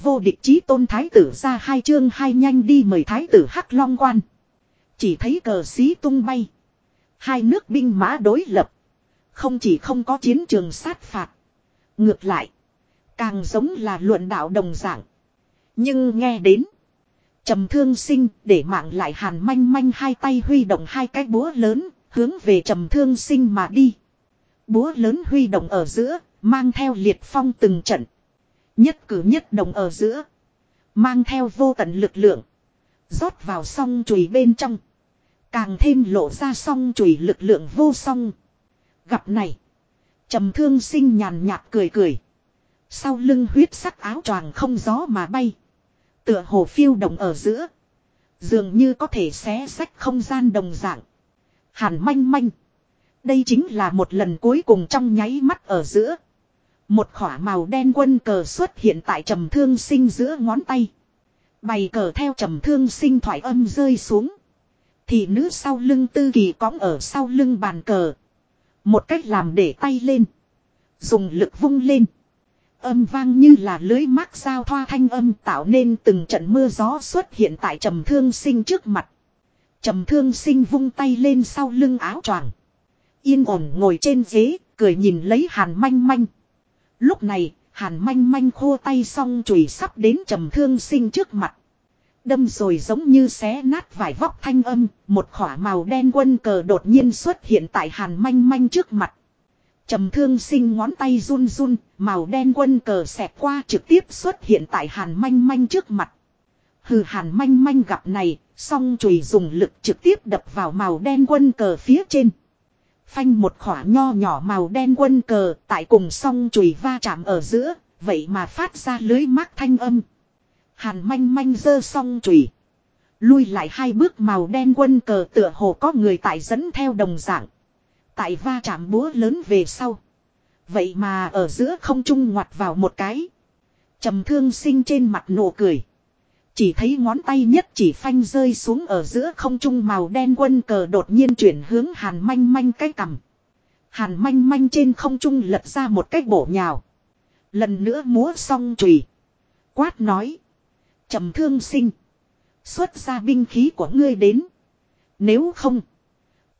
Vô địch chí tôn thái tử ra hai chương hai nhanh đi mời thái tử hắc long quan. Chỉ thấy cờ xí tung bay. Hai nước binh mã đối lập. Không chỉ không có chiến trường sát phạt. Ngược lại. Càng giống là luận đạo đồng dạng. Nhưng nghe đến. trầm thương sinh để mạng lại hàn manh manh hai tay huy động hai cái búa lớn. Hướng về trầm thương sinh mà đi. Búa lớn huy động ở giữa. Mang theo liệt phong từng trận. Nhất cử nhất động ở giữa. Mang theo vô tận lực lượng. rót vào song chùy bên trong. Càng thêm lộ ra song chùy lực lượng vô song. Gặp này. trầm thương sinh nhàn nhạt cười cười. Sau lưng huyết sắc áo choàng không gió mà bay. Tựa hồ phiêu động ở giữa. Dường như có thể xé sách không gian đồng dạng. Hàn manh manh. Đây chính là một lần cuối cùng trong nháy mắt ở giữa. Một khỏa màu đen quân cờ xuất hiện tại trầm thương sinh giữa ngón tay. Bày cờ theo trầm thương sinh thoại âm rơi xuống. Thì nữ sau lưng tư kỳ cõng ở sau lưng bàn cờ. Một cách làm để tay lên. Dùng lực vung lên. Âm vang như là lưới mắc sao thoa thanh âm tạo nên từng trận mưa gió xuất hiện tại trầm thương sinh trước mặt. Trầm thương sinh vung tay lên sau lưng áo choàng. Yên ổn ngồi trên ghế, cười nhìn lấy hàn manh manh. Lúc này, hàn manh manh khô tay xong chùy sắp đến trầm thương sinh trước mặt. Đâm rồi giống như xé nát vải vóc thanh âm, một khỏa màu đen quân cờ đột nhiên xuất hiện tại hàn manh manh trước mặt. Trầm thương sinh ngón tay run run, màu đen quân cờ xẹt qua trực tiếp xuất hiện tại hàn manh manh trước mặt. Hừ hàn manh manh gặp này, song chùy dùng lực trực tiếp đập vào màu đen quân cờ phía trên. Phanh một khỏa nho nhỏ màu đen quân cờ tại cùng song chùy va chạm ở giữa, vậy mà phát ra lưới mát thanh âm. Hàn manh manh dơ song chùy Lui lại hai bước màu đen quân cờ tựa hồ có người tại dẫn theo đồng dạng. Tại va chạm búa lớn về sau. Vậy mà ở giữa không trung ngoặt vào một cái. trầm thương sinh trên mặt nụ cười. Chỉ thấy ngón tay nhất chỉ phanh rơi xuống ở giữa không trung màu đen quân cờ đột nhiên chuyển hướng hàn manh manh cái cằm. Hàn manh manh trên không trung lật ra một cái bổ nhào. Lần nữa múa xong chùy Quát nói. trầm thương sinh. Xuất ra binh khí của ngươi đến. Nếu không.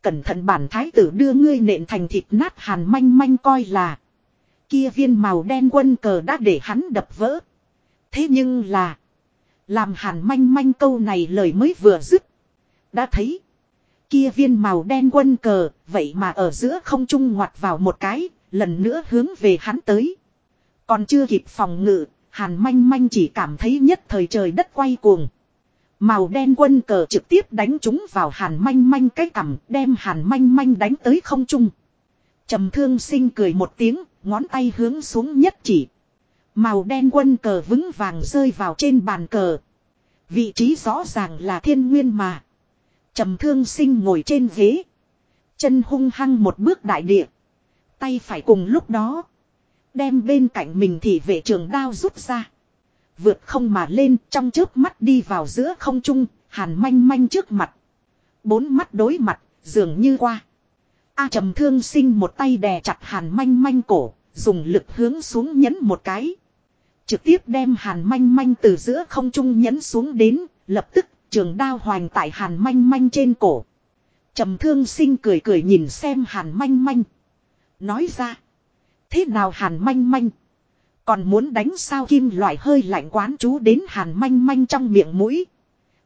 Cẩn thận bản thái tử đưa ngươi nện thành thịt nát hàn manh manh coi là. Kia viên màu đen quân cờ đã để hắn đập vỡ. Thế nhưng là. Làm hàn manh manh câu này lời mới vừa dứt. Đã thấy. Kia viên màu đen quân cờ, vậy mà ở giữa không trung ngoặt vào một cái, lần nữa hướng về hắn tới. Còn chưa kịp phòng ngự, hàn manh manh chỉ cảm thấy nhất thời trời đất quay cuồng. Màu đen quân cờ trực tiếp đánh chúng vào hàn manh manh cái cằm, đem hàn manh manh đánh tới không trung. trầm thương sinh cười một tiếng, ngón tay hướng xuống nhất chỉ. Màu đen quân cờ vững vàng rơi vào trên bàn cờ. Vị trí rõ ràng là thiên nguyên mà. trầm thương sinh ngồi trên ghế. Chân hung hăng một bước đại địa. Tay phải cùng lúc đó. Đem bên cạnh mình thì vệ trường đao rút ra. Vượt không mà lên trong chớp mắt đi vào giữa không trung. Hàn manh manh trước mặt. Bốn mắt đối mặt, dường như qua. A trầm thương sinh một tay đè chặt hàn manh manh cổ. Dùng lực hướng xuống nhấn một cái. Trực tiếp đem hàn manh manh từ giữa không trung nhấn xuống đến, lập tức trường đao hoành tại hàn manh manh trên cổ. trầm thương sinh cười cười nhìn xem hàn manh manh. Nói ra. Thế nào hàn manh manh? Còn muốn đánh sao kim loại hơi lạnh quán chú đến hàn manh manh trong miệng mũi.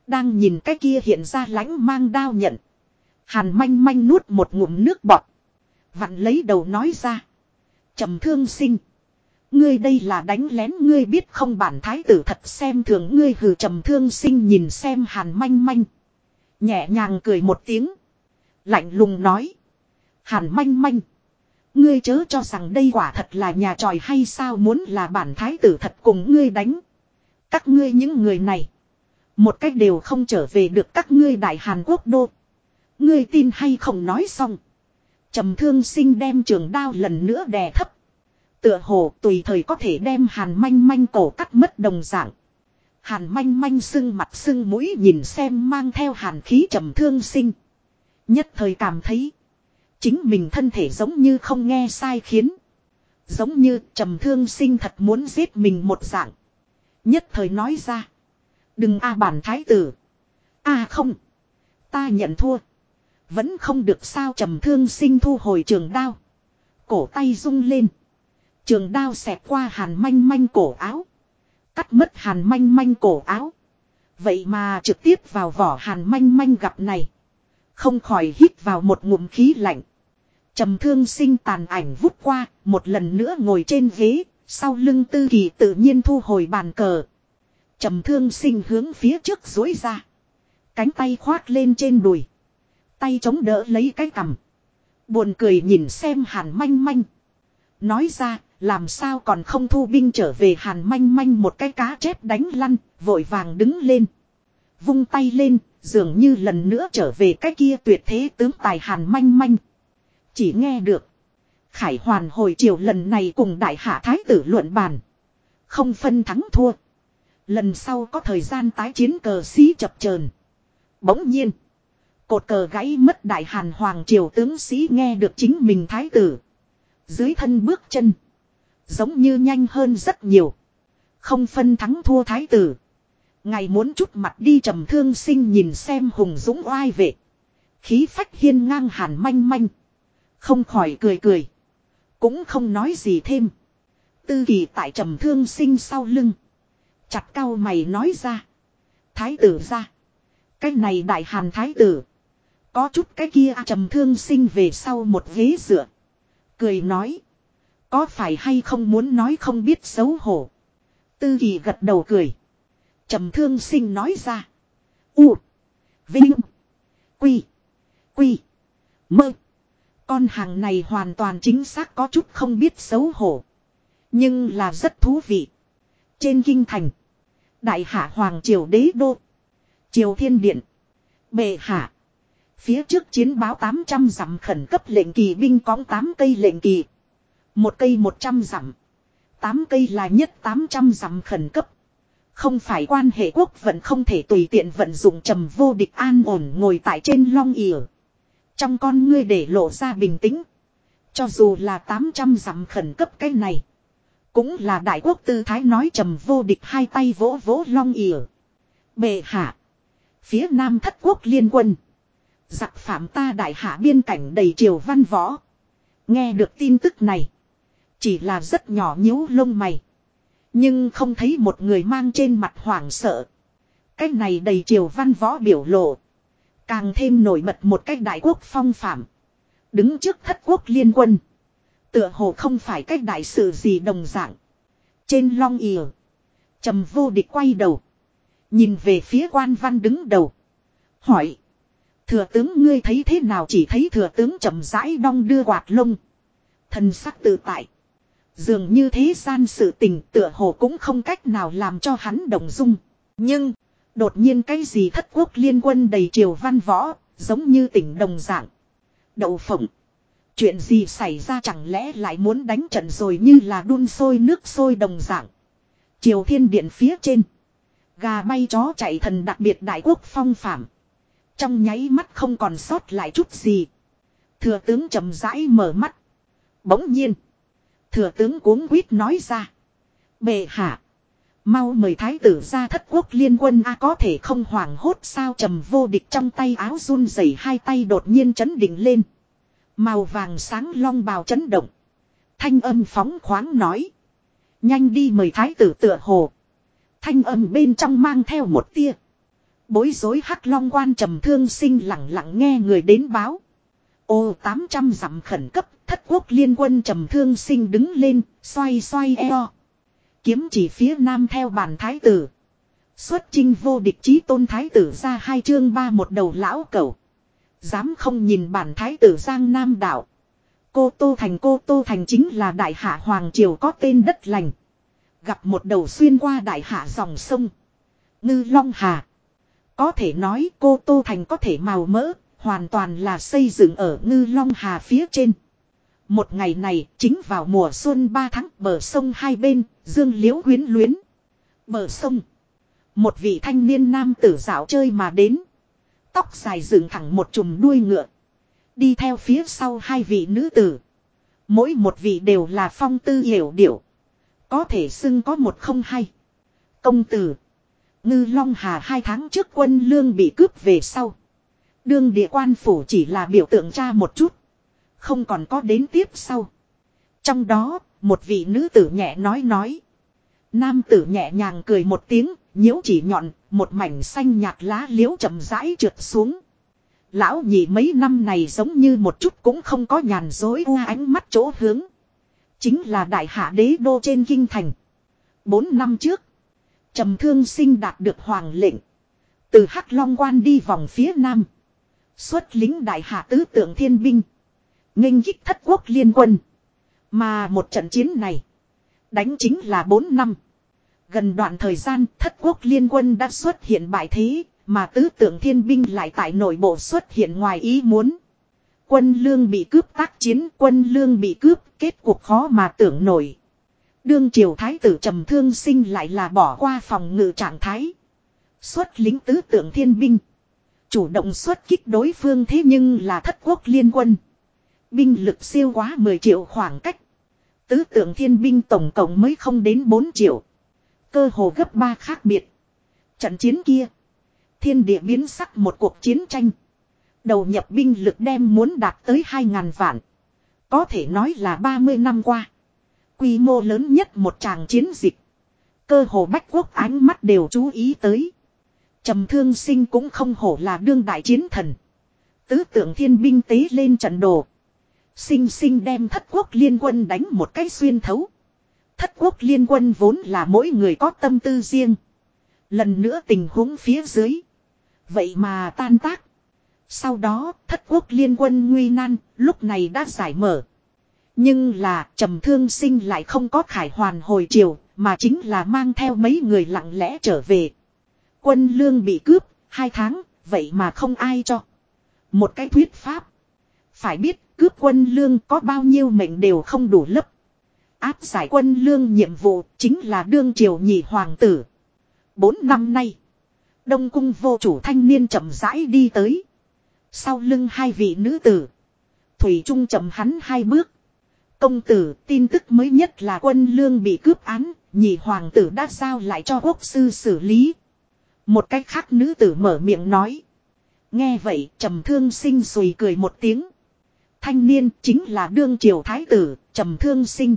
Đang nhìn cái kia hiện ra lãnh mang đao nhận. Hàn manh manh nuốt một ngụm nước bọt. Vặn lấy đầu nói ra. trầm thương sinh. Ngươi đây là đánh lén ngươi biết không bản thái tử thật xem thường ngươi hừ, trầm thương sinh nhìn xem hàn manh manh. Nhẹ nhàng cười một tiếng. Lạnh lùng nói. Hàn manh manh. Ngươi chớ cho rằng đây quả thật là nhà tròi hay sao muốn là bản thái tử thật cùng ngươi đánh. Các ngươi những người này. Một cách đều không trở về được các ngươi đại Hàn Quốc đô. Ngươi tin hay không nói xong. trầm thương sinh đem trường đao lần nữa đè thấp. Tựa hồ tùy thời có thể đem hàn manh manh cổ cắt mất đồng dạng. Hàn manh manh sưng mặt sưng mũi nhìn xem mang theo hàn khí trầm thương sinh. Nhất thời cảm thấy. Chính mình thân thể giống như không nghe sai khiến. Giống như trầm thương sinh thật muốn giết mình một dạng. Nhất thời nói ra. Đừng a bản thái tử. a không. Ta nhận thua. Vẫn không được sao trầm thương sinh thu hồi trường đao. Cổ tay rung lên. Trường đao xẹt qua hàn manh manh cổ áo. Cắt mất hàn manh manh cổ áo. Vậy mà trực tiếp vào vỏ hàn manh manh gặp này. Không khỏi hít vào một ngụm khí lạnh. Trầm thương sinh tàn ảnh vút qua, một lần nữa ngồi trên ghế, sau lưng tư kỳ tự nhiên thu hồi bàn cờ. Trầm thương sinh hướng phía trước dối ra. Cánh tay khoát lên trên đùi. Tay chống đỡ lấy cái cằm. Buồn cười nhìn xem hàn manh manh. Nói ra, làm sao còn không thu binh trở về hàn manh manh một cái cá chép đánh lăn, vội vàng đứng lên. Vung tay lên, dường như lần nữa trở về cái kia tuyệt thế tướng tài hàn manh manh. Chỉ nghe được. Khải hoàn hồi chiều lần này cùng đại hạ thái tử luận bàn. Không phân thắng thua. Lần sau có thời gian tái chiến cờ sĩ chập chờn Bỗng nhiên. Cột cờ gãy mất đại hàn hoàng triều tướng sĩ nghe được chính mình thái tử. Dưới thân bước chân. Giống như nhanh hơn rất nhiều. Không phân thắng thua thái tử. Ngày muốn chút mặt đi trầm thương sinh nhìn xem hùng dũng oai vệ. Khí phách hiên ngang hàn manh manh. Không khỏi cười cười. Cũng không nói gì thêm. Tư kỳ tại trầm thương sinh sau lưng. Chặt cao mày nói ra. Thái tử ra. Cái này đại hàn thái tử. Có chút cái kia trầm thương sinh về sau một ghế dựa. Cười nói. Có phải hay không muốn nói không biết xấu hổ. Tư kỳ gật đầu cười. trầm thương sinh nói ra. U. Vinh. Quy. Quy. Mơ. Con hàng này hoàn toàn chính xác có chút không biết xấu hổ. Nhưng là rất thú vị. Trên kinh thành. Đại hạ Hoàng Triều Đế Đô. Triều Thiên Điện. Bệ hạ. Phía trước chiến báo 800 dặm khẩn cấp lệnh kỳ binh cóng 8 cây lệnh kỳ. Một cây 100 dặm. 8 cây là nhất 800 dặm khẩn cấp. Không phải quan hệ quốc vẫn không thể tùy tiện vận dụng trầm vô địch an ổn ngồi tại trên long ỉa. Trong con ngươi để lộ ra bình tĩnh. Cho dù là 800 dặm khẩn cấp cái này. Cũng là đại quốc tư thái nói trầm vô địch hai tay vỗ vỗ long ỉa. Bệ hạ. Phía nam thất quốc liên quân. Giặc phạm ta đại hạ biên cảnh đầy triều văn võ. Nghe được tin tức này. Chỉ là rất nhỏ nhíu lông mày. Nhưng không thấy một người mang trên mặt hoảng sợ. Cái này đầy triều văn võ biểu lộ. Càng thêm nổi bật một cách đại quốc phong phạm. Đứng trước thất quốc liên quân. Tựa hồ không phải cách đại sự gì đồng dạng. Trên long ỉa. trầm vô địch quay đầu. Nhìn về phía quan văn đứng đầu. Hỏi. Thừa tướng ngươi thấy thế nào chỉ thấy thừa tướng chậm rãi đong đưa quạt lông. Thần sắc tự tại. Dường như thế gian sự tình tựa hồ cũng không cách nào làm cho hắn đồng dung. Nhưng, đột nhiên cái gì thất quốc liên quân đầy triều văn võ, giống như tỉnh đồng dạng. Đậu phộng. Chuyện gì xảy ra chẳng lẽ lại muốn đánh trận rồi như là đun sôi nước sôi đồng dạng. Triều thiên điện phía trên. Gà bay chó chạy thần đặc biệt đại quốc phong phạm. Trong nháy mắt không còn sót lại chút gì. Thừa tướng chậm rãi mở mắt. Bỗng nhiên. Thừa tướng cuống quýt nói ra. Bệ hạ. Mau mời thái tử ra thất quốc liên quân a có thể không hoảng hốt sao trầm vô địch trong tay áo run rẩy hai tay đột nhiên chấn định lên. Màu vàng sáng long bào chấn động. Thanh âm phóng khoáng nói. Nhanh đi mời thái tử tựa hồ. Thanh âm bên trong mang theo một tia. Bối rối hắc long quan trầm thương sinh lặng lặng nghe người đến báo. Ô 800 dặm khẩn cấp thất quốc liên quân trầm thương sinh đứng lên, xoay xoay eo. Kiếm chỉ phía nam theo bản thái tử. Xuất chinh vô địch chí tôn thái tử ra hai chương ba một đầu lão cầu. Dám không nhìn bản thái tử Giang Nam đảo. Cô Tô Thành cô Tô Thành chính là đại hạ Hoàng Triều có tên đất lành. Gặp một đầu xuyên qua đại hạ dòng sông. Ngư Long Hà. Có thể nói cô Tô Thành có thể màu mỡ, hoàn toàn là xây dựng ở Ngư Long Hà phía trên. Một ngày này chính vào mùa xuân ba tháng bờ sông hai bên, dương liễu quyến luyến. Bờ sông. Một vị thanh niên nam tử dạo chơi mà đến. Tóc dài dựng thẳng một chùm đuôi ngựa. Đi theo phía sau hai vị nữ tử. Mỗi một vị đều là phong tư hiểu điệu. Có thể xưng có một không hay. Công tử. Ngư Long Hà hai tháng trước quân lương bị cướp về sau. Đương địa quan phủ chỉ là biểu tượng cha một chút. Không còn có đến tiếp sau. Trong đó, một vị nữ tử nhẹ nói nói. Nam tử nhẹ nhàng cười một tiếng, nhiễu chỉ nhọn, một mảnh xanh nhạt lá liễu chậm rãi trượt xuống. Lão nhị mấy năm này giống như một chút cũng không có nhàn dối u ánh mắt chỗ hướng. Chính là đại hạ đế đô trên kinh thành. Bốn năm trước, trầm thương sinh đạt được hoàng lệnh. Từ Hắc Long quan đi vòng phía nam. Xuất lính đại hạ tứ tượng thiên binh. nghênh kích thất quốc liên quân. Mà một trận chiến này. Đánh chính là 4 năm. Gần đoạn thời gian, thất quốc liên quân đã xuất hiện bại thế. Mà tứ tượng thiên binh lại tại nội bộ xuất hiện ngoài ý muốn. Quân lương bị cướp tác chiến, quân lương bị cướp, kết cuộc khó mà tưởng nổi. Đương triều thái tử trầm thương sinh lại là bỏ qua phòng ngự trạng thái. Xuất lính tứ tượng thiên binh. Chủ động xuất kích đối phương thế nhưng là thất quốc liên quân. Binh lực siêu quá 10 triệu khoảng cách. Tứ tượng thiên binh tổng cộng mới không đến 4 triệu. Cơ hồ gấp 3 khác biệt. Trận chiến kia. Thiên địa biến sắc một cuộc chiến tranh. Đầu nhập binh lực đem muốn đạt tới 2.000 vạn. Có thể nói là 30 năm qua. Quy mô lớn nhất một tràng chiến dịch. Cơ hồ bách quốc ánh mắt đều chú ý tới trầm thương sinh cũng không hổ là đương đại chiến thần. Tứ tượng thiên binh tế lên trận đồ. Sinh sinh đem thất quốc liên quân đánh một cái xuyên thấu. Thất quốc liên quân vốn là mỗi người có tâm tư riêng. Lần nữa tình huống phía dưới. Vậy mà tan tác. Sau đó, thất quốc liên quân nguy nan, lúc này đã giải mở. Nhưng là, trầm thương sinh lại không có khải hoàn hồi chiều mà chính là mang theo mấy người lặng lẽ trở về. Quân lương bị cướp, hai tháng, vậy mà không ai cho. Một cái thuyết pháp. Phải biết, cướp quân lương có bao nhiêu mệnh đều không đủ lấp. Áp giải quân lương nhiệm vụ chính là đương triều nhị hoàng tử. Bốn năm nay. Đông cung vô chủ thanh niên chậm rãi đi tới. Sau lưng hai vị nữ tử. Thủy Trung chậm hắn hai bước. Công tử, tin tức mới nhất là quân lương bị cướp án. Nhị hoàng tử đã giao lại cho quốc sư xử lý. Một cách khác nữ tử mở miệng nói. Nghe vậy trầm thương sinh sùi cười một tiếng. Thanh niên chính là đương triều thái tử, trầm thương sinh.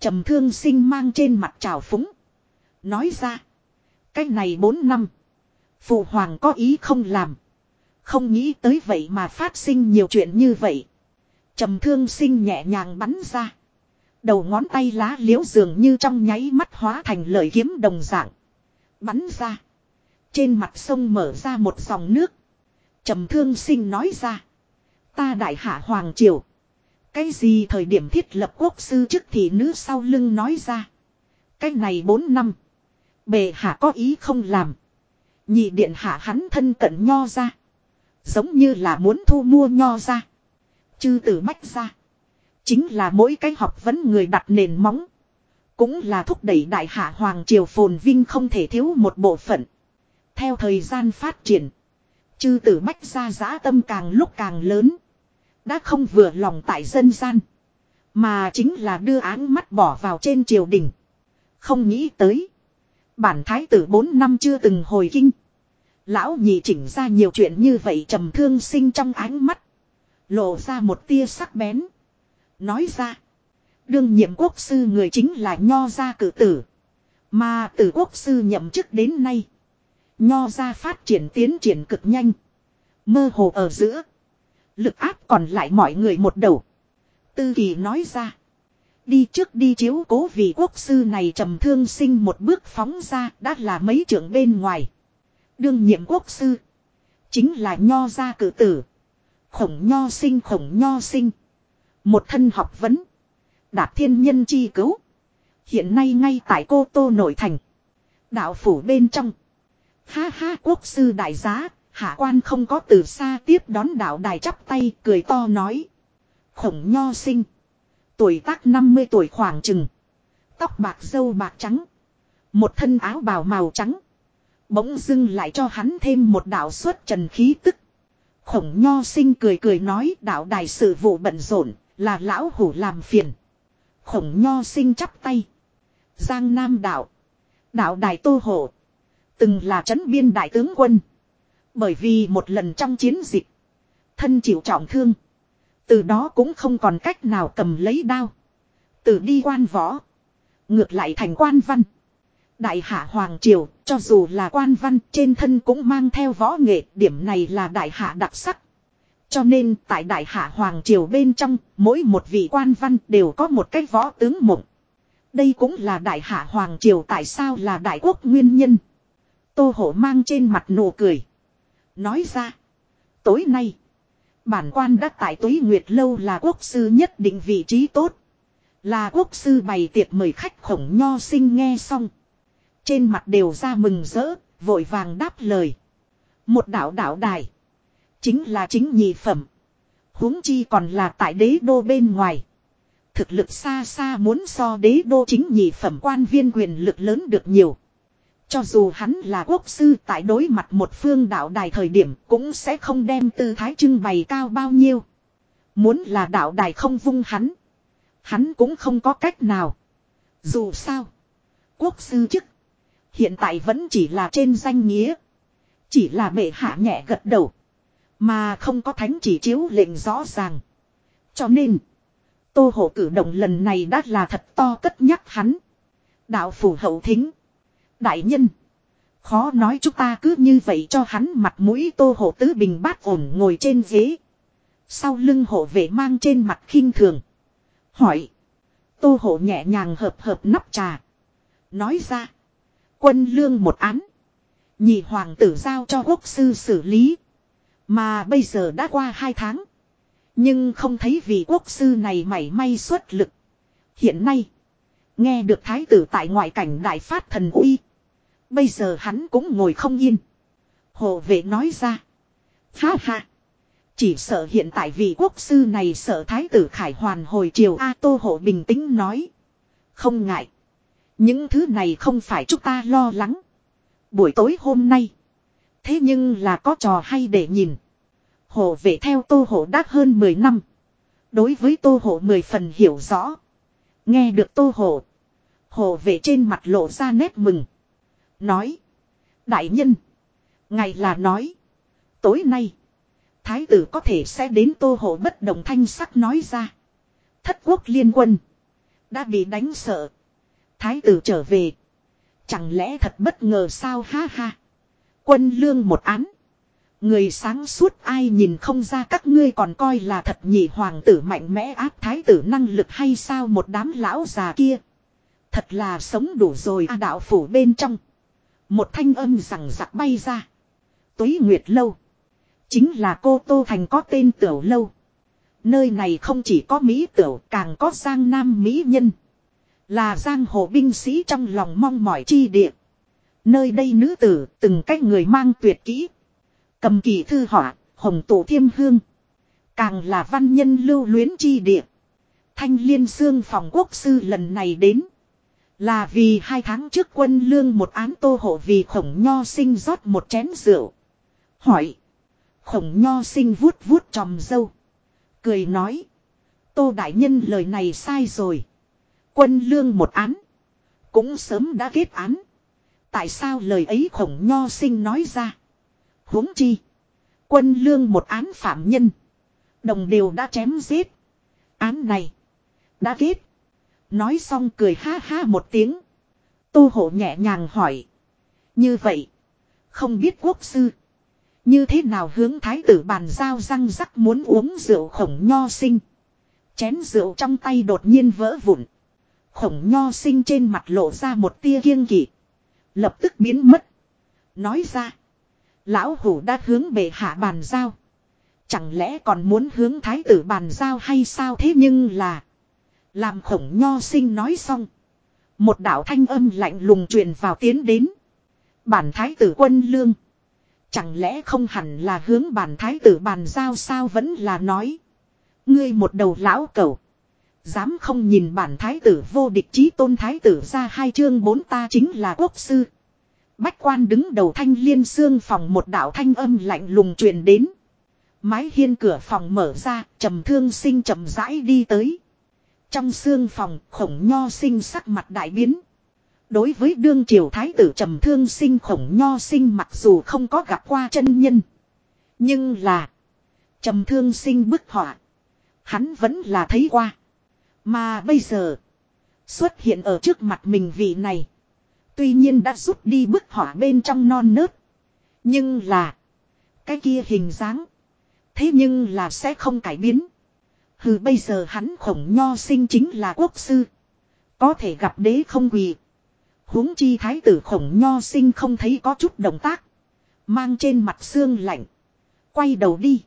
Trầm thương sinh mang trên mặt trào phúng. Nói ra. Cách này bốn năm. Phụ hoàng có ý không làm. Không nghĩ tới vậy mà phát sinh nhiều chuyện như vậy. Trầm thương sinh nhẹ nhàng bắn ra. Đầu ngón tay lá liễu dường như trong nháy mắt hóa thành lời kiếm đồng dạng. Bắn ra. Trên mặt sông mở ra một dòng nước. Trầm thương sinh nói ra. Ta đại hạ hoàng triều. Cái gì thời điểm thiết lập quốc sư chức thị nữ sau lưng nói ra. Cái này bốn năm. Bề hạ có ý không làm. Nhị điện hạ hắn thân cận nho ra. Giống như là muốn thu mua nho ra. Chư tử bách ra. Chính là mỗi cái học vấn người đặt nền móng. Cũng là thúc đẩy đại hạ hoàng triều phồn vinh không thể thiếu một bộ phận. Theo thời gian phát triển. Chư tử bách gia giã tâm càng lúc càng lớn. Đã không vừa lòng tại dân gian. Mà chính là đưa áng mắt bỏ vào trên triều đình. Không nghĩ tới. Bản thái tử 4 năm chưa từng hồi kinh. Lão nhị chỉnh ra nhiều chuyện như vậy trầm thương sinh trong ánh mắt. Lộ ra một tia sắc bén. Nói ra. Đương nhiệm quốc sư người chính là nho gia cử tử. Mà từ quốc sư nhậm chức đến nay. Nho gia phát triển tiến triển cực nhanh. Mơ hồ ở giữa. Lực áp còn lại mọi người một đầu. Tư kỳ nói ra. Đi trước đi chiếu cố vì quốc sư này trầm thương sinh một bước phóng ra đã là mấy trưởng bên ngoài. Đương nhiệm quốc sư. Chính là nho gia cử tử. Khổng nho sinh, khổng nho sinh. Một thân học vấn. Đạt thiên nhân chi cứu. Hiện nay ngay tại cô Tô Nội Thành. Đạo phủ bên trong. Ha ha, quốc sư đại giá. Hạ quan không có từ xa tiếp đón đạo đài chắp tay, cười to nói. Khổng nho sinh. Tuổi tác 50 tuổi khoảng chừng. Tóc bạc dâu bạc trắng. Một thân áo bào màu trắng. Bỗng dưng lại cho hắn thêm một đạo suất trần khí tức. Khổng nho sinh cười cười nói, đạo đài sự vụ bận rộn, là lão hủ làm phiền. Khổng nho sinh chắp tay. Giang Nam đạo. Đạo đài tô hộ. Từng là trấn biên đại tướng quân. Bởi vì một lần trong chiến dịch. Thân chịu trọng thương. Từ đó cũng không còn cách nào cầm lấy đao. Từ đi quan võ. Ngược lại thành quan văn. Đại hạ Hoàng Triều, cho dù là quan văn trên thân cũng mang theo võ nghệ, điểm này là đại hạ đặc sắc. Cho nên tại đại hạ Hoàng Triều bên trong, mỗi một vị quan văn đều có một cái võ tướng mộng. Đây cũng là đại hạ Hoàng Triều tại sao là đại quốc nguyên nhân. Tô Hổ mang trên mặt nụ cười. Nói ra, tối nay, bản quan đã tại túy nguyệt lâu là quốc sư nhất định vị trí tốt. Là quốc sư bày tiệc mời khách khổng nho sinh nghe xong. Trên mặt đều ra mừng rỡ, vội vàng đáp lời. Một đạo đạo đài. Chính là chính nhị phẩm. huống chi còn là tại đế đô bên ngoài. Thực lực xa xa muốn so đế đô chính nhị phẩm quan viên quyền lực lớn được nhiều. Cho dù hắn là quốc sư tại đối mặt một phương đạo đài thời điểm cũng sẽ không đem tư thái trưng bày cao bao nhiêu. Muốn là đạo đài không vung hắn. Hắn cũng không có cách nào. Dù sao. Quốc sư chức. Hiện tại vẫn chỉ là trên danh nghĩa. Chỉ là bệ hạ nhẹ gật đầu. Mà không có thánh chỉ chiếu lệnh rõ ràng. Cho nên. Tô hộ cử động lần này đã là thật to cất nhắc hắn. Đạo phủ hậu thính. Đại nhân. Khó nói chúng ta cứ như vậy cho hắn mặt mũi tô hộ tứ bình bát ổn ngồi trên ghế. Sau lưng hộ vệ mang trên mặt khinh thường. Hỏi. Tô hộ nhẹ nhàng hợp hợp nắp trà. Nói ra. Quân lương một án. Nhị hoàng tử giao cho quốc sư xử lý. Mà bây giờ đã qua hai tháng. Nhưng không thấy vị quốc sư này mảy may xuất lực. Hiện nay. Nghe được thái tử tại ngoại cảnh đại phát thần uy. Bây giờ hắn cũng ngồi không yên. hồ vệ nói ra. Ha ha. Chỉ sợ hiện tại vị quốc sư này sợ thái tử khải hoàn hồi triều A Tô Hộ bình tĩnh nói. Không ngại. Những thứ này không phải chúng ta lo lắng. Buổi tối hôm nay. Thế nhưng là có trò hay để nhìn. Hộ vệ theo Tô Hộ đã hơn 10 năm. Đối với Tô Hộ 10 phần hiểu rõ. Nghe được Tô Hộ. Hộ vệ trên mặt lộ ra nét mừng. Nói. Đại nhân. Ngày là nói. Tối nay. Thái tử có thể sẽ đến tô hộ bất đồng thanh sắc nói ra. Thất quốc liên quân. Đã bị đánh sợ. Thái tử trở về. Chẳng lẽ thật bất ngờ sao ha ha. Quân lương một án. Người sáng suốt ai nhìn không ra các ngươi còn coi là thật nhị hoàng tử mạnh mẽ áp thái tử năng lực hay sao một đám lão già kia. Thật là sống đủ rồi a đạo phủ bên trong. Một thanh âm rằng giặc bay ra. Tuế Nguyệt Lâu. Chính là cô Tô Thành có tên tiểu lâu. Nơi này không chỉ có Mỹ tiểu càng có giang nam Mỹ nhân. Là giang hồ binh sĩ trong lòng mong mỏi chi địa. Nơi đây nữ tử từng cách người mang tuyệt kỹ. Cầm kỳ thư họa, hồng tổ thiêm hương. Càng là văn nhân lưu luyến chi địa. Thanh liên xương phòng quốc sư lần này đến. Là vì hai tháng trước quân lương một án tô hộ vì khổng nho sinh rót một chén rượu. Hỏi. Khổng nho sinh vuốt vuốt tròm dâu. Cười nói. Tô đại nhân lời này sai rồi. Quân lương một án. Cũng sớm đã kết án. Tại sao lời ấy khổng nho sinh nói ra. huống chi. Quân lương một án phạm nhân. Đồng đều đã chém giết. Án này. Đã kết. Nói xong cười ha ha một tiếng. Tô hộ nhẹ nhàng hỏi. Như vậy. Không biết quốc sư. Như thế nào hướng thái tử bàn giao răng rắc muốn uống rượu khổng nho sinh. Chén rượu trong tay đột nhiên vỡ vụn. Khổng nho sinh trên mặt lộ ra một tia kiêng kỵ. Lập tức biến mất. Nói ra. Lão hủ đã hướng bệ hạ bàn giao. Chẳng lẽ còn muốn hướng thái tử bàn giao hay sao thế nhưng là. Làm khổng nho sinh nói xong. Một đạo thanh âm lạnh lùng truyền vào tiến đến. Bản thái tử quân lương. Chẳng lẽ không hẳn là hướng bản thái tử bàn giao sao vẫn là nói. Ngươi một đầu lão cầu. Dám không nhìn bản thái tử vô địch chí tôn thái tử ra hai chương bốn ta chính là quốc sư. Bách quan đứng đầu thanh liên xương phòng một đạo thanh âm lạnh lùng truyền đến. Mái hiên cửa phòng mở ra, trầm thương sinh trầm rãi đi tới. Trong xương phòng, khổng nho sinh sắc mặt đại biến. Đối với đương triều thái tử trầm thương sinh khổng nho sinh mặc dù không có gặp qua chân nhân. Nhưng là. trầm thương sinh bức họa. Hắn vẫn là thấy qua. Mà bây giờ. Xuất hiện ở trước mặt mình vị này. Tuy nhiên đã rút đi bức họa bên trong non nớt. Nhưng là. Cái kia hình dáng. Thế nhưng là sẽ không cải biến. Hừ bây giờ hắn khổng nho sinh chính là quốc sư. Có thể gặp đế không quỳ. huống chi thái tử khổng nho sinh không thấy có chút động tác. Mang trên mặt xương lạnh. Quay đầu đi.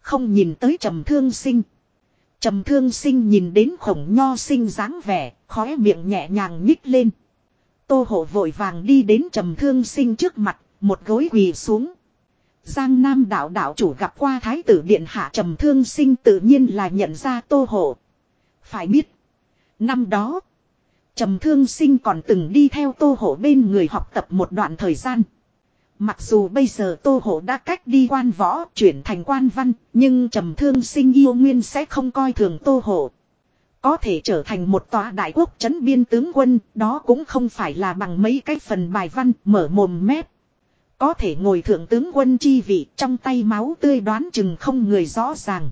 Không nhìn tới trầm thương sinh. Trầm thương sinh nhìn đến khổng nho sinh dáng vẻ, khóe miệng nhẹ nhàng nhích lên. Tô hộ vội vàng đi đến trầm thương sinh trước mặt, một gối quỳ xuống. Giang Nam đạo đạo chủ gặp qua thái tử điện hạ trầm thương sinh tự nhiên là nhận ra tô hộ. Phải biết, năm đó, trầm thương sinh còn từng đi theo tô hộ bên người học tập một đoạn thời gian. Mặc dù bây giờ Tô Hộ đã cách đi quan võ chuyển thành quan văn, nhưng trầm thương sinh yêu nguyên sẽ không coi thường Tô Hộ. Có thể trở thành một tòa đại quốc chấn biên tướng quân, đó cũng không phải là bằng mấy cái phần bài văn mở mồm mép. Có thể ngồi thượng tướng quân chi vị trong tay máu tươi đoán chừng không người rõ ràng.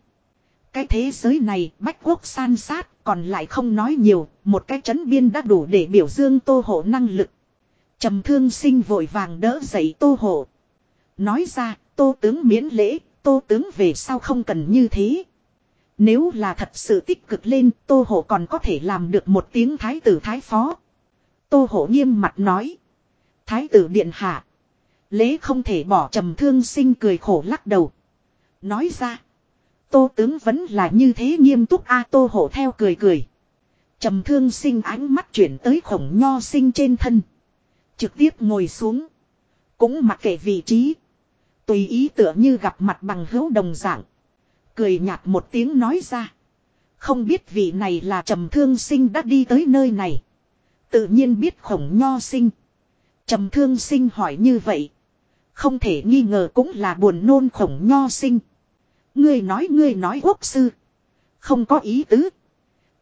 Cái thế giới này bách quốc san sát còn lại không nói nhiều, một cái chấn biên đã đủ để biểu dương tô hộ năng lực trầm thương sinh vội vàng đỡ dậy tô hộ. Nói ra, tô tướng miễn lễ, tô tướng về sau không cần như thế. Nếu là thật sự tích cực lên, tô hộ còn có thể làm được một tiếng thái tử thái phó. Tô hộ nghiêm mặt nói. Thái tử điện hạ. Lễ không thể bỏ trầm thương sinh cười khổ lắc đầu. Nói ra. Tô tướng vẫn là như thế nghiêm túc a tô hổ theo cười cười. Trầm thương sinh ánh mắt chuyển tới khổng nho sinh trên thân. Trực tiếp ngồi xuống. Cũng mặc kệ vị trí. Tùy ý tựa như gặp mặt bằng hữu đồng dạng. Cười nhạt một tiếng nói ra. Không biết vị này là trầm thương sinh đã đi tới nơi này. Tự nhiên biết khổng nho sinh. Trầm thương sinh hỏi như vậy. Không thể nghi ngờ cũng là buồn nôn khổng nho sinh. Ngươi nói ngươi nói quốc sư. Không có ý tứ.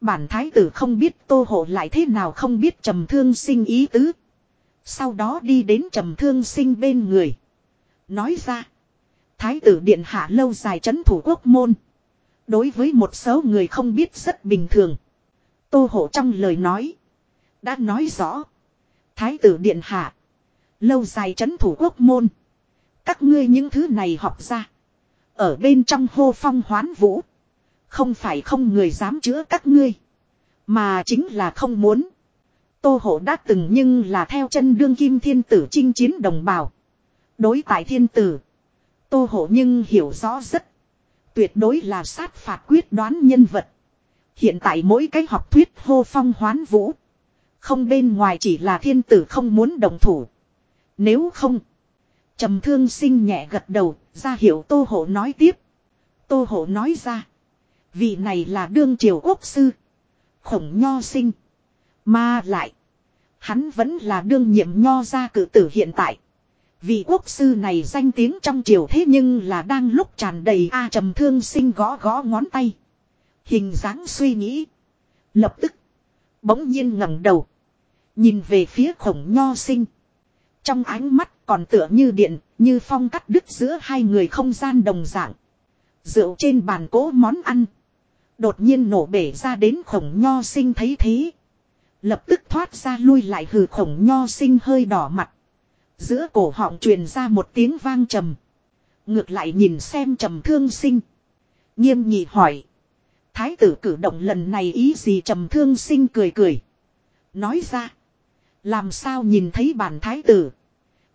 Bản thái tử không biết tô hộ lại thế nào không biết trầm thương sinh ý tứ. Sau đó đi đến trầm thương sinh bên người. Nói ra. Thái tử điện hạ lâu dài chấn thủ quốc môn. Đối với một số người không biết rất bình thường. Tô hộ trong lời nói. Đã nói rõ. Thái tử điện hạ. Lâu dài chấn thủ quốc môn. Các ngươi những thứ này học ra. Ở bên trong hô phong hoán vũ. Không phải không người dám chữa các ngươi. Mà chính là không muốn. Tô hộ đã từng nhưng là theo chân đương kim thiên tử chinh chiến đồng bào. Đối tại thiên tử. Tô hộ nhưng hiểu rõ rất. Tuyệt đối là sát phạt quyết đoán nhân vật. Hiện tại mỗi cái học thuyết hô phong hoán vũ. Không bên ngoài chỉ là thiên tử không muốn đồng thủ. Nếu không trầm thương sinh nhẹ gật đầu, ra hiểu tô hộ nói tiếp. Tô hộ nói ra. Vị này là đương triều quốc sư. Khổng nho sinh. Mà lại. Hắn vẫn là đương nhiệm nho gia cử tử hiện tại. Vị quốc sư này danh tiếng trong triều thế nhưng là đang lúc tràn đầy a trầm thương sinh gõ gõ ngón tay. Hình dáng suy nghĩ. Lập tức. Bỗng nhiên ngẩng đầu. Nhìn về phía khổng nho sinh. Trong ánh mắt còn tựa như điện, như phong cắt đứt giữa hai người không gian đồng dạng. Rượu trên bàn cố món ăn. Đột nhiên nổ bể ra đến khổng nho sinh thấy thế. Lập tức thoát ra lui lại hừ khổng nho sinh hơi đỏ mặt. Giữa cổ họng truyền ra một tiếng vang trầm. Ngược lại nhìn xem trầm thương sinh. Nghiêm nhị hỏi. Thái tử cử động lần này ý gì trầm thương sinh cười cười. Nói ra. Làm sao nhìn thấy bản thái tử.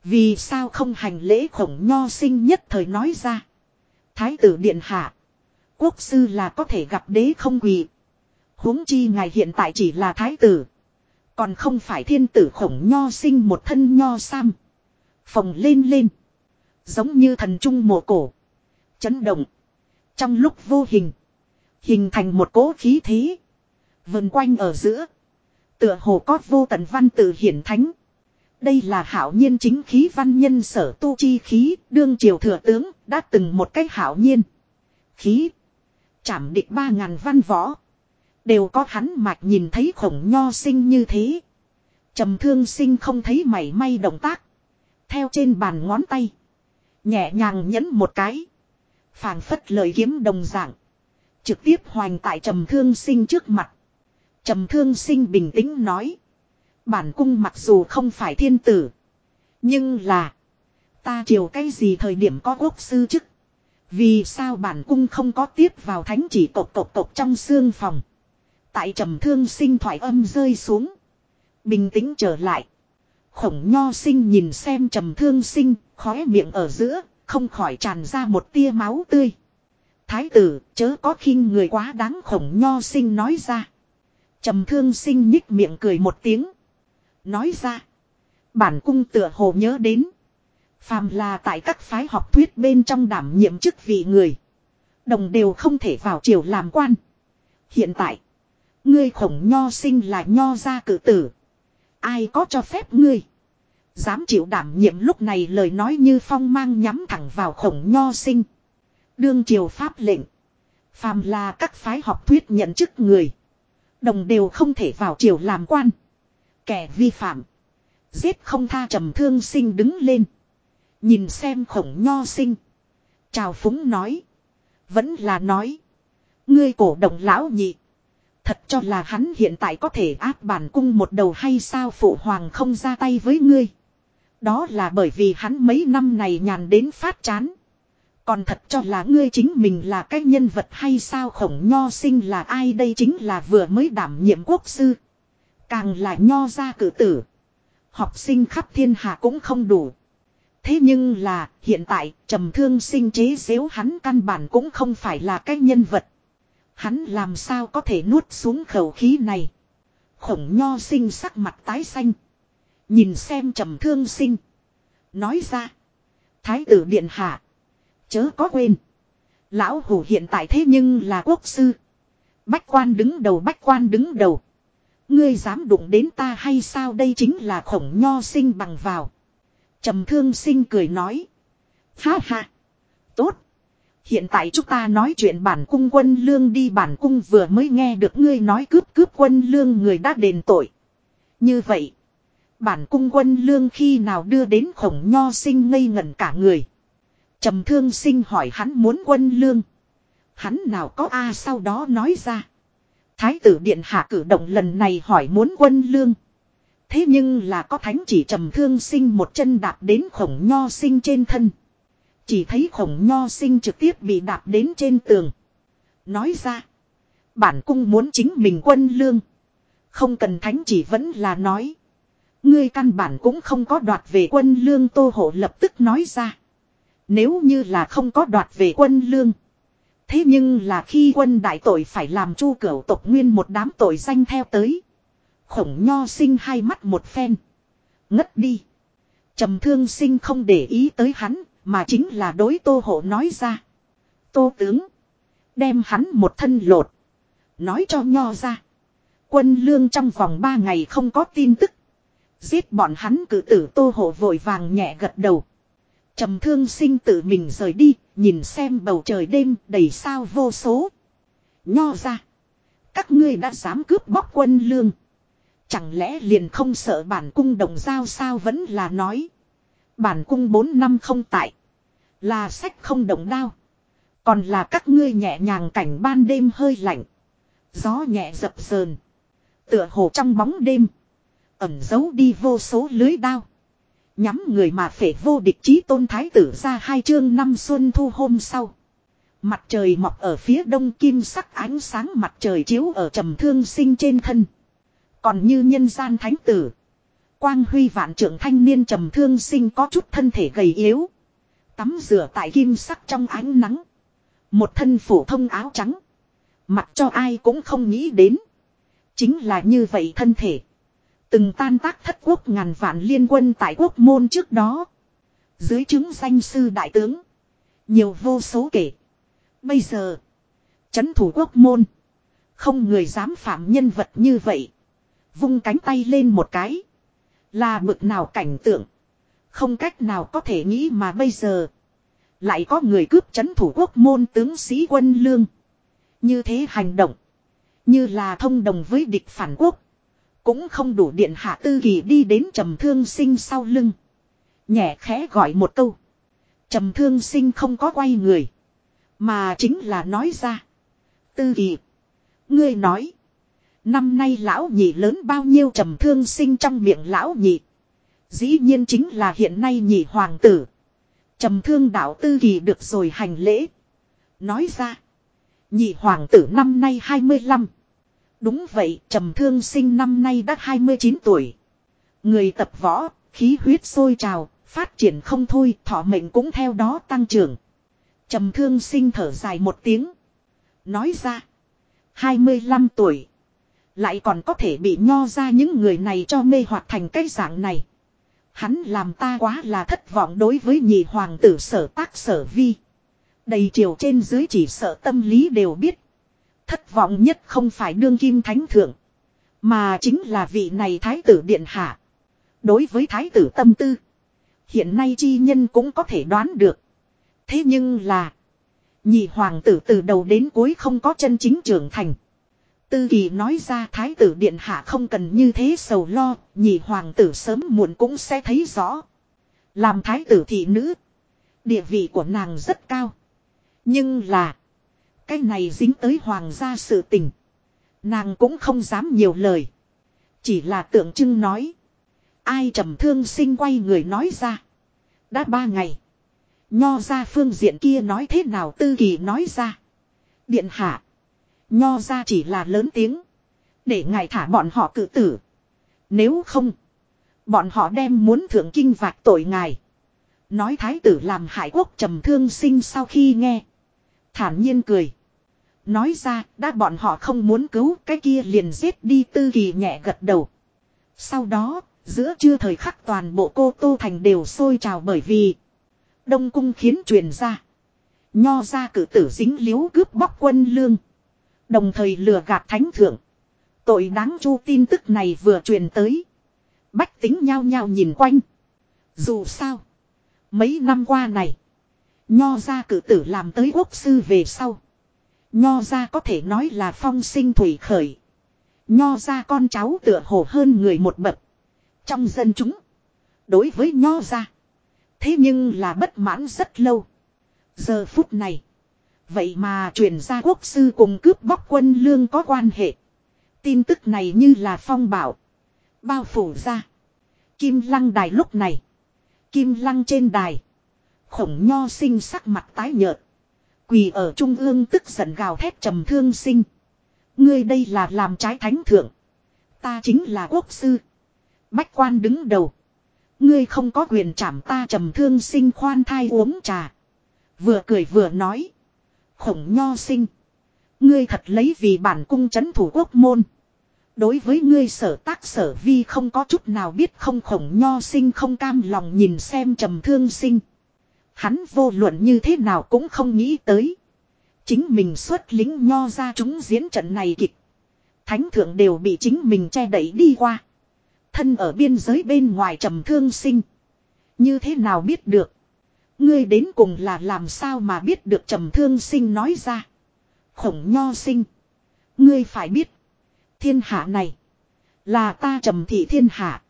Vì sao không hành lễ khổng nho sinh nhất thời nói ra. Thái tử điện hạ. Quốc sư là có thể gặp đế không quỳ. huống chi ngài hiện tại chỉ là thái tử. Còn không phải thiên tử khổng nho sinh một thân nho sam. Phồng lên lên. Giống như thần trung mộ cổ. Chấn động. Trong lúc vô hình. Hình thành một cố khí thế. Vần quanh ở giữa. Tựa hồ có vô tận văn tự hiển thánh. Đây là hảo nhiên chính khí văn nhân sở tu chi khí, đương triều thừa tướng, đã từng một cách hảo nhiên. Khí. Chảm địch ba ngàn văn võ. Đều có hắn mạch nhìn thấy khổng nho sinh như thế. trầm thương sinh không thấy mảy may động tác. Theo trên bàn ngón tay. Nhẹ nhàng nhấn một cái. phảng phất lời kiếm đồng dạng. Trực tiếp hoành tại trầm thương sinh trước mặt. Trầm thương sinh bình tĩnh nói. Bản cung mặc dù không phải thiên tử. Nhưng là. Ta chiều cái gì thời điểm có quốc sư chức. Vì sao bản cung không có tiếp vào thánh chỉ tộc tộc tộc trong xương phòng. Tại trầm thương sinh thoại âm rơi xuống. Bình tĩnh trở lại. Khổng nho sinh nhìn xem trầm thương sinh, khóe miệng ở giữa, không khỏi tràn ra một tia máu tươi. Thái tử, chớ có khinh người quá đáng khổng nho sinh nói ra. Trầm thương sinh nhích miệng cười một tiếng. Nói ra. Bản cung tựa hồ nhớ đến. Phàm là tại các phái học thuyết bên trong đảm nhiệm chức vị người. Đồng đều không thể vào triều làm quan. Hiện tại. Ngươi khổng nho sinh là nho gia cử tử. Ai có cho phép ngươi. Dám chịu đảm nhiệm lúc này lời nói như phong mang nhắm thẳng vào khổng nho sinh. Đương triều pháp lệnh. Phàm là các phái học thuyết nhận chức người. Đồng đều không thể vào triều làm quan. Kẻ vi phạm. Giết không tha trầm thương sinh đứng lên. Nhìn xem khổng nho sinh. Chào phúng nói. Vẫn là nói. Ngươi cổ động lão nhị. Thật cho là hắn hiện tại có thể áp bản cung một đầu hay sao phụ hoàng không ra tay với ngươi. Đó là bởi vì hắn mấy năm này nhàn đến phát chán. Còn thật cho là ngươi chính mình là cái nhân vật hay sao khổng nho sinh là ai đây chính là vừa mới đảm nhiệm quốc sư. Càng là nho ra cử tử. Học sinh khắp thiên hạ cũng không đủ. Thế nhưng là, hiện tại, trầm thương sinh chế xếu hắn căn bản cũng không phải là cái nhân vật. Hắn làm sao có thể nuốt xuống khẩu khí này. Khổng nho sinh sắc mặt tái xanh. Nhìn xem trầm thương sinh. Nói ra. Thái tử điện hạ. Chớ có quên. Lão hủ hiện tại thế nhưng là quốc sư. Bách quan đứng đầu, bách quan đứng đầu. Ngươi dám đụng đến ta hay sao đây chính là khổng nho sinh bằng vào. trầm thương sinh cười nói. Ha ha. Tốt. Hiện tại chúng ta nói chuyện bản cung quân lương đi bản cung vừa mới nghe được ngươi nói cướp cướp quân lương người đã đền tội. Như vậy. Bản cung quân lương khi nào đưa đến khổng nho sinh ngây ngẩn cả người. trầm thương sinh hỏi hắn muốn quân lương. Hắn nào có a à, sau đó nói ra. Thái tử điện hạ cử động lần này hỏi muốn quân lương. Thế nhưng là có thánh chỉ trầm thương sinh một chân đạp đến khổng nho sinh trên thân. Chỉ thấy khổng nho sinh trực tiếp bị đạp đến trên tường. Nói ra. Bản cung muốn chính mình quân lương. Không cần thánh chỉ vẫn là nói. Ngươi căn bản cũng không có đoạt về quân lương tô hộ lập tức nói ra. Nếu như là không có đoạt về quân lương. Thế nhưng là khi quân đại tội phải làm chu cửu tộc nguyên một đám tội danh theo tới. Khổng nho sinh hai mắt một phen. Ngất đi. trầm thương sinh không để ý tới hắn, mà chính là đối tô hộ nói ra. Tô tướng. Đem hắn một thân lột. Nói cho nho ra. Quân lương trong vòng ba ngày không có tin tức. Giết bọn hắn cử tử tô hộ vội vàng nhẹ gật đầu trầm thương sinh tự mình rời đi, nhìn xem bầu trời đêm đầy sao vô số. Nho ra. Các ngươi đã dám cướp bóc quân lương. Chẳng lẽ liền không sợ bản cung đồng giao sao vẫn là nói. Bản cung bốn năm không tại. Là sách không động đao. Còn là các ngươi nhẹ nhàng cảnh ban đêm hơi lạnh. Gió nhẹ dập sờn. Tựa hồ trong bóng đêm. Ẩm giấu đi vô số lưới đao. Nhắm người mà phải vô địch chí tôn thái tử ra hai chương năm xuân thu hôm sau. Mặt trời mọc ở phía đông kim sắc ánh sáng mặt trời chiếu ở trầm thương sinh trên thân. Còn như nhân gian thánh tử. Quang huy vạn trưởng thanh niên trầm thương sinh có chút thân thể gầy yếu. Tắm rửa tại kim sắc trong ánh nắng. Một thân phổ thông áo trắng. Mặc cho ai cũng không nghĩ đến. Chính là như vậy thân thể. Từng tan tác thất quốc ngàn vạn liên quân tại quốc môn trước đó. Dưới chứng danh sư đại tướng. Nhiều vô số kể. Bây giờ. Chấn thủ quốc môn. Không người dám phạm nhân vật như vậy. Vung cánh tay lên một cái. Là bực nào cảnh tượng. Không cách nào có thể nghĩ mà bây giờ. Lại có người cướp chấn thủ quốc môn tướng sĩ quân lương. Như thế hành động. Như là thông đồng với địch phản quốc cũng không đủ điện hạ tư kỳ đi đến trầm thương sinh sau lưng. Nhẹ khẽ gọi một câu. Trầm thương sinh không có quay người. Mà chính là nói ra. Tư kỳ. Ngươi nói. Năm nay lão nhị lớn bao nhiêu trầm thương sinh trong miệng lão nhị. Dĩ nhiên chính là hiện nay nhị hoàng tử. Trầm thương đạo tư kỳ được rồi hành lễ. Nói ra. Nhị hoàng tử năm nay 25. Đúng vậy, trầm thương sinh năm nay đã 29 tuổi. Người tập võ, khí huyết sôi trào, phát triển không thôi, thọ mệnh cũng theo đó tăng trưởng. Trầm thương sinh thở dài một tiếng. Nói ra. 25 tuổi. Lại còn có thể bị nho ra những người này cho mê hoặc thành cái dạng này. Hắn làm ta quá là thất vọng đối với nhị hoàng tử sở tác sở vi. Đầy triều trên dưới chỉ sợ tâm lý đều biết. Thất vọng nhất không phải đương kim thánh thượng. Mà chính là vị này thái tử điện hạ. Đối với thái tử tâm tư. Hiện nay chi nhân cũng có thể đoán được. Thế nhưng là. Nhị hoàng tử từ đầu đến cuối không có chân chính trưởng thành. Tư kỳ nói ra thái tử điện hạ không cần như thế sầu lo, nhị hoàng tử sớm muộn cũng sẽ thấy rõ. Làm thái tử thị nữ, địa vị của nàng rất cao. Nhưng là, cái này dính tới hoàng gia sự tình. Nàng cũng không dám nhiều lời. Chỉ là tượng trưng nói. Ai trầm thương sinh quay người nói ra. Đã ba ngày. Nho ra phương diện kia nói thế nào tư kỳ nói ra. Điện hạ. Nho ra chỉ là lớn tiếng. Để ngài thả bọn họ cử tử. Nếu không. Bọn họ đem muốn thượng kinh vạc tội ngài. Nói thái tử làm hải quốc trầm thương sinh sau khi nghe. Thản nhiên cười. Nói ra, đã bọn họ không muốn cứu, cái kia liền giết đi, tư kỳ nhẹ gật đầu. Sau đó, giữa trưa thời khắc toàn bộ cô Tô Thành đều sôi trào bởi vì. Đông cung khiến truyền ra. Nho ra cử tử dính liếu cướp bóc quân lương. Đồng thời lừa gạt thánh thượng. Tội đáng chu tin tức này vừa truyền tới. Bách tính nhao nhao nhìn quanh. Dù sao. Mấy năm qua này. Nho ra cử tử làm tới quốc sư về sau. Nho ra có thể nói là phong sinh thủy khởi. Nho ra con cháu tựa hồ hơn người một bậc. Trong dân chúng. Đối với nho ra. Thế nhưng là bất mãn rất lâu. Giờ phút này. Vậy mà truyền ra quốc sư cùng cướp bóc quân lương có quan hệ. Tin tức này như là phong bảo. Bao phủ ra. Kim lăng đài lúc này. Kim lăng trên đài. Khổng nho sinh sắc mặt tái nhợt. Quỳ ở trung ương tức giận gào thét trầm thương sinh. Ngươi đây là làm trái thánh thượng. Ta chính là quốc sư. Bách quan đứng đầu. Ngươi không có quyền chạm ta trầm thương sinh khoan thai uống trà. Vừa cười vừa nói. Khổng nho sinh. Ngươi thật lấy vì bản cung chấn thủ quốc môn. Đối với ngươi sở tác sở vi không có chút nào biết không khổng nho sinh không cam lòng nhìn xem trầm thương sinh. Hắn vô luận như thế nào cũng không nghĩ tới. Chính mình xuất lính nho ra chúng diễn trận này kịch. Thánh thượng đều bị chính mình che đẩy đi qua. Thân ở biên giới bên ngoài trầm thương sinh. Như thế nào biết được. Ngươi đến cùng là làm sao mà biết được trầm thương sinh nói ra. Khổng nho sinh. Ngươi phải biết. Thiên hạ này. Là ta trầm thị thiên hạ.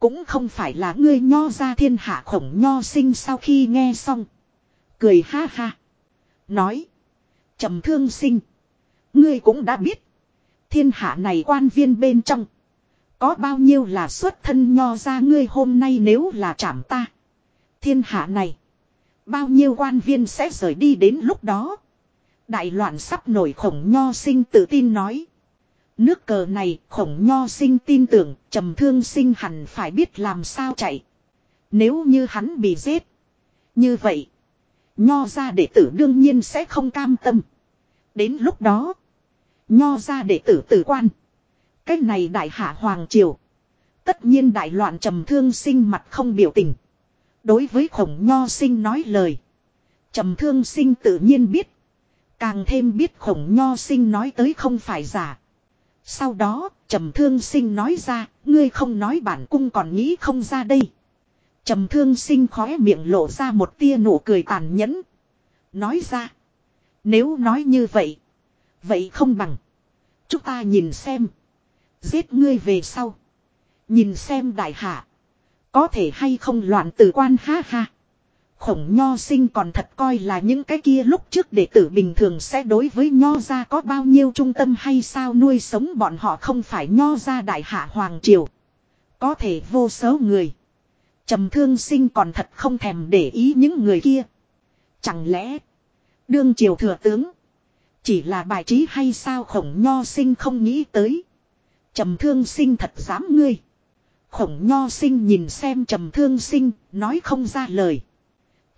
Cũng không phải là ngươi nho ra thiên hạ khổng nho sinh sau khi nghe xong. Cười ha ha. Nói. trầm thương sinh. Ngươi cũng đã biết. Thiên hạ này quan viên bên trong. Có bao nhiêu là xuất thân nho ra ngươi hôm nay nếu là chạm ta. Thiên hạ này. Bao nhiêu quan viên sẽ rời đi đến lúc đó. Đại loạn sắp nổi khổng nho sinh tự tin nói. Nước cờ này khổng nho sinh tin tưởng, trầm thương sinh hẳn phải biết làm sao chạy. Nếu như hắn bị giết. Như vậy. Nho ra đệ tử đương nhiên sẽ không cam tâm. Đến lúc đó. Nho ra đệ tử tử quan. Cái này đại hạ hoàng triều. Tất nhiên đại loạn trầm thương sinh mặt không biểu tình. Đối với khổng nho sinh nói lời. trầm thương sinh tự nhiên biết. Càng thêm biết khổng nho sinh nói tới không phải giả. Sau đó, trầm thương sinh nói ra, ngươi không nói bản cung còn nghĩ không ra đây. Trầm thương sinh khóe miệng lộ ra một tia nụ cười tàn nhẫn. Nói ra, nếu nói như vậy, vậy không bằng. Chúng ta nhìn xem. Giết ngươi về sau. Nhìn xem đại hạ. Có thể hay không loạn tử quan ha ha. Khổng nho sinh còn thật coi là những cái kia lúc trước đệ tử bình thường sẽ đối với nho ra có bao nhiêu trung tâm hay sao nuôi sống bọn họ không phải nho ra đại hạ hoàng triều. Có thể vô số người. trầm thương sinh còn thật không thèm để ý những người kia. Chẳng lẽ. Đương triều thừa tướng. Chỉ là bài trí hay sao khổng nho sinh không nghĩ tới. trầm thương sinh thật dám ngươi. Khổng nho sinh nhìn xem trầm thương sinh, nói không ra lời.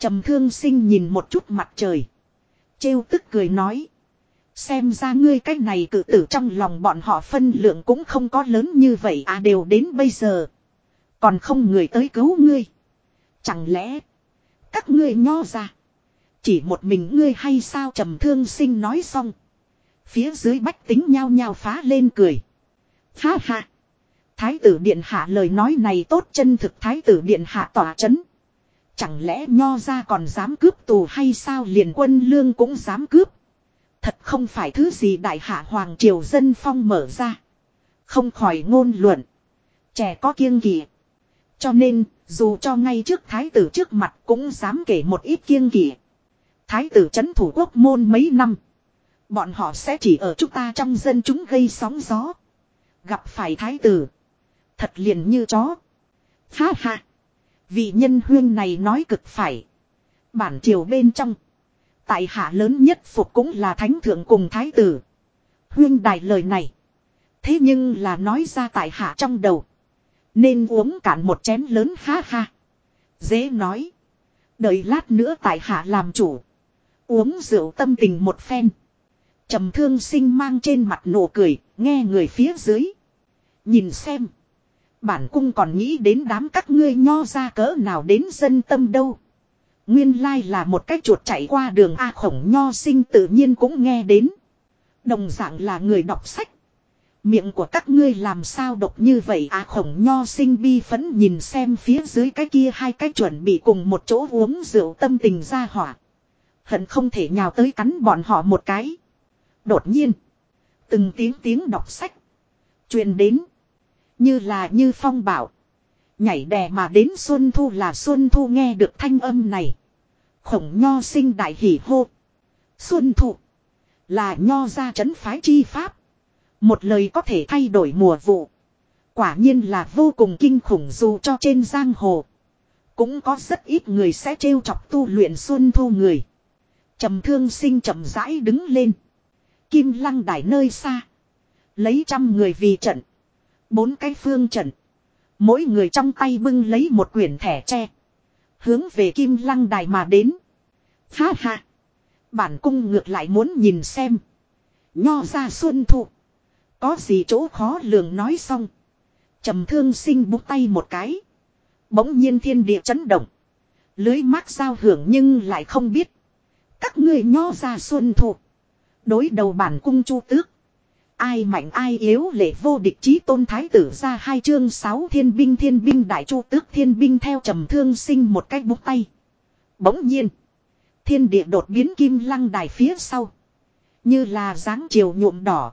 Trầm thương sinh nhìn một chút mặt trời. trêu tức cười nói. Xem ra ngươi cách này cử tử trong lòng bọn họ phân lượng cũng không có lớn như vậy à đều đến bây giờ. Còn không người tới cứu ngươi. Chẳng lẽ, các ngươi nho ra. Chỉ một mình ngươi hay sao trầm thương sinh nói xong. Phía dưới bách tính nhao nhao phá lên cười. Ha ha. Thái tử điện hạ lời nói này tốt, chân thực thái tử điện hạ tỏa chấn. Chẳng lẽ nho ra còn dám cướp tù hay sao liền quân lương cũng dám cướp. Thật không phải thứ gì đại hạ hoàng triều dân phong mở ra. Không khỏi ngôn luận. Trẻ có kiêng kỵ. Cho nên, dù cho ngay trước thái tử trước mặt cũng dám kể một ít kiêng kỵ. Thái tử chấn thủ quốc môn mấy năm. Bọn họ sẽ chỉ ở chúng ta trong dân chúng gây sóng gió. Gặp phải thái tử. Thật liền như chó. Ha ha. Vị nhân huyên này nói cực phải. Bản triều bên trong. Tại hạ lớn nhất phục cũng là thánh thượng cùng thái tử. Huyên đài lời này. Thế nhưng là nói ra tại hạ trong đầu. Nên uống cạn một chén lớn ha ha. Dễ nói. Đợi lát nữa tại hạ làm chủ. Uống rượu tâm tình một phen. trầm thương sinh mang trên mặt nụ cười, nghe người phía dưới. Nhìn xem. Bản cung còn nghĩ đến đám các ngươi nho ra cỡ nào đến dân tâm đâu. Nguyên lai là một cái chuột chạy qua đường A khổng nho sinh tự nhiên cũng nghe đến. Đồng dạng là người đọc sách. Miệng của các ngươi làm sao độc như vậy A khổng nho sinh bi phấn nhìn xem phía dưới cái kia hai cái chuẩn bị cùng một chỗ uống rượu tâm tình ra hỏa. Hận không thể nhào tới cắn bọn họ một cái. Đột nhiên. Từng tiếng tiếng đọc sách. truyền đến. Như là như phong bảo. Nhảy đè mà đến Xuân Thu là Xuân Thu nghe được thanh âm này. Khổng nho sinh đại hỉ hô. Xuân Thu. Là nho ra trấn phái chi pháp. Một lời có thể thay đổi mùa vụ. Quả nhiên là vô cùng kinh khủng dù cho trên giang hồ. Cũng có rất ít người sẽ trêu chọc tu luyện Xuân Thu người. trầm thương sinh chậm rãi đứng lên. Kim lăng đài nơi xa. Lấy trăm người vì trận. Bốn cái phương trận. Mỗi người trong tay bưng lấy một quyển thẻ tre. Hướng về kim lăng đài mà đến. Ha ha. Bản cung ngược lại muốn nhìn xem. Nho ra xuân thụ. Có gì chỗ khó lường nói xong. trầm thương sinh bút tay một cái. Bỗng nhiên thiên địa chấn động. Lưới mát giao hưởng nhưng lại không biết. Các người nho ra xuân thụ. Đối đầu bản cung chu tước. Ai mạnh ai yếu lệ vô địch chí tôn thái tử ra hai chương sáu thiên binh thiên binh đại chu tước thiên binh theo trầm thương sinh một cách bút tay. Bỗng nhiên. Thiên địa đột biến kim lăng đài phía sau. Như là dáng chiều nhuộm đỏ.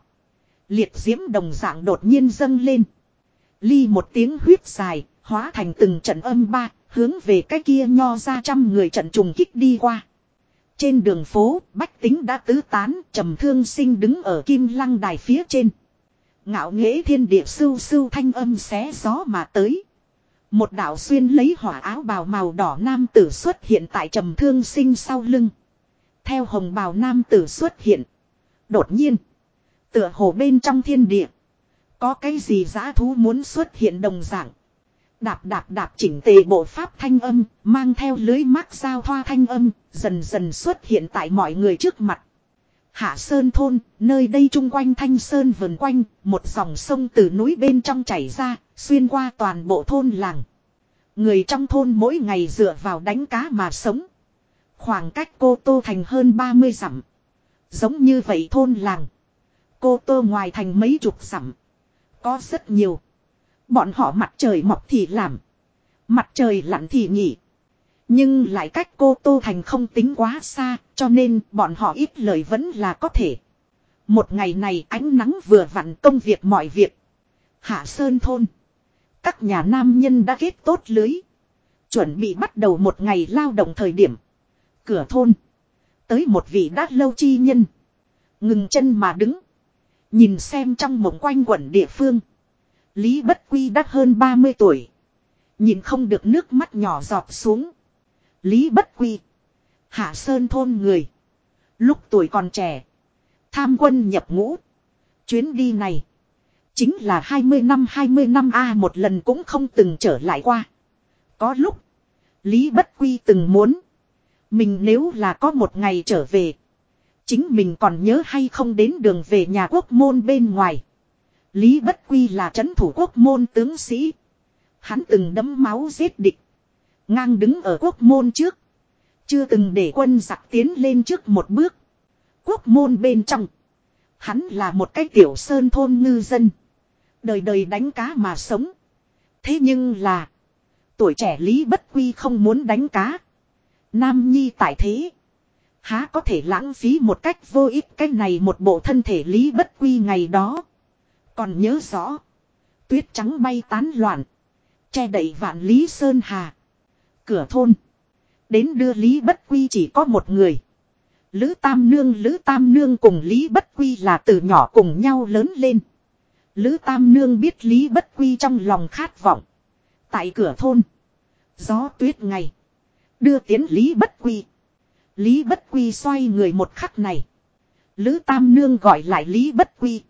Liệt diễm đồng dạng đột nhiên dâng lên. Ly một tiếng huyết dài, hóa thành từng trận âm ba, hướng về cái kia nho ra trăm người trận trùng kích đi qua. Trên đường phố, bách tính đã tứ tán, trầm thương sinh đứng ở kim lăng đài phía trên. Ngạo nghễ thiên địa sưu sưu thanh âm xé gió mà tới. Một đạo xuyên lấy hỏa áo bào màu đỏ nam tử xuất hiện tại trầm thương sinh sau lưng. Theo hồng bào nam tử xuất hiện. Đột nhiên. Tựa hồ bên trong thiên địa. Có cái gì giá thú muốn xuất hiện đồng dạng. Đạp đạp đạp chỉnh tề bộ pháp thanh âm, mang theo lưới mắc giao thoa thanh âm, dần dần xuất hiện tại mọi người trước mặt. Hạ Sơn Thôn, nơi đây chung quanh thanh sơn vần quanh, một dòng sông từ núi bên trong chảy ra, xuyên qua toàn bộ thôn làng. Người trong thôn mỗi ngày dựa vào đánh cá mà sống. Khoảng cách cô Tô Thành hơn 30 dặm. Giống như vậy thôn làng. Cô Tô ngoài thành mấy chục dặm. Có rất nhiều. Bọn họ mặt trời mọc thì làm. Mặt trời lặn thì nghỉ. Nhưng lại cách cô Tô Thành không tính quá xa, cho nên bọn họ ít lời vẫn là có thể. Một ngày này ánh nắng vừa vặn công việc mọi việc. Hạ Sơn Thôn. Các nhà nam nhân đã kết tốt lưới. Chuẩn bị bắt đầu một ngày lao động thời điểm. Cửa thôn. Tới một vị đát lâu chi nhân. Ngừng chân mà đứng. Nhìn xem trong mộng quanh quẩn địa phương. Lý Bất Quy đã hơn 30 tuổi. Nhìn không được nước mắt nhỏ giọt xuống. Lý Bất Quy. Hạ Sơn thôn người. Lúc tuổi còn trẻ. Tham quân nhập ngũ. Chuyến đi này. Chính là 20 năm 20 năm A một lần cũng không từng trở lại qua. Có lúc. Lý Bất Quy từng muốn. Mình nếu là có một ngày trở về. Chính mình còn nhớ hay không đến đường về nhà quốc môn bên ngoài. Lý Bất Quy là trấn thủ quốc môn tướng sĩ. Hắn từng đấm máu giết địch. Ngang đứng ở quốc môn trước. Chưa từng để quân giặc tiến lên trước một bước. Quốc môn bên trong. Hắn là một cái tiểu sơn thôn ngư dân. Đời đời đánh cá mà sống. Thế nhưng là. Tuổi trẻ Lý Bất Quy không muốn đánh cá. Nam Nhi tại thế. Há có thể lãng phí một cách vô ích cái này một bộ thân thể Lý Bất Quy ngày đó. Còn nhớ rõ. Tuyết trắng bay tán loạn. Che đậy vạn Lý Sơn Hà. Cửa thôn. Đến đưa Lý Bất Quy chỉ có một người. Lữ Tam Nương, Lữ Tam Nương cùng Lý Bất Quy là từ nhỏ cùng nhau lớn lên. Lữ Tam Nương biết Lý Bất Quy trong lòng khát vọng. Tại cửa thôn. Gió tuyết ngày. Đưa tiến Lý Bất Quy. Lý Bất Quy xoay người một khắc này. Lữ Tam Nương gọi lại Lý Bất Quy.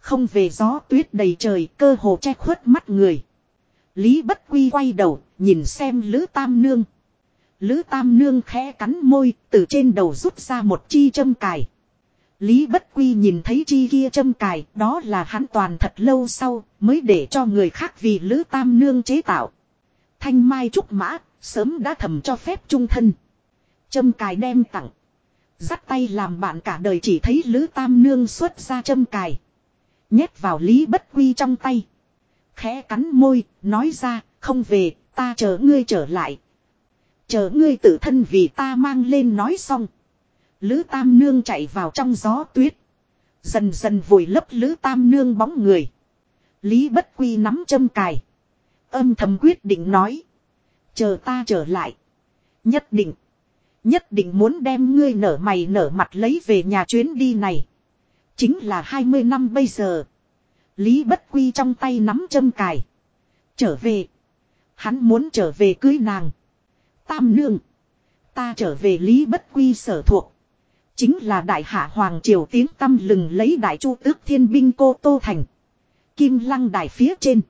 Không về gió tuyết đầy trời cơ hồ che khuất mắt người. Lý Bất Quy quay đầu, nhìn xem Lữ Tam Nương. Lữ Tam Nương khẽ cắn môi, từ trên đầu rút ra một chi châm cài. Lý Bất Quy nhìn thấy chi kia châm cài, đó là hắn toàn thật lâu sau, mới để cho người khác vì Lữ Tam Nương chế tạo. Thanh Mai Trúc Mã, sớm đã thầm cho phép trung thân. Châm cài đem tặng. Dắt tay làm bạn cả đời chỉ thấy Lữ Tam Nương xuất ra châm cài. Nhét vào Lý Bất Quy trong tay. Khẽ cắn môi, nói ra, không về, ta chờ ngươi trở lại. Chờ ngươi tự thân vì ta mang lên nói xong. Lữ Tam Nương chạy vào trong gió tuyết. Dần dần vùi lấp Lữ Tam Nương bóng người. Lý Bất Quy nắm châm cài. Âm thầm quyết định nói. Chờ ta trở lại. Nhất định. Nhất định muốn đem ngươi nở mày nở mặt lấy về nhà chuyến đi này. Chính là 20 năm bây giờ. Lý bất quy trong tay nắm châm cài. Trở về. Hắn muốn trở về cưới nàng. Tam nương. Ta trở về Lý bất quy sở thuộc. Chính là đại hạ hoàng triều tiếng tâm lừng lấy đại chu tước thiên binh cô Tô Thành. Kim lăng đài phía trên.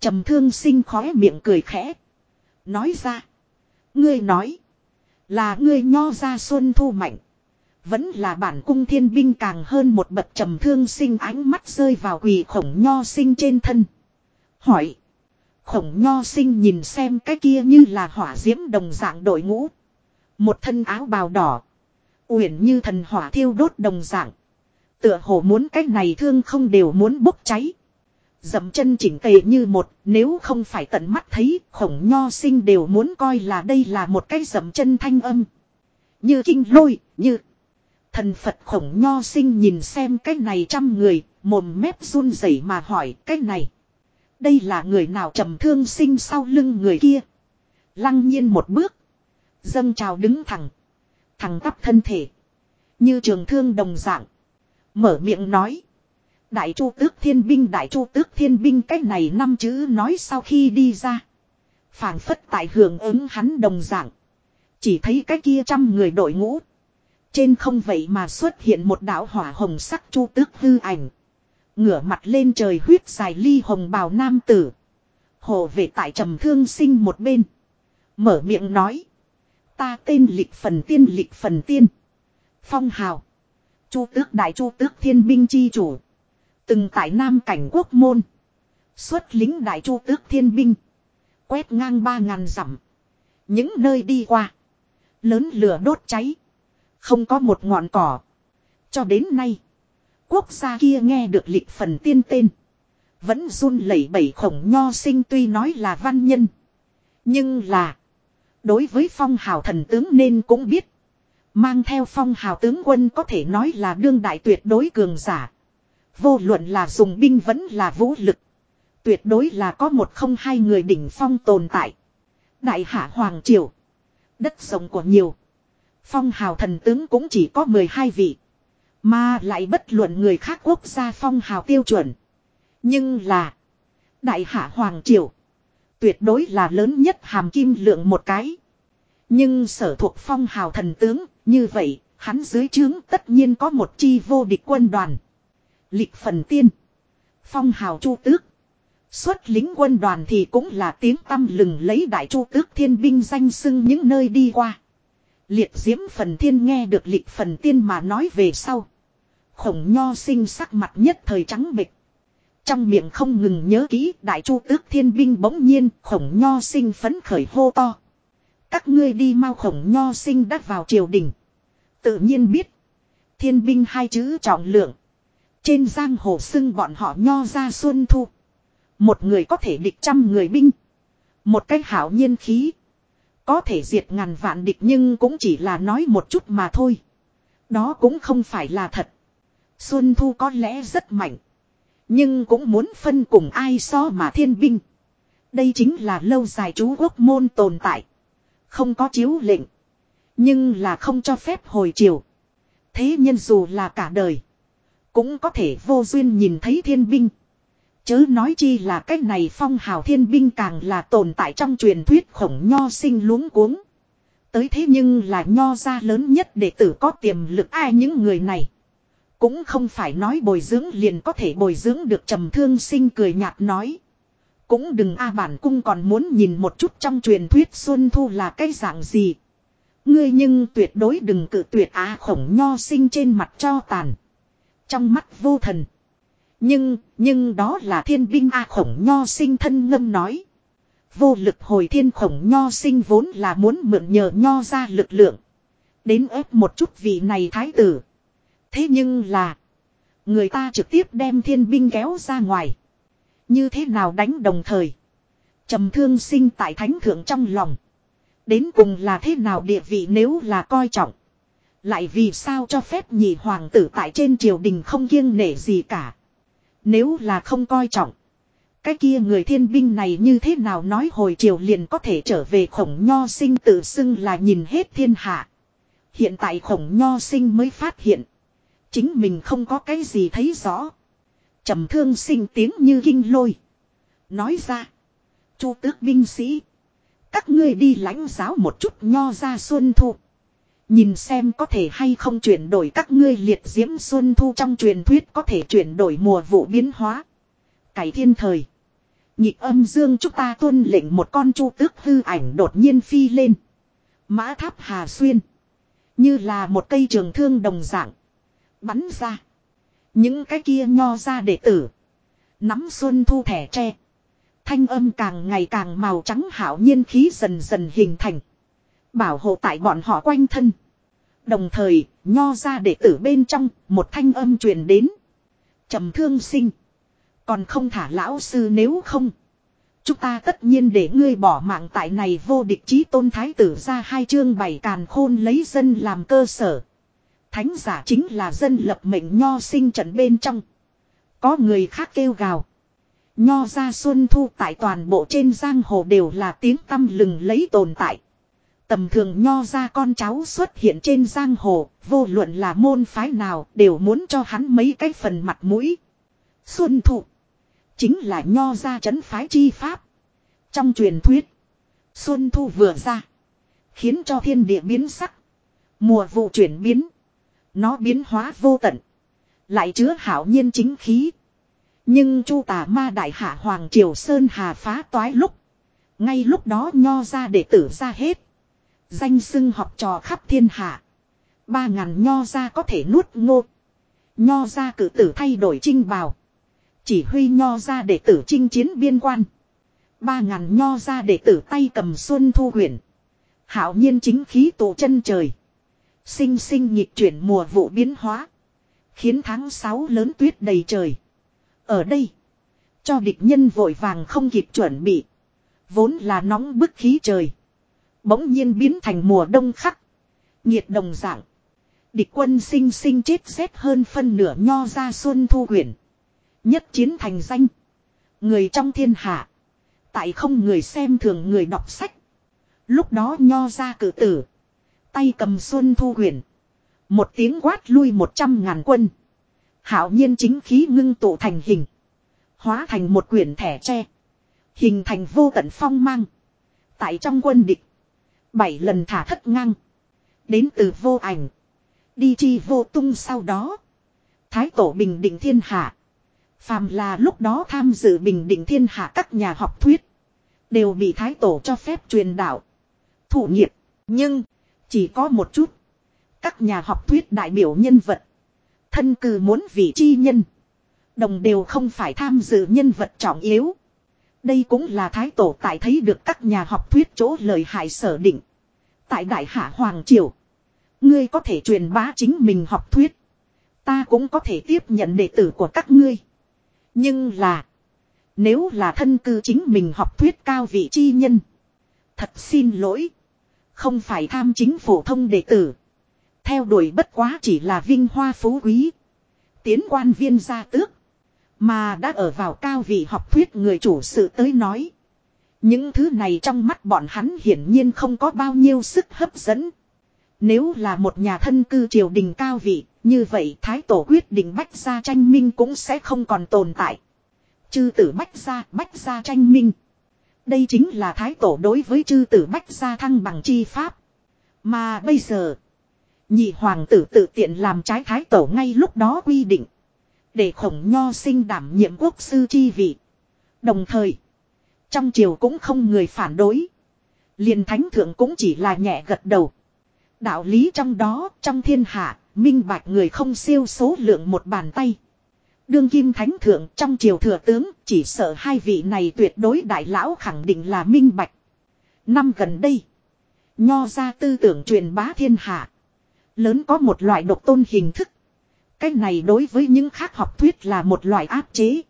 trầm thương sinh khóe miệng cười khẽ. Nói ra. Ngươi nói. Là ngươi nho ra xuân thu mạnh. Vẫn là bản cung thiên binh càng hơn một bậc trầm thương sinh ánh mắt rơi vào quỳ khổng nho sinh trên thân. Hỏi. Khổng nho sinh nhìn xem cái kia như là hỏa diễm đồng dạng đội ngũ. Một thân áo bào đỏ. Uyển như thần hỏa thiêu đốt đồng dạng. Tựa hồ muốn cái này thương không đều muốn bốc cháy. Dậm chân chỉnh tề như một, nếu không phải tận mắt thấy, khổng nho sinh đều muốn coi là đây là một cái dậm chân thanh âm. Như kinh lôi, như Thần Phật khổng nho sinh nhìn xem cái này trăm người, mồm mép run rẩy mà hỏi cái này. Đây là người nào trầm thương sinh sau lưng người kia. Lăng nhiên một bước. Dâng trào đứng thẳng. Thẳng tắp thân thể. Như trường thương đồng dạng. Mở miệng nói. Đại chu tước thiên binh đại chu tước thiên binh cái này năm chữ nói sau khi đi ra. phảng phất tại hưởng ứng hắn đồng dạng. Chỉ thấy cái kia trăm người đội ngũ. Trên không vậy mà xuất hiện một đạo hỏa hồng sắc chu tước hư ảnh. Ngửa mặt lên trời huyết dài ly hồng bào nam tử. Hồ về tại trầm thương sinh một bên. Mở miệng nói. Ta tên lịch phần tiên, lịch phần tiên. Phong hào. Chu tước đại chu tước thiên binh chi chủ. Từng tại nam cảnh quốc môn. Xuất lính đại chu tước thiên binh. Quét ngang ba ngàn dặm. Những nơi đi qua. Lớn lửa đốt cháy. Không có một ngọn cỏ. Cho đến nay. Quốc gia kia nghe được lịch phần tiên tên. Vẫn run lẩy bẩy khổng nho sinh tuy nói là văn nhân. Nhưng là. Đối với phong hào thần tướng nên cũng biết. Mang theo phong hào tướng quân có thể nói là đương đại tuyệt đối cường giả. Vô luận là dùng binh vẫn là vũ lực. Tuyệt đối là có một không hai người đỉnh phong tồn tại. Đại hạ Hoàng Triều. Đất rộng của nhiều. Phong hào thần tướng cũng chỉ có 12 vị. Mà lại bất luận người khác quốc gia phong hào tiêu chuẩn. Nhưng là. Đại hạ Hoàng Triều. Tuyệt đối là lớn nhất hàm kim lượng một cái. Nhưng sở thuộc phong hào thần tướng. Như vậy, hắn dưới trướng tất nhiên có một chi vô địch quân đoàn. Lịch phần tiên. Phong hào chu tước. Xuất lính quân đoàn thì cũng là tiếng tâm lừng lấy đại chu tước thiên binh danh xưng những nơi đi qua. Liệt diễm phần thiên nghe được lịch phần tiên mà nói về sau. Khổng nho sinh sắc mặt nhất thời trắng bịch. Trong miệng không ngừng nhớ kỹ đại chu tước thiên binh bỗng nhiên khổng nho sinh phấn khởi hô to. Các ngươi đi mau khổng nho sinh đắt vào triều đình. Tự nhiên biết. Thiên binh hai chữ trọng lượng. Trên giang hồ xưng bọn họ nho ra xuân thu. Một người có thể địch trăm người binh. Một cách hảo nhiên khí. Có thể diệt ngàn vạn địch nhưng cũng chỉ là nói một chút mà thôi. Đó cũng không phải là thật. Xuân Thu có lẽ rất mạnh. Nhưng cũng muốn phân cùng ai so mà thiên binh. Đây chính là lâu dài chú quốc môn tồn tại. Không có chiếu lệnh. Nhưng là không cho phép hồi chiều. Thế nhân dù là cả đời. Cũng có thể vô duyên nhìn thấy thiên binh. Chớ nói chi là cách này phong hào thiên binh càng là tồn tại trong truyền thuyết khổng nho sinh luống cuống. Tới thế nhưng là nho gia lớn nhất đệ tử có tiềm lực ai những người này. Cũng không phải nói bồi dưỡng liền có thể bồi dưỡng được trầm thương sinh cười nhạt nói. Cũng đừng a, bản cung còn muốn nhìn một chút trong truyền thuyết Xuân Thu là cái dạng gì. Ngươi nhưng tuyệt đối đừng cự tuyệt á khổng nho sinh trên mặt cho tàn. Trong mắt vô thần. Nhưng, nhưng đó là thiên binh A khổng nho sinh thân ngâm nói. Vô lực hồi thiên khổng nho sinh vốn là muốn mượn nhờ nho ra lực lượng. Đến ép một chút vị này thái tử. Thế nhưng là. Người ta trực tiếp đem thiên binh kéo ra ngoài. Như thế nào đánh đồng thời. trầm thương sinh tại thánh thượng trong lòng. Đến cùng là thế nào địa vị nếu là coi trọng. Lại vì sao cho phép nhị hoàng tử tại trên triều đình không kiêng nể gì cả. Nếu là không coi trọng. Cái kia người thiên binh này như thế nào nói hồi chiều liền có thể trở về khổng nho sinh tự xưng là nhìn hết thiên hạ. Hiện tại khổng nho sinh mới phát hiện. Chính mình không có cái gì thấy rõ. trầm thương sinh tiếng như kinh lôi. Nói ra. Chu tước binh sĩ. Các ngươi đi lãnh giáo một chút nho ra xuân thu. Nhìn xem có thể hay không chuyển đổi các ngươi liệt diễm xuân thu trong truyền thuyết có thể chuyển đổi mùa vụ biến hóa. Cải thiên thời. Nhịp âm dương chúng ta tuân lệnh một con chu tước hư ảnh đột nhiên phi lên. Mã tháp hà xuyên. Như là một cây trường thương đồng dạng. Bắn ra. Những cái kia nho ra đệ tử. Nắm xuân thu thẻ tre. Thanh âm càng ngày càng màu trắng hảo nhiên khí dần dần hình thành. Bảo hộ tại bọn họ quanh thân. Đồng thời, nho ra đệ tử bên trong, một thanh âm truyền đến. trầm thương sinh. Còn không thả lão sư nếu không. Chúng ta tất nhiên để ngươi bỏ mạng tại này vô địch chí tôn thái tử ra hai chương bảy càn khôn lấy dân làm cơ sở. Thánh giả chính là dân lập mệnh nho sinh trận bên trong. Có người khác kêu gào. Nho ra xuân thu tại toàn bộ trên giang hồ đều là tiếng tâm lừng lấy tồn tại. Tầm thường nho ra con cháu xuất hiện trên giang hồ, vô luận là môn phái nào đều muốn cho hắn mấy cái phần mặt mũi. Xuân thụ. Chính là nho ra chấn phái chi pháp. Trong truyền thuyết. Xuân thu vừa ra. Khiến cho thiên địa biến sắc. Mùa vụ chuyển biến. Nó biến hóa vô tận. Lại chứa hảo nhiên chính khí. Nhưng chu tà ma đại hạ hoàng triều sơn hà phá toái lúc. Ngay lúc đó nho ra để tử ra hết. Danh xưng học trò khắp thiên hạ. Ba ngàn nho ra có thể nuốt ngô. Nho ra cử tử thay đổi trinh bào. Chỉ huy nho ra để tử chinh chiến biên quan. Ba ngàn nho ra để tử tay cầm xuân thu huyền. Hảo nhiên chính khí tụ chân trời. Sinh sinh nhịp chuyển mùa vụ biến hóa. Khiến tháng 6 lớn tuyết đầy trời. Ở đây. Cho địch nhân vội vàng không kịp chuẩn bị. Vốn là nóng bức khí trời. Bỗng nhiên biến thành mùa đông khắc. Nhiệt đồng dạng. Địch quân sinh sinh chết rét hơn phân nửa nho ra xuân thu quyển. Nhất chiến thành danh. Người trong thiên hạ. Tại không người xem thường người đọc sách. Lúc đó nho ra cử tử. Tay cầm xuân thu huyền. Một tiếng quát lui một trăm ngàn quân. Hảo nhiên chính khí ngưng tụ thành hình. Hóa thành một quyển thẻ tre. Hình thành vô tận phong mang. Tại trong quân địch. Bảy lần thả thất ngang. Đến từ vô ảnh. Đi chi vô tung sau đó. Thái tổ bình định thiên hạ. Phàm là lúc đó tham dự bình định thiên hạ các nhà học thuyết. Đều bị thái tổ cho phép truyền đạo. Thủ nghiệp. Nhưng. Chỉ có một chút. Các nhà học thuyết đại biểu nhân vật. Thân cư muốn vị chi nhân. Đồng đều không phải tham dự nhân vật trọng yếu. Đây cũng là thái tổ tại thấy được các nhà học thuyết chỗ lời hại sở định. Tại đại hạ Hoàng Triều. Ngươi có thể truyền bá chính mình học thuyết. Ta cũng có thể tiếp nhận đệ tử của các ngươi. Nhưng là. Nếu là thân cư chính mình học thuyết cao vị chi nhân. Thật xin lỗi. Không phải tham chính phổ thông đệ tử. Theo đuổi bất quá chỉ là vinh hoa phú quý. Tiến quan viên gia tước. Mà đã ở vào cao vị học thuyết người chủ sự tới nói. Những thứ này trong mắt bọn hắn hiển nhiên không có bao nhiêu sức hấp dẫn. Nếu là một nhà thân cư triều đình cao vị, như vậy Thái Tổ quyết định Bách Gia tranh minh cũng sẽ không còn tồn tại. Chư tử Bách Gia, Bách Gia tranh minh. Đây chính là Thái Tổ đối với chư tử Bách Gia thăng bằng chi pháp. Mà bây giờ, nhị hoàng tử tự tiện làm trái Thái Tổ ngay lúc đó quy định. Để khổng nho sinh đảm nhiệm quốc sư chi vị. Đồng thời, trong triều cũng không người phản đối. liền thánh thượng cũng chỉ là nhẹ gật đầu. Đạo lý trong đó, trong thiên hạ, minh bạch người không siêu số lượng một bàn tay. Đương kim thánh thượng trong triều thừa tướng, chỉ sợ hai vị này tuyệt đối đại lão khẳng định là minh bạch. Năm gần đây, nho ra tư tưởng truyền bá thiên hạ. Lớn có một loại độc tôn hình thức. Cái này đối với những khác học thuyết là một loại áp chế.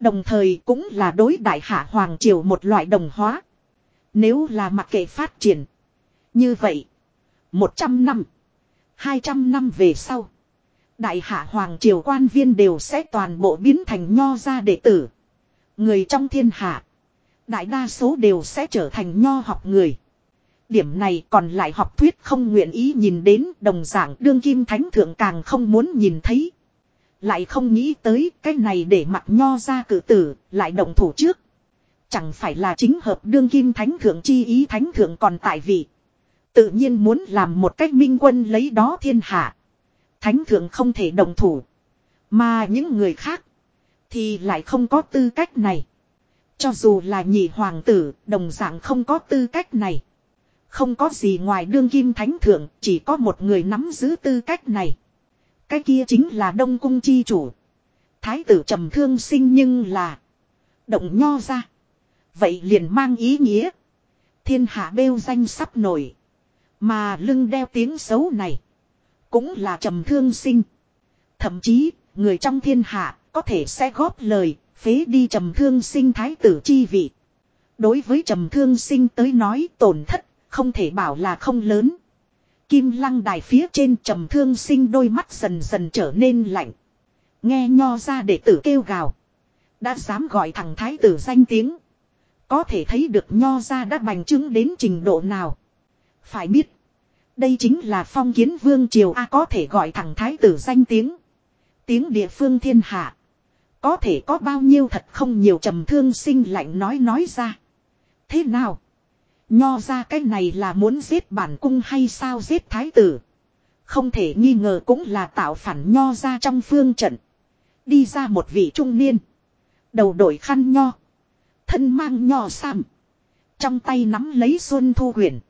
Đồng thời cũng là đối đại hạ hoàng triều một loại đồng hóa. Nếu là mặc kệ phát triển. Như vậy. một trăm năm. hai trăm năm về sau. Đại hạ hoàng triều quan viên đều sẽ toàn bộ biến thành nho gia đệ tử. Người trong thiên hạ. Đại đa số đều sẽ trở thành nho học người. Điểm này còn lại học thuyết không nguyện ý nhìn đến đồng giảng đương kim thánh thượng càng không muốn nhìn thấy. Lại không nghĩ tới cái này để mặt nho ra cử tử, lại động thủ trước. Chẳng phải là chính hợp đương kim thánh thượng chi ý thánh thượng còn tại vị. Tự nhiên muốn làm một cách minh quân lấy đó thiên hạ. Thánh thượng không thể đồng thủ. Mà những người khác thì lại không có tư cách này. Cho dù là nhị hoàng tử, đồng dạng không có tư cách này. Không có gì ngoài đương kim thánh thượng, chỉ có một người nắm giữ tư cách này. Cái kia chính là đông cung chi chủ. Thái tử trầm thương sinh nhưng là. Động nho ra. Vậy liền mang ý nghĩa. Thiên hạ bêu danh sắp nổi. Mà lưng đeo tiếng xấu này. Cũng là trầm thương sinh. Thậm chí, người trong thiên hạ có thể sẽ góp lời, phế đi trầm thương sinh thái tử chi vị. Đối với trầm thương sinh tới nói tổn thất không thể bảo là không lớn. Kim lăng đài phía trên trầm thương sinh đôi mắt dần dần trở nên lạnh. Nghe nho ra đệ tử kêu gào. Đã dám gọi thằng thái tử danh tiếng. Có thể thấy được nho ra đã bành trướng đến trình độ nào. Phải biết. Đây chính là phong kiến vương triều A có thể gọi thằng thái tử danh tiếng. Tiếng địa phương thiên hạ. Có thể có bao nhiêu thật không nhiều trầm thương sinh lạnh nói nói ra. Thế nào? Nho ra cái này là muốn giết bản cung hay sao giết thái tử. Không thể nghi ngờ cũng là tạo phản nho ra trong phương trận. Đi ra một vị trung niên. Đầu đội khăn nho. Thân mang nho sam. Trong tay nắm lấy xuân thu huyền.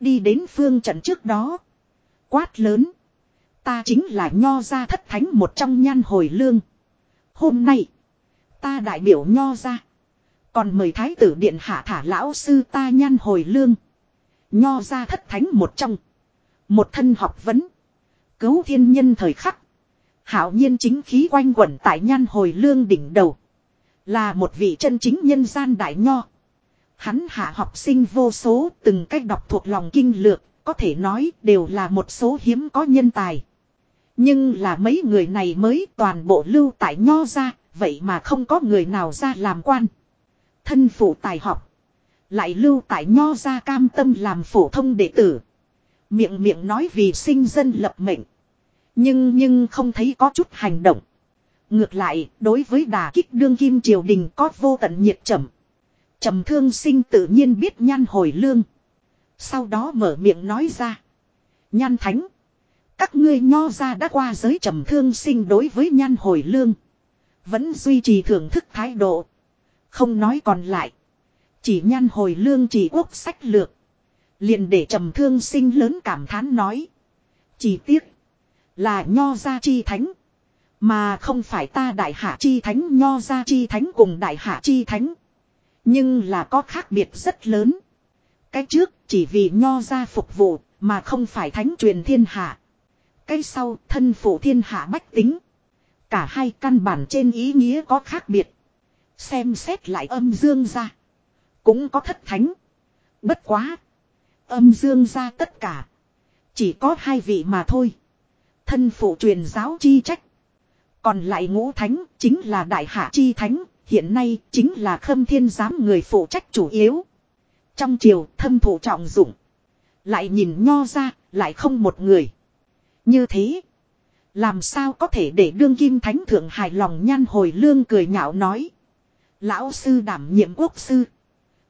Đi đến phương trận trước đó. Quát lớn. Ta chính là nho ra thất thánh một trong nhan hồi lương. Hôm nay. Ta đại biểu nho ra. Còn mời thái tử điện hạ thả lão sư ta nhan hồi lương. Nho ra thất thánh một trong. Một thân học vấn. Cứu thiên nhân thời khắc. Hảo nhiên chính khí quanh quẩn tại nhan hồi lương đỉnh đầu. Là một vị chân chính nhân gian đại nho. Hắn hạ học sinh vô số, từng cách đọc thuộc lòng kinh lược. Có thể nói đều là một số hiếm có nhân tài. Nhưng là mấy người này mới toàn bộ lưu tại nho ra. vậy mà không có người nào ra làm quan. Thân phụ tài học. Lại lưu tại nho ra cam tâm làm phổ thông đệ tử. Miệng miệng nói vì sinh dân lập mệnh. Nhưng nhưng không thấy có chút hành động. Ngược lại, đối với đà kích đương kim triều đình có vô tận nhiệt trầm. trầm thương sinh tự nhiên biết nhan hồi lương. Sau đó mở miệng nói ra. Nhan thánh. Các ngươi nho ra đã qua giới trầm thương sinh đối với nhan hồi lương. Vẫn duy trì thưởng thức thái độ. Không nói còn lại. Chỉ nhan hồi lương chỉ quốc sách lược. liền để trầm thương sinh lớn cảm thán nói. Chỉ tiếc. Là nho gia chi thánh. Mà không phải ta đại hạ chi thánh, nho gia chi thánh cùng đại hạ chi thánh. Nhưng là có khác biệt rất lớn. Cái trước chỉ vì nho gia phục vụ mà không phải thánh truyền thiên hạ. Cái sau thân phụ thiên hạ bách tính. Cả hai căn bản trên ý nghĩa có khác biệt. Xem xét lại âm dương ra. Cũng có thất thánh. Bất quá. Âm dương ra tất cả. Chỉ có hai vị mà thôi. Thân phụ truyền giáo chi trách. Còn lại ngũ thánh chính là đại hạ chi thánh. Hiện nay chính là khâm thiên giám người phụ trách chủ yếu. Trong triều thâm thụ trọng dụng. Lại nhìn nho ra, lại không một người. Như thế. Làm sao có thể để đương kim thánh thượng hài lòng nhan hồi lương cười nhạo nói. Lão sư đảm nhiệm quốc sư.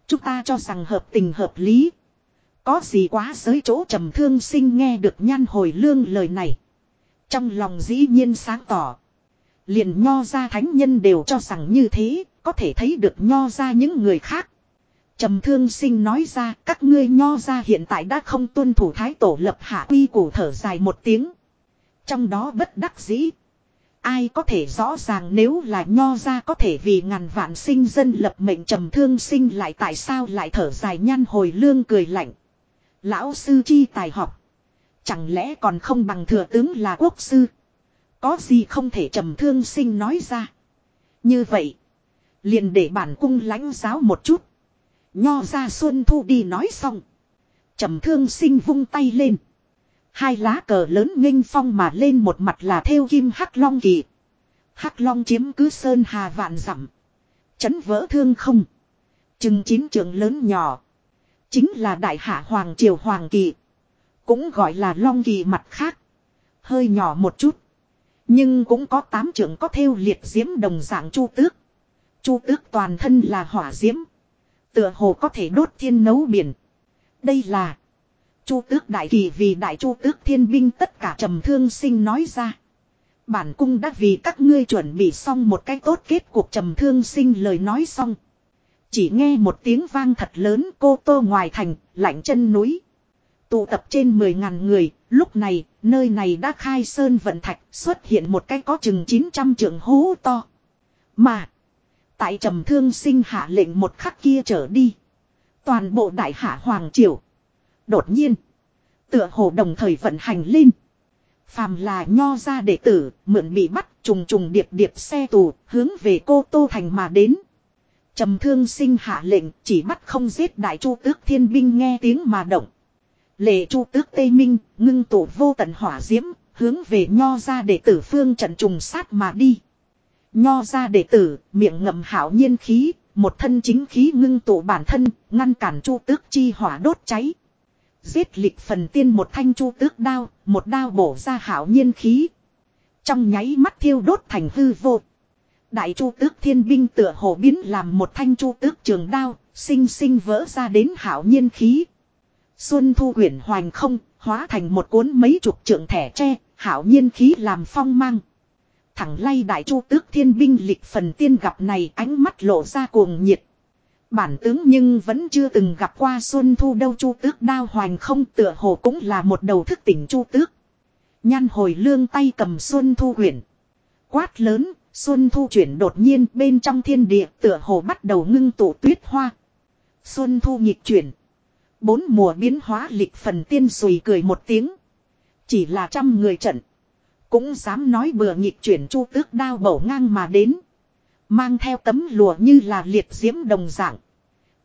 Chúng ta cho rằng hợp tình hợp lý. Có gì quá giới chỗ trầm thương sinh nghe được nhan hồi lương lời này. Trong lòng dĩ nhiên sáng tỏ. Liền nho ra thánh nhân đều cho rằng như thế, có thể thấy được nho ra những người khác. Trầm thương sinh nói ra các ngươi nho ra hiện tại đã không tuân thủ thái tổ lập hạ quy củ thở dài một tiếng. Trong đó bất đắc dĩ. Ai có thể rõ ràng nếu là nho ra có thể vì ngàn vạn sinh dân lập mệnh trầm thương sinh lại tại sao lại thở dài nhăn hồi lương cười lạnh. Lão sư chi tài học. Chẳng lẽ còn không bằng thừa tướng là quốc sư. Có gì không thể trầm thương sinh nói ra. Như vậy. Liền để bản cung lãnh giáo một chút. Nho ra xuân thu đi nói xong. trầm thương sinh vung tay lên. Hai lá cờ lớn nghênh phong mà lên một mặt là theo kim hắc long kỳ. Hắc long chiếm cứ sơn hà vạn dặm Chấn vỡ thương không. Chừng chín trường lớn nhỏ. Chính là đại hạ hoàng triều hoàng kỳ. Cũng gọi là long kỳ mặt khác. Hơi nhỏ một chút. Nhưng cũng có tám trưởng có theo liệt diễm đồng dạng chu tước. Chu tước toàn thân là hỏa diễm. Tựa hồ có thể đốt thiên nấu biển. Đây là Chu tước đại kỳ vì đại chu tước thiên binh tất cả trầm thương sinh nói ra. Bản cung đã vì các ngươi chuẩn bị xong một cái tốt kết cuộc trầm thương sinh lời nói xong. Chỉ nghe một tiếng vang thật lớn cô tô ngoài thành, lạnh chân núi. Tụ tập trên 10.000 người, lúc này, nơi này đã khai sơn vận thạch, xuất hiện một cái có chừng 900 trượng hố to. Mà, tại trầm thương sinh hạ lệnh một khắc kia trở đi. Toàn bộ đại hạ hoàng triều Đột nhiên. Tựa hồ đồng thời vận hành lên. Phàm là nho ra đệ tử, mượn bị bắt trùng trùng điệp điệp xe tù, hướng về cô Tô Thành mà đến. trầm thương sinh hạ lệnh, chỉ bắt không giết đại chu tước thiên binh nghe tiếng mà động. Lệ chu tước Tây Minh, ngưng tụ vô tận hỏa diễm, hướng về nho ra đệ tử phương trận trùng sát mà đi. Nho ra đệ tử, miệng ngậm hảo nhiên khí, một thân chính khí ngưng tụ bản thân, ngăn cản chu tước chi hỏa đốt cháy. Giết lịch phần tiên một thanh chu tước đao, một đao bổ ra hảo nhiên khí. Trong nháy mắt thiêu đốt thành hư vô. Đại chu tước thiên binh tựa hồ biến làm một thanh chu tước trường đao, sinh sinh vỡ ra đến hảo nhiên khí. Xuân thu quyển hoành không, hóa thành một cuốn mấy chục trượng thẻ tre, hảo nhiên khí làm phong mang. Thẳng lay đại chu tước thiên binh lịch phần tiên gặp này ánh mắt lộ ra cuồng nhiệt. Bản tướng nhưng vẫn chưa từng gặp qua Xuân Thu đâu Chu Tước đao hoành không tựa hồ cũng là một đầu thức tỉnh Chu Tước. Nhan hồi lương tay cầm Xuân Thu quyển. Quát lớn, Xuân Thu chuyển đột nhiên bên trong thiên địa tựa hồ bắt đầu ngưng tụ tuyết hoa. Xuân Thu nhịp chuyển. Bốn mùa biến hóa lịch phần tiên sùi cười một tiếng. Chỉ là trăm người trận. Cũng dám nói bừa nhịp chuyển chu tước đao bầu ngang mà đến. Mang theo tấm lùa như là liệt diễm đồng dạng.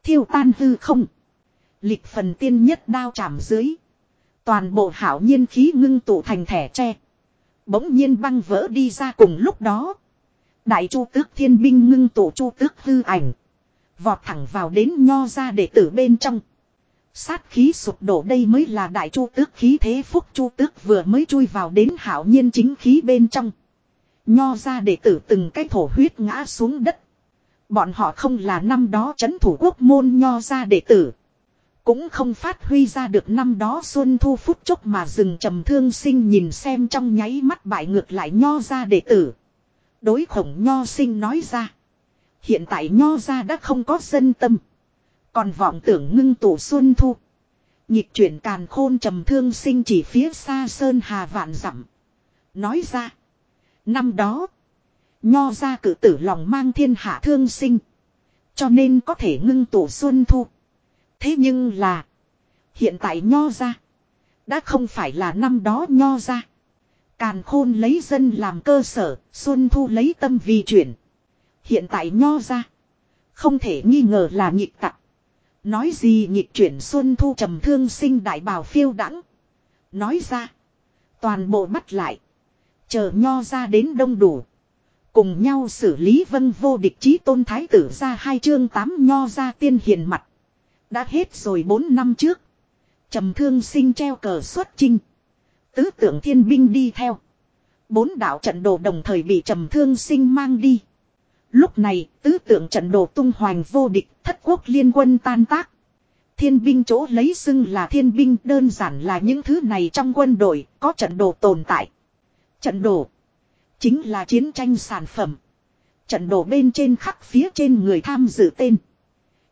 Thiêu tan hư không. Lịch phần tiên nhất đao chạm dưới. Toàn bộ hảo nhiên khí ngưng tụ thành thẻ tre. Bỗng nhiên băng vỡ đi ra cùng lúc đó. Đại chu tước thiên binh ngưng tụ chu tước hư ảnh. Vọt thẳng vào đến nho ra đệ tử bên trong. Sát khí sụp đổ đây mới là đại chu tước khí thế phúc chu tước vừa mới chui vào đến hảo nhiên chính khí bên trong. Nho ra đệ tử từng cái thổ huyết ngã xuống đất. Bọn họ không là năm đó chấn thủ quốc môn nho ra đệ tử. Cũng không phát huy ra được năm đó xuân thu phút chốc mà dừng trầm thương sinh nhìn xem trong nháy mắt bại ngược lại nho ra đệ tử. Đối khổng nho sinh nói ra. Hiện tại nho ra đã không có dân tâm. Còn vọng tưởng ngưng tụ xuân thu. Nhịp chuyển càn khôn trầm thương sinh chỉ phía xa sơn hà vạn dặm, Nói ra. Năm đó. Nho ra cử tử lòng mang thiên hạ thương sinh. Cho nên có thể ngưng tụ xuân thu. Thế nhưng là. Hiện tại nho ra. Đã không phải là năm đó nho ra. Càn khôn lấy dân làm cơ sở. Xuân thu lấy tâm vì chuyển. Hiện tại nho ra. Không thể nghi ngờ là nhịp tặc. Nói gì nhịp chuyển xuân thu trầm thương sinh đại bào phiêu đắng. Nói ra. Toàn bộ bắt lại. Chờ nho ra đến đông đủ. Cùng nhau xử lý vân vô địch chí tôn thái tử ra hai chương tám nho ra tiên hiền mặt. Đã hết rồi bốn năm trước. trầm thương sinh treo cờ xuất chinh. Tứ tưởng thiên binh đi theo. Bốn đạo trận đồ đồng thời bị trầm thương sinh mang đi. Lúc này, tứ tượng trận đồ tung hoành vô địch, thất quốc liên quân tan tác. Thiên binh chỗ lấy xưng là thiên binh đơn giản là những thứ này trong quân đội, có trận đồ tồn tại. Trận đồ chính là chiến tranh sản phẩm. Trận đồ bên trên khắc phía trên người tham dự tên.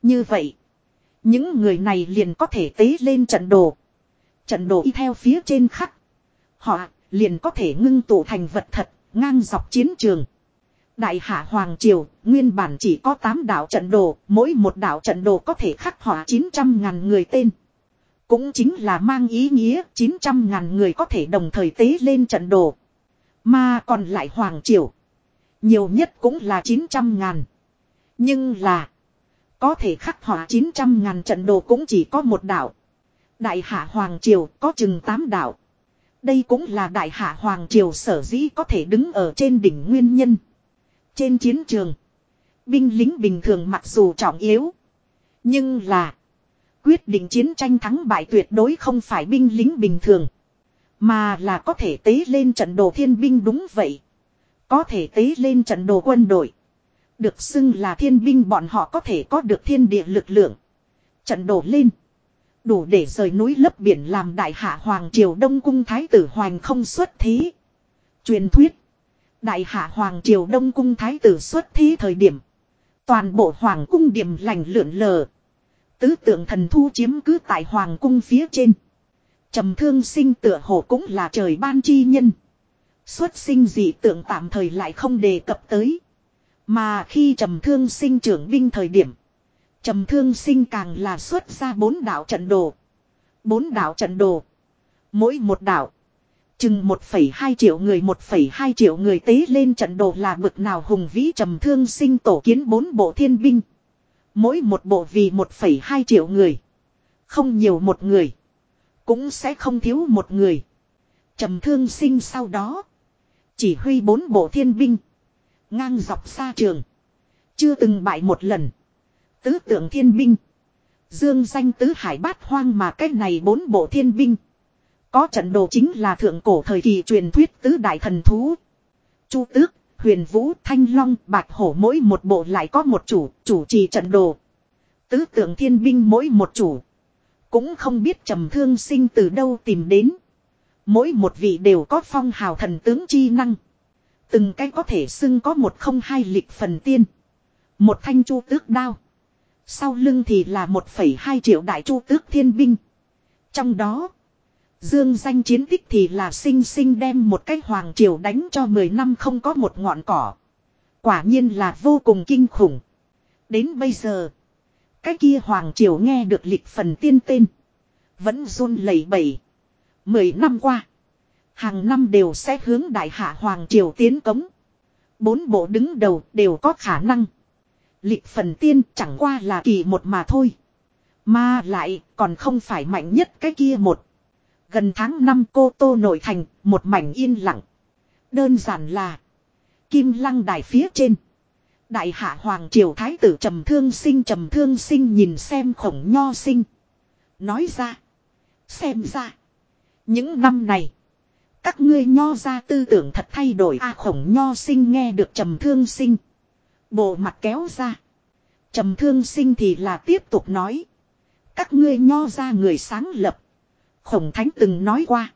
Như vậy, những người này liền có thể tế lên trận đồ. Trận đồ y theo phía trên khắc. Họ liền có thể ngưng tụ thành vật thật, ngang dọc chiến trường. Đại hạ Hoàng Triều, nguyên bản chỉ có 8 đạo trận đồ, mỗi một đạo trận đồ có thể khắc họa 900 ngàn người tên. Cũng chính là mang ý nghĩa 900 ngàn người có thể đồng thời tế lên trận đồ. Mà còn lại Hoàng Triều. Nhiều nhất cũng là 900 ngàn. Nhưng là. Có thể khắc họa 900 ngàn trận đồ cũng chỉ có một đạo. Đại hạ Hoàng Triều có chừng 8 đạo. Đây cũng là đại hạ Hoàng Triều sở dĩ có thể đứng ở trên đỉnh nguyên nhân. Trên chiến trường. Binh lính bình thường mặc dù trọng yếu. Nhưng là. Quyết định chiến tranh thắng bại tuyệt đối không phải binh lính bình thường. Mà là có thể tế lên trận đồ thiên binh đúng vậy. Có thể tế lên trận đồ quân đội. Được xưng là thiên binh bọn họ có thể có được thiên địa lực lượng. Trận đồ lên. Đủ để rời núi lấp biển làm đại hạ Hoàng Triều Đông Cung Thái tử hoàng không xuất thí. Truyền thuyết. Đại hạ Hoàng Triều Đông Cung Thái tử xuất thí thời điểm. Toàn bộ Hoàng Cung điểm lành lượn lờ. Tứ tượng thần thu chiếm cứ tại Hoàng Cung phía trên trầm thương sinh tựa hồ cũng là trời ban chi nhân. Xuất sinh dị tượng tạm thời lại không đề cập tới. Mà khi trầm thương sinh trưởng binh thời điểm. Trầm thương sinh càng là xuất ra bốn đạo trận đồ. Bốn đạo trận đồ. Mỗi một đạo. Chừng 1,2 triệu người 1,2 triệu người tế lên trận đồ là bực nào hùng vĩ trầm thương sinh tổ kiến bốn bộ thiên binh. Mỗi một bộ vì 1,2 triệu người. Không nhiều một người. Cũng sẽ không thiếu một người. trầm thương sinh sau đó. Chỉ huy bốn bộ thiên binh. Ngang dọc xa trường. Chưa từng bại một lần. Tứ tượng thiên binh. Dương danh tứ hải bát hoang mà cách này bốn bộ thiên binh. Có trận đồ chính là thượng cổ thời kỳ truyền thuyết tứ đại thần thú. Chu tước, huyền vũ, thanh long, bạch hổ mỗi một bộ lại có một chủ, chủ trì trận đồ. Tứ tượng thiên binh mỗi một chủ. Cũng không biết trầm thương sinh từ đâu tìm đến. Mỗi một vị đều có phong hào thần tướng chi năng. Từng cái có thể xưng có một không hai lịch phần tiên. Một thanh chu tước đao. Sau lưng thì là một phẩy hai triệu đại chu tước thiên binh. Trong đó. Dương danh chiến tích thì là sinh sinh đem một cái hoàng triều đánh cho 10 năm không có một ngọn cỏ. Quả nhiên là vô cùng kinh khủng. Đến bây giờ. Cái kia Hoàng Triều nghe được lịch phần tiên tên. Vẫn run lẩy bẩy. Mười năm qua. Hàng năm đều sẽ hướng đại hạ Hoàng Triều tiến cống. Bốn bộ đứng đầu đều có khả năng. Lịch phần tiên chẳng qua là kỳ một mà thôi. Mà lại còn không phải mạnh nhất cái kia một. Gần tháng năm cô tô nội thành, một mảnh yên lặng. Đơn giản là. Kim lăng đài phía trên. Đại hạ hoàng triều thái tử trầm thương sinh, trầm thương sinh nhìn xem khổng nho sinh. Nói ra. Xem ra. Những năm này. Các ngươi nho ra tư tưởng thật thay đổi a khổng nho sinh nghe được trầm thương sinh. Bộ mặt kéo ra. Trầm thương sinh thì là tiếp tục nói. Các ngươi nho ra người sáng lập. Khổng thánh từng nói qua.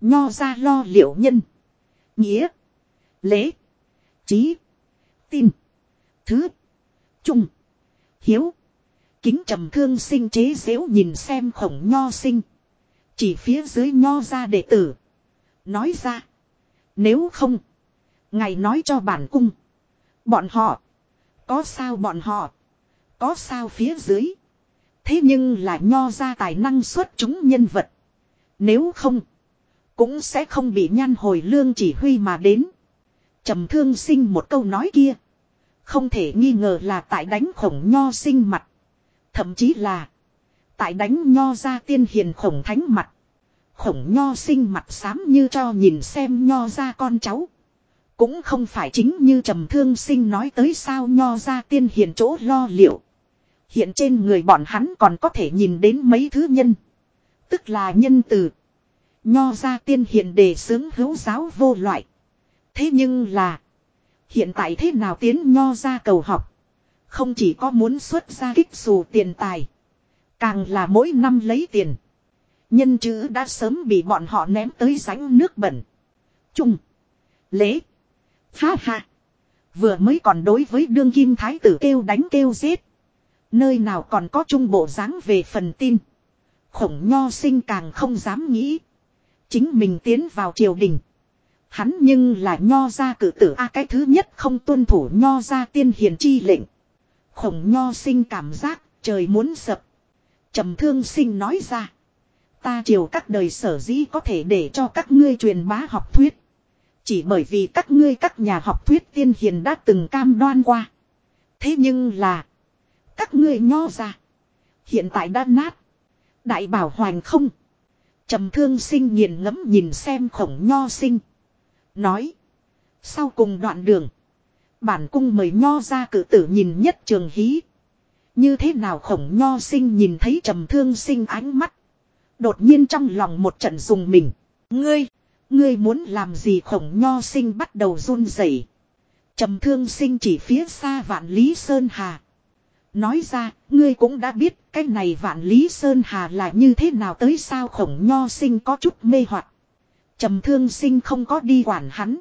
Nho ra lo liệu nhân. Nghĩa. Lễ. Trí. Tin. Thứ. Trung. Hiếu. Kính trầm thương sinh chế xếu nhìn xem khổng nho sinh. Chỉ phía dưới nho ra đệ tử. Nói ra. Nếu không. Ngài nói cho bản cung. Bọn họ. Có sao bọn họ. Có sao phía dưới. Thế nhưng là nho ra tài năng xuất chúng nhân vật. Nếu không. Cũng sẽ không bị nhan hồi lương chỉ huy mà đến. trầm thương sinh một câu nói kia. Không thể nghi ngờ là tại đánh khổng nho sinh mặt. Thậm chí là. Tại đánh nho ra tiên hiền khổng thánh mặt. Khổng nho sinh mặt xám như cho nhìn xem nho ra con cháu. Cũng không phải chính như trầm thương sinh nói tới sao nho ra tiên hiền chỗ lo liệu. Hiện trên người bọn hắn còn có thể nhìn đến mấy thứ nhân. Tức là nhân từ. Nho ra tiên hiền đề sướng hữu giáo vô loại. Thế nhưng là. Hiện tại thế nào tiến nho ra cầu học. Không chỉ có muốn xuất ra kích xù tiền tài. Càng là mỗi năm lấy tiền. Nhân chữ đã sớm bị bọn họ ném tới rãnh nước bẩn. Trung. Lễ. Ha ha. Vừa mới còn đối với đương kim thái tử kêu đánh kêu giết. Nơi nào còn có trung bộ dáng về phần tin. Khổng nho sinh càng không dám nghĩ. Chính mình tiến vào triều đình. Hắn nhưng là nho ra cử tử A, cái thứ nhất không tuân thủ nho ra tiên hiền chi lệnh. Khổng nho sinh cảm giác trời muốn sập. trầm thương sinh nói ra. Ta triều các đời sở dĩ có thể để cho các ngươi truyền bá học thuyết. Chỉ bởi vì các ngươi các nhà học thuyết tiên hiền đã từng cam đoan qua. Thế nhưng là. Các ngươi nho ra. Hiện tại đã nát. Đại bảo hoành không. trầm thương sinh nghiền ngẫm nhìn xem khổng nho sinh. Nói. Sau cùng đoạn đường. Bản cung mời nho ra cử tử nhìn nhất trường hí. Như thế nào khổng nho sinh nhìn thấy trầm thương sinh ánh mắt. Đột nhiên trong lòng một trận dùng mình. Ngươi, ngươi muốn làm gì khổng nho sinh bắt đầu run rẩy. Trầm thương sinh chỉ phía xa vạn lý sơn hà. Nói ra, ngươi cũng đã biết cái này vạn lý sơn hà là như thế nào tới sao khổng nho sinh có chút mê hoặc trầm thương sinh không có đi quản hắn.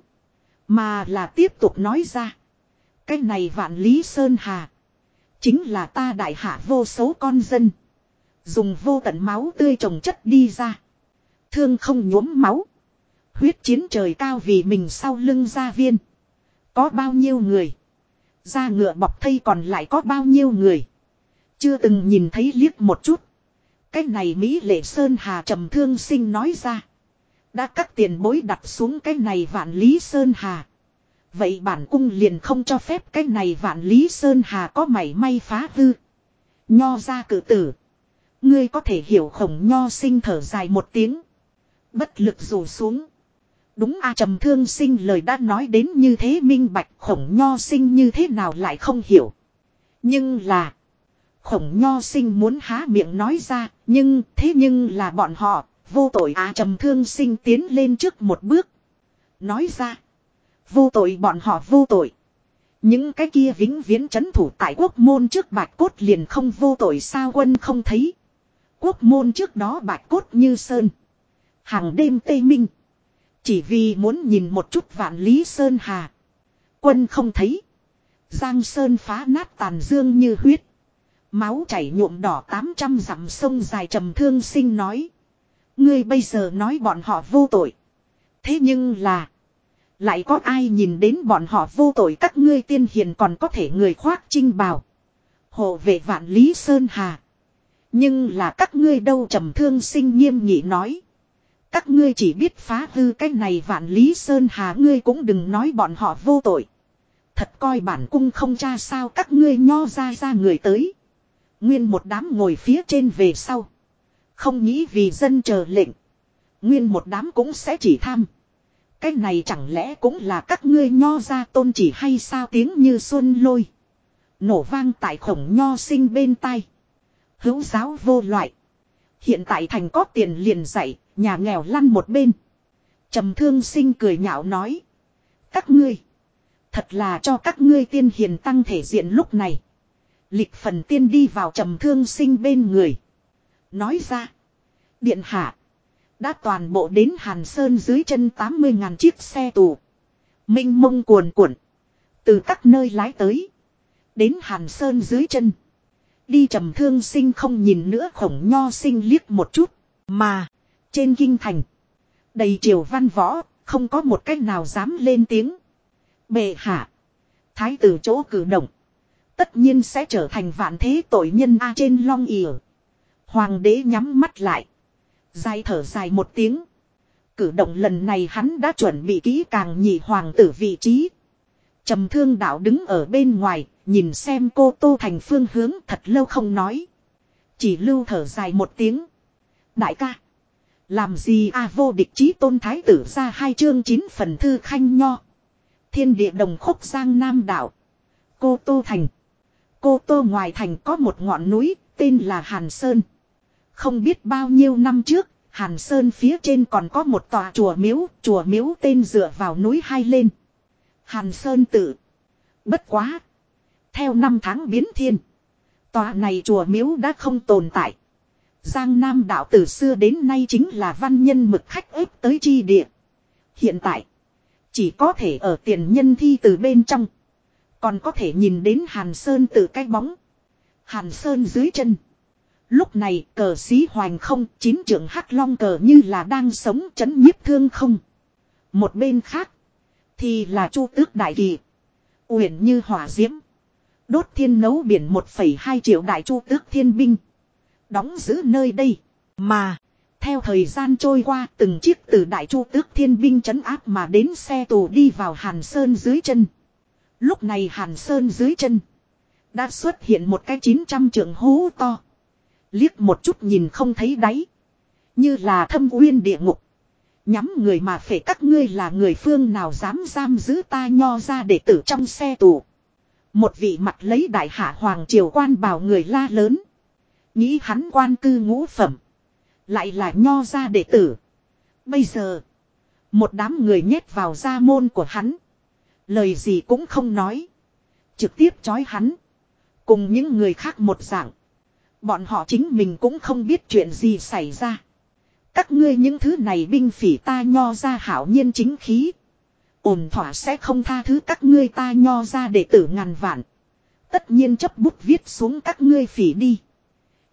Mà là tiếp tục nói ra. Cái này vạn lý sơn hà. Chính là ta đại hạ vô số con dân. Dùng vô tận máu tươi trồng chất đi ra. Thương không nhuốm máu. Huyết chiến trời cao vì mình sau lưng gia viên. Có bao nhiêu người. Da ngựa bọc thây còn lại có bao nhiêu người. Chưa từng nhìn thấy liếc một chút. Cái này Mỹ lệ Sơn Hà trầm thương sinh nói ra. Đã các tiền bối đặt xuống cái này vạn lý Sơn Hà. Vậy bản cung liền không cho phép cái này vạn lý Sơn Hà có mảy may phá hư. Nho ra cử tử. Ngươi có thể hiểu khổng nho sinh thở dài một tiếng. Bất lực rủ xuống. Đúng a trầm thương sinh lời đã nói đến như thế minh bạch khổng nho sinh như thế nào lại không hiểu. Nhưng là. Khổng nho sinh muốn há miệng nói ra. Nhưng thế nhưng là bọn họ Vô tội à trầm thương sinh tiến lên trước một bước. Nói ra. Vô tội bọn họ vô tội. Những cái kia vĩnh viễn chấn thủ tại quốc môn trước bạch cốt liền không vô tội sao quân không thấy. Quốc môn trước đó bạch cốt như sơn. Hàng đêm tây minh. Chỉ vì muốn nhìn một chút vạn lý sơn hà. Quân không thấy. Giang sơn phá nát tàn dương như huyết. Máu chảy nhuộm đỏ 800 dặm sông dài trầm thương sinh nói. Ngươi bây giờ nói bọn họ vô tội. Thế nhưng là. Lại có ai nhìn đến bọn họ vô tội các ngươi tiên hiền còn có thể người khoác trinh bào. Hộ vệ vạn lý Sơn Hà. Nhưng là các ngươi đâu trầm thương sinh nghiêm nghị nói. Các ngươi chỉ biết phá hư cái này vạn lý Sơn Hà, ngươi cũng đừng nói bọn họ vô tội. Thật coi bản cung không cha sao các ngươi nho ra ra người tới. Nguyên một đám ngồi phía trên về sau. Không nghĩ vì dân chờ lệnh. Nguyên một đám cũng sẽ chỉ tham. Cái này chẳng lẽ cũng là các ngươi nho ra tôn chỉ hay sao tiếng như xuân lôi. Nổ vang tại khổng nho sinh bên tai. Hữu giáo vô loại. Hiện tại thành có tiền liền dạy, nhà nghèo lăn một bên. trầm thương sinh cười nhạo nói. Các ngươi. Thật là cho các ngươi tiên hiền tăng thể diện lúc này. Lịch phần tiên đi vào trầm thương sinh bên người. Nói ra. Điện hạ. Đã toàn bộ đến Hàn Sơn dưới chân 80.000 chiếc xe tù. Minh mông cuồn cuộn. Từ các nơi lái tới. Đến Hàn Sơn dưới chân. Đi trầm thương sinh không nhìn nữa khổng nho sinh liếc một chút. Mà. Trên kinh thành. Đầy triều văn võ. Không có một cách nào dám lên tiếng. Bệ hạ. Thái tử chỗ cử động. Tất nhiên sẽ trở thành vạn thế tội nhân A trên long ỉa. Hoàng đế nhắm mắt lại. Dài thở dài một tiếng. Cử động lần này hắn đã chuẩn bị kỹ càng nhị hoàng tử vị trí. trầm thương đạo đứng ở bên ngoài, nhìn xem cô Tô Thành phương hướng thật lâu không nói. Chỉ lưu thở dài một tiếng. Đại ca. Làm gì a vô địch chí tôn thái tử ra hai chương chín phần thư khanh nho. Thiên địa đồng khúc giang nam đạo. Cô Tô Thành. Cô Tô ngoài thành có một ngọn núi, tên là Hàn Sơn. Không biết bao nhiêu năm trước, Hàn Sơn phía trên còn có một tòa chùa miếu, chùa miếu tên dựa vào núi hai lên. Hàn Sơn tự. Bất quá. Theo năm tháng biến thiên. Tòa này chùa miếu đã không tồn tại. Giang Nam đạo từ xưa đến nay chính là văn nhân mực khách ếp tới chi địa. Hiện tại. Chỉ có thể ở tiền nhân thi từ bên trong. Còn có thể nhìn đến Hàn Sơn từ cái bóng. Hàn Sơn dưới chân. Lúc này cờ xí hoành không, chín trưởng hắc long cờ như là đang sống chấn nhiếp thương không. Một bên khác, thì là chu tước đại kỳ. Uyển như hỏa diễm. Đốt thiên nấu biển 1,2 triệu đại chu tước thiên binh. Đóng giữ nơi đây. Mà, theo thời gian trôi qua từng chiếc từ đại chu tước thiên binh chấn áp mà đến xe tù đi vào Hàn Sơn dưới chân. Lúc này Hàn Sơn dưới chân. Đã xuất hiện một cái 900 trượng hố to. Liếc một chút nhìn không thấy đáy. Như là thâm uyên địa ngục. Nhắm người mà phải các ngươi là người phương nào dám giam giữ ta nho ra để tử trong xe tù. Một vị mặt lấy đại hạ hoàng triều quan bảo người la lớn. Nghĩ hắn quan cư ngũ phẩm. Lại là nho ra đệ tử. Bây giờ. Một đám người nhét vào gia môn của hắn. Lời gì cũng không nói. Trực tiếp chói hắn. Cùng những người khác một dạng. Bọn họ chính mình cũng không biết chuyện gì xảy ra. Các ngươi những thứ này binh phỉ ta nho ra hảo nhiên chính khí. ổn thỏa sẽ không tha thứ các ngươi ta nho ra để tử ngàn vạn. Tất nhiên chấp bút viết xuống các ngươi phỉ đi.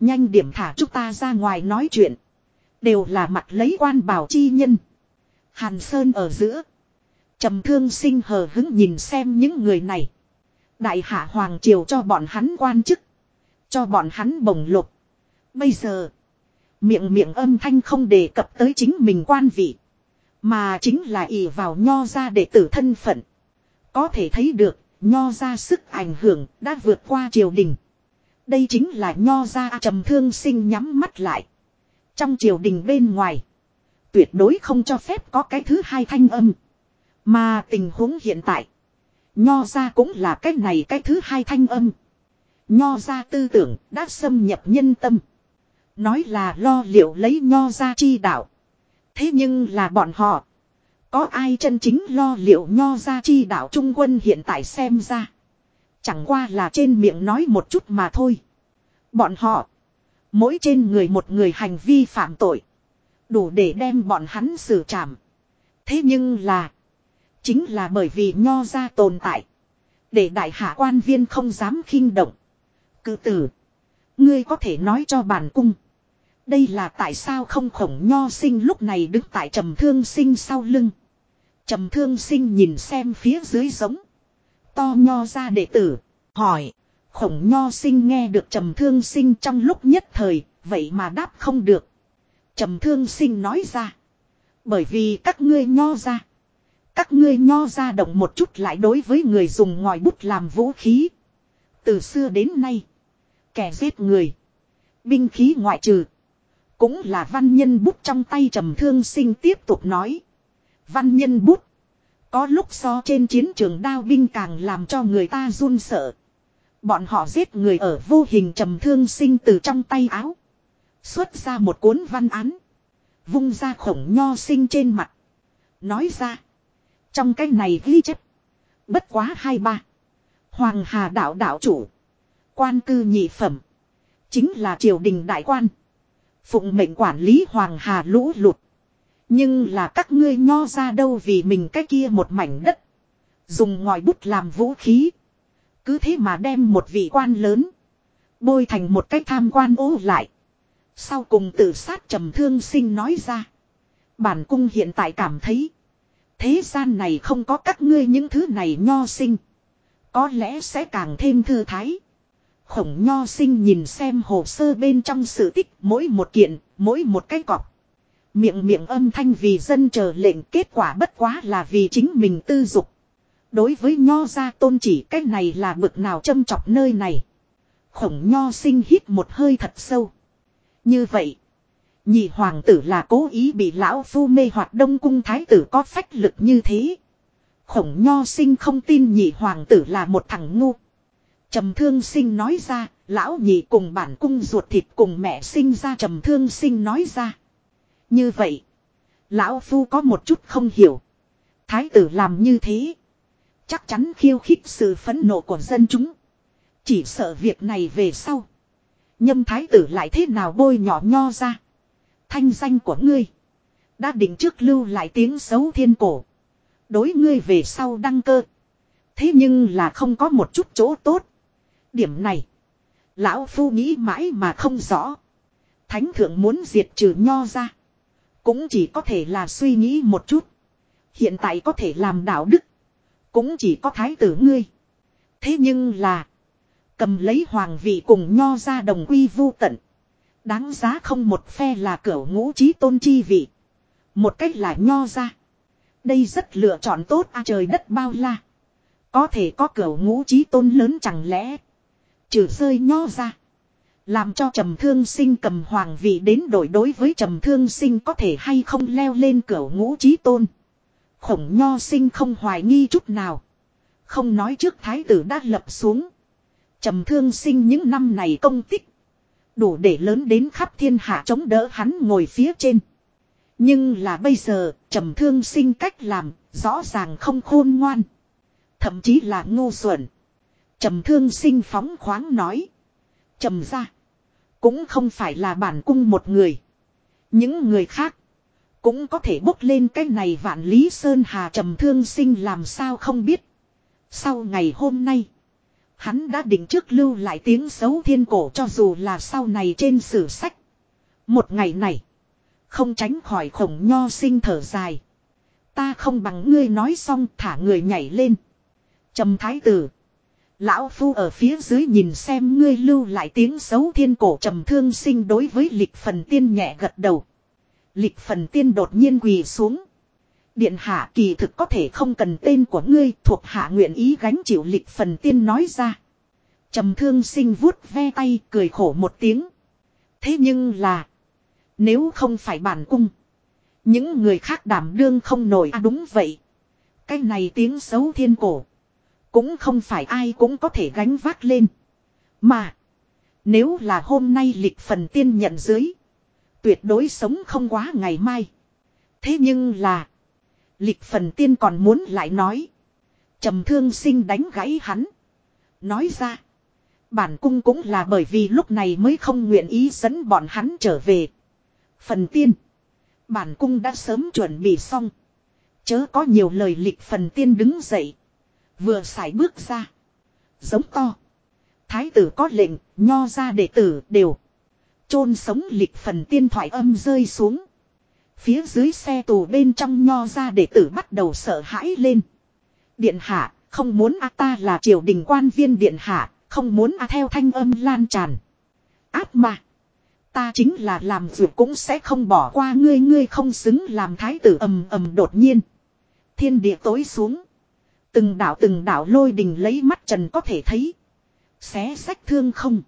Nhanh điểm thả chúng ta ra ngoài nói chuyện. Đều là mặt lấy quan bảo chi nhân. Hàn Sơn ở giữa. trầm thương sinh hờ hứng nhìn xem những người này. Đại hạ Hoàng Triều cho bọn hắn quan chức. Cho bọn hắn bồng lục. Bây giờ. Miệng miệng âm thanh không đề cập tới chính mình quan vị. Mà chính là ỷ vào nho ra đệ tử thân phận. Có thể thấy được, nho ra sức ảnh hưởng đã vượt qua triều đình. Đây chính là nho ra trầm thương sinh nhắm mắt lại. Trong triều đình bên ngoài. Tuyệt đối không cho phép có cái thứ hai thanh âm. Mà tình huống hiện tại. Nho ra cũng là cái này cái thứ hai thanh âm. Nho ra tư tưởng đã xâm nhập nhân tâm. Nói là lo liệu lấy nho ra chi đạo. Thế nhưng là bọn họ. Có ai chân chính lo liệu nho ra chi đạo trung quân hiện tại xem ra. Chẳng qua là trên miệng nói một chút mà thôi. Bọn họ. Mỗi trên người một người hành vi phạm tội. Đủ để đem bọn hắn xử trảm. Thế nhưng là. Chính là bởi vì nho ra tồn tại. Để đại hạ quan viên không dám khinh động. Cự tử. Ngươi có thể nói cho bản cung. Đây là tại sao không khổng nho sinh lúc này đứng tại trầm thương sinh sau lưng. Trầm thương sinh nhìn xem phía dưới giống. To nho ra đệ tử. Hỏi. Khổng nho sinh nghe được trầm thương sinh trong lúc nhất thời. Vậy mà đáp không được. Trầm thương sinh nói ra. Bởi vì các ngươi nho ra. Các ngươi nho ra động một chút lại đối với người dùng ngòi bút làm vũ khí. Từ xưa đến nay. Kẻ giết người. Binh khí ngoại trừ. Cũng là văn nhân bút trong tay trầm thương sinh tiếp tục nói. Văn nhân bút. Có lúc so trên chiến trường đao binh càng làm cho người ta run sợ. Bọn họ giết người ở vô hình trầm thương sinh từ trong tay áo. Xuất ra một cuốn văn án. Vung ra khổng nho sinh trên mặt. Nói ra. Trong cái này ghi chép. Bất quá hai ba. Hoàng Hà đạo đạo chủ. Quan cư nhị phẩm. Chính là triều đình đại quan. Phụng mệnh quản lý Hoàng Hà lũ lụt. Nhưng là các ngươi nho ra đâu vì mình cái kia một mảnh đất. Dùng ngòi bút làm vũ khí. Cứ thế mà đem một vị quan lớn. Bôi thành một cái tham quan ố lại. Sau cùng tự sát trầm thương sinh nói ra. Bản cung hiện tại cảm thấy. Thế gian này không có các ngươi những thứ này nho sinh. Có lẽ sẽ càng thêm thư thái. Khổng nho sinh nhìn xem hồ sơ bên trong sự tích mỗi một kiện, mỗi một cái cọc. Miệng miệng âm thanh vì dân chờ lệnh kết quả bất quá là vì chính mình tư dục. Đối với nho gia tôn chỉ cái này là bực nào châm chọc nơi này. Khổng nho sinh hít một hơi thật sâu. Như vậy. Nhị hoàng tử là cố ý bị lão phu mê hoạt đông cung thái tử có phách lực như thế. Khổng nho sinh không tin nhị hoàng tử là một thằng ngu. Trầm thương sinh nói ra, lão nhị cùng bản cung ruột thịt cùng mẹ sinh ra trầm thương sinh nói ra. Như vậy, lão phu có một chút không hiểu. Thái tử làm như thế, chắc chắn khiêu khích sự phẫn nộ của dân chúng. Chỉ sợ việc này về sau. Nhâm thái tử lại thế nào bôi nhỏ nho ra. Thanh danh của ngươi. Đã định trước lưu lại tiếng xấu thiên cổ. Đối ngươi về sau đăng cơ. Thế nhưng là không có một chút chỗ tốt. Điểm này. Lão Phu nghĩ mãi mà không rõ. Thánh thượng muốn diệt trừ nho ra. Cũng chỉ có thể là suy nghĩ một chút. Hiện tại có thể làm đạo đức. Cũng chỉ có thái tử ngươi. Thế nhưng là. Cầm lấy hoàng vị cùng nho ra đồng quy vu tận. Đáng giá không một phe là cửa ngũ trí tôn chi vị. Một cách là nho ra. Đây rất lựa chọn tốt a trời đất bao la. Có thể có cửa ngũ trí tôn lớn chẳng lẽ. Trừ rơi nho ra. Làm cho trầm thương sinh cầm hoàng vị đến đổi đối với trầm thương sinh có thể hay không leo lên cửa ngũ trí tôn. Khổng nho sinh không hoài nghi chút nào. Không nói trước thái tử đã lập xuống. Trầm thương sinh những năm này công tích. Đủ để lớn đến khắp thiên hạ chống đỡ hắn ngồi phía trên. Nhưng là bây giờ, trầm thương sinh cách làm, rõ ràng không khôn ngoan. Thậm chí là ngu xuẩn. Trầm thương sinh phóng khoáng nói. Trầm ra. Cũng không phải là bản cung một người. Những người khác. Cũng có thể bốc lên cái này vạn lý sơn hà trầm thương sinh làm sao không biết. Sau ngày hôm nay. Hắn đã định trước lưu lại tiếng xấu thiên cổ cho dù là sau này trên sử sách. Một ngày này. Không tránh khỏi khổng nho sinh thở dài. Ta không bằng ngươi nói xong thả người nhảy lên. Trầm thái tử. Lão phu ở phía dưới nhìn xem ngươi lưu lại tiếng xấu thiên cổ trầm thương sinh đối với lịch phần tiên nhẹ gật đầu. Lịch phần tiên đột nhiên quỳ xuống. Điện hạ kỳ thực có thể không cần tên của ngươi thuộc hạ nguyện ý gánh chịu lịch phần tiên nói ra. Trầm thương sinh vuốt ve tay cười khổ một tiếng. Thế nhưng là. Nếu không phải bản cung. Những người khác đảm đương không nổi à đúng vậy. Cái này tiếng xấu thiên cổ. Cũng không phải ai cũng có thể gánh vác lên. Mà. Nếu là hôm nay lịch phần tiên nhận dưới. Tuyệt đối sống không quá ngày mai. Thế nhưng là. Lịch phần tiên còn muốn lại nói. trầm thương sinh đánh gãy hắn. Nói ra. Bản cung cũng là bởi vì lúc này mới không nguyện ý dẫn bọn hắn trở về. Phần tiên. Bản cung đã sớm chuẩn bị xong. Chớ có nhiều lời lịch phần tiên đứng dậy. Vừa xài bước ra. Giống to. Thái tử có lệnh, nho ra đệ tử đều. chôn sống lịch phần tiên thoại âm rơi xuống. Phía dưới xe tù bên trong nho ra đệ tử bắt đầu sợ hãi lên. Điện hạ, không muốn a ta là triều đình quan viên điện hạ, không muốn a theo thanh âm lan tràn. Áp mà. Ta chính là làm việc cũng sẽ không bỏ qua ngươi ngươi không xứng làm thái tử ầm ầm đột nhiên. Thiên địa tối xuống. Từng đạo từng đạo lôi đình lấy mắt trần có thể thấy. Xé sách thương không.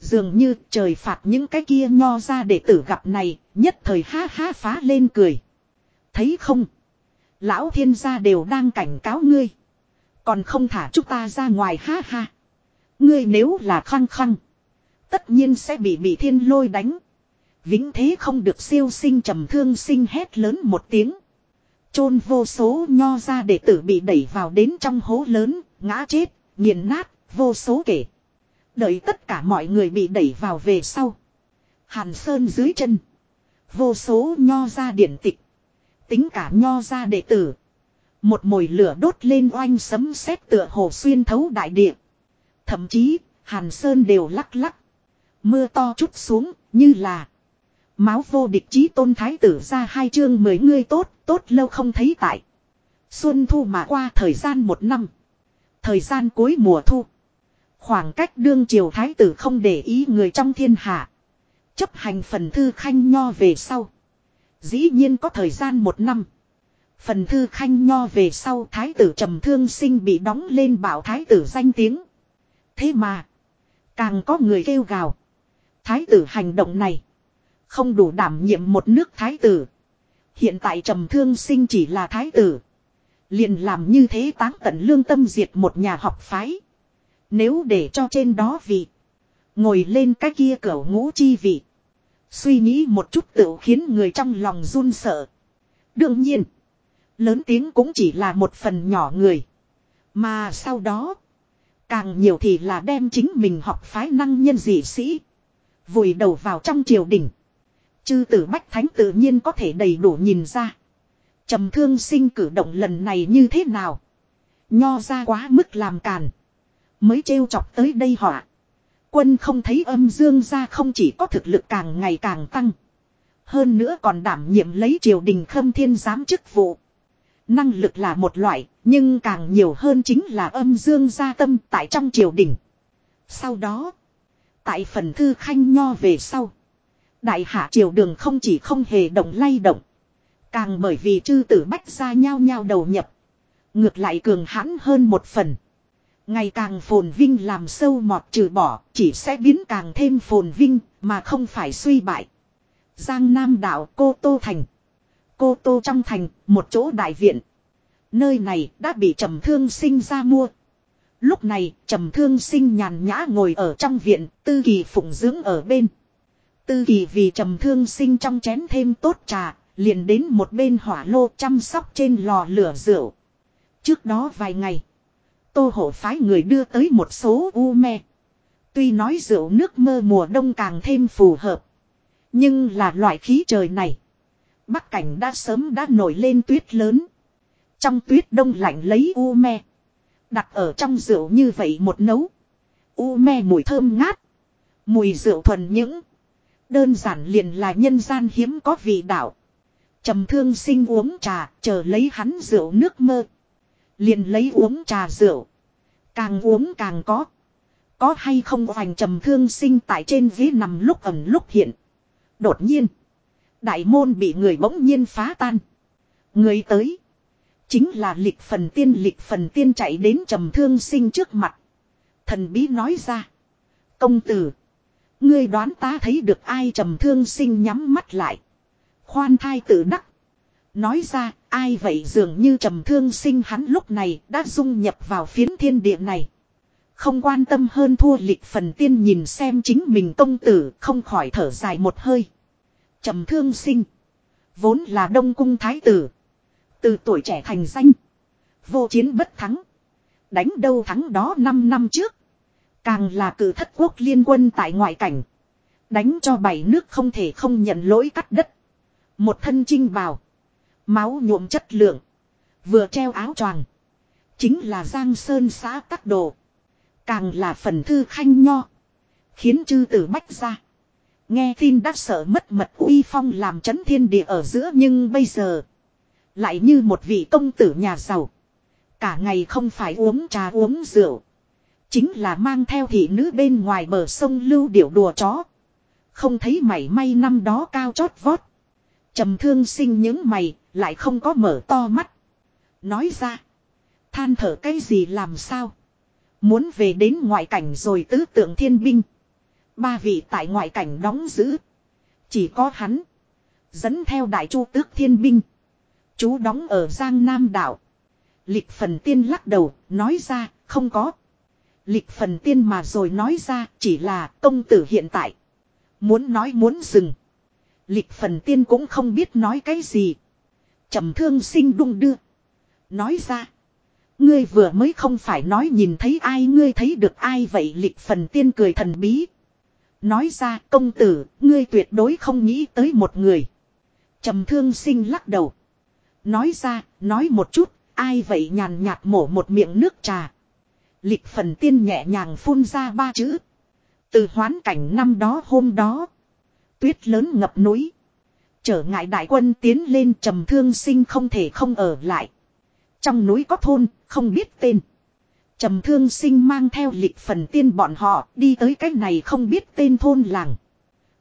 Dường như trời phạt những cái kia nho ra để tử gặp này, nhất thời ha ha phá lên cười. Thấy không? Lão thiên gia đều đang cảnh cáo ngươi. Còn không thả chúng ta ra ngoài ha ha. Ngươi nếu là khăng khăng. Tất nhiên sẽ bị bị thiên lôi đánh. Vĩnh thế không được siêu sinh trầm thương sinh hét lớn một tiếng chôn vô số nho ra đệ tử bị đẩy vào đến trong hố lớn, ngã chết, nghiền nát, vô số kể. Đợi tất cả mọi người bị đẩy vào về sau. Hàn Sơn dưới chân. Vô số nho ra điển tịch. Tính cả nho ra đệ tử. Một mồi lửa đốt lên oanh sấm sét tựa hồ xuyên thấu đại địa. Thậm chí, Hàn Sơn đều lắc lắc. Mưa to chút xuống, như là. Máu vô địch chí tôn thái tử ra hai chương mười ngươi tốt, tốt lâu không thấy tại. Xuân thu mà qua thời gian một năm. Thời gian cuối mùa thu. Khoảng cách đương triều thái tử không để ý người trong thiên hạ. Chấp hành phần thư khanh nho về sau. Dĩ nhiên có thời gian một năm. Phần thư khanh nho về sau thái tử trầm thương sinh bị đóng lên bảo thái tử danh tiếng. Thế mà. Càng có người kêu gào. Thái tử hành động này. Không đủ đảm nhiệm một nước thái tử. Hiện tại trầm thương sinh chỉ là thái tử. liền làm như thế táng tận lương tâm diệt một nhà học phái. Nếu để cho trên đó vị. Ngồi lên cái kia cửa ngũ chi vị. Suy nghĩ một chút tự khiến người trong lòng run sợ. Đương nhiên. Lớn tiếng cũng chỉ là một phần nhỏ người. Mà sau đó. Càng nhiều thì là đem chính mình học phái năng nhân dị sĩ. Vùi đầu vào trong triều đình. Chư tử Bách Thánh tự nhiên có thể đầy đủ nhìn ra. trầm thương sinh cử động lần này như thế nào. Nho ra quá mức làm càn. Mới trêu chọc tới đây họa. Quân không thấy âm dương ra không chỉ có thực lực càng ngày càng tăng. Hơn nữa còn đảm nhiệm lấy triều đình khâm thiên giám chức vụ. Năng lực là một loại, nhưng càng nhiều hơn chính là âm dương gia tâm tại trong triều đình. Sau đó, tại phần thư khanh nho về sau, đại hạ triều đường không chỉ không hề động lay động, càng bởi vì chư tử bách ra nhau nhau đầu nhập, ngược lại cường hãn hơn một phần. Ngày càng phồn vinh làm sâu mọt trừ bỏ, chỉ sẽ biến càng thêm phồn vinh, mà không phải suy bại. Giang Nam đảo Cô Tô Thành. Cô Tô trong thành, một chỗ đại viện. Nơi này đã bị trầm thương sinh ra mua. Lúc này, trầm thương sinh nhàn nhã ngồi ở trong viện, tư kỳ phụng dưỡng ở bên. Tư kỳ vì trầm thương sinh trong chén thêm tốt trà, liền đến một bên hỏa lô chăm sóc trên lò lửa rượu. Trước đó vài ngày, tô hổ phái người đưa tới một số u me. Tuy nói rượu nước mơ mùa đông càng thêm phù hợp. Nhưng là loại khí trời này. Bắc cảnh đã sớm đã nổi lên tuyết lớn. Trong tuyết đông lạnh lấy u me. Đặt ở trong rượu như vậy một nấu. U me mùi thơm ngát. Mùi rượu thuần những. Đơn giản liền là nhân gian hiếm có vị đạo. trầm thương sinh uống trà, chờ lấy hắn rượu nước mơ. Liền lấy uống trà rượu. Càng uống càng có. Có hay không hoành trầm thương sinh tại trên ghế nằm lúc ẩn lúc hiện. Đột nhiên. Đại môn bị người bỗng nhiên phá tan. Người tới. Chính là lịch phần tiên lịch phần tiên chạy đến trầm thương sinh trước mặt. Thần bí nói ra. Công tử. Ngươi đoán ta thấy được ai trầm thương sinh nhắm mắt lại. Khoan thai tự đắc. Nói ra, ai vậy dường như trầm thương sinh hắn lúc này đã dung nhập vào phiến thiên địa này. Không quan tâm hơn thua lịch phần tiên nhìn xem chính mình công tử, không khỏi thở dài một hơi. Trầm thương sinh. Vốn là đông cung thái tử. Từ tuổi trẻ thành danh. Vô chiến bất thắng. Đánh đâu thắng đó 5 năm trước. Càng là cử thất quốc liên quân tại ngoại cảnh. Đánh cho bảy nước không thể không nhận lỗi cắt đất. Một thân trinh bào. Máu nhuộm chất lượng. Vừa treo áo choàng. Chính là Giang Sơn xã các đồ. Càng là phần thư khanh nho. Khiến chư tử bách ra. Nghe tin đã sợ mất mật uy phong làm chấn thiên địa ở giữa nhưng bây giờ. Lại như một vị công tử nhà giàu. Cả ngày không phải uống trà uống rượu. Chính là mang theo thị nữ bên ngoài bờ sông lưu điệu đùa chó. Không thấy mảy may năm đó cao chót vót. trầm thương sinh những mày, lại không có mở to mắt. Nói ra. Than thở cái gì làm sao. Muốn về đến ngoại cảnh rồi tứ tượng thiên binh. Ba vị tại ngoại cảnh đóng giữ. Chỉ có hắn. Dẫn theo đại chu tước thiên binh. Chú đóng ở Giang Nam đảo. Lịch phần tiên lắc đầu, nói ra, không có. Lịch phần tiên mà rồi nói ra, chỉ là công tử hiện tại. Muốn nói muốn dừng. Lịch phần tiên cũng không biết nói cái gì. trầm thương sinh đung đưa. Nói ra. Ngươi vừa mới không phải nói nhìn thấy ai ngươi thấy được ai vậy lịch phần tiên cười thần bí. Nói ra công tử, ngươi tuyệt đối không nghĩ tới một người. trầm thương sinh lắc đầu. Nói ra, nói một chút, ai vậy nhàn nhạt mổ một miệng nước trà. Lịch phần tiên nhẹ nhàng phun ra ba chữ. Từ hoán cảnh năm đó hôm đó. Tuyết lớn ngập núi. Trở ngại đại quân tiến lên trầm thương sinh không thể không ở lại. Trong núi có thôn, không biết tên. Trầm thương sinh mang theo lịch phần tiên bọn họ đi tới cách này không biết tên thôn làng.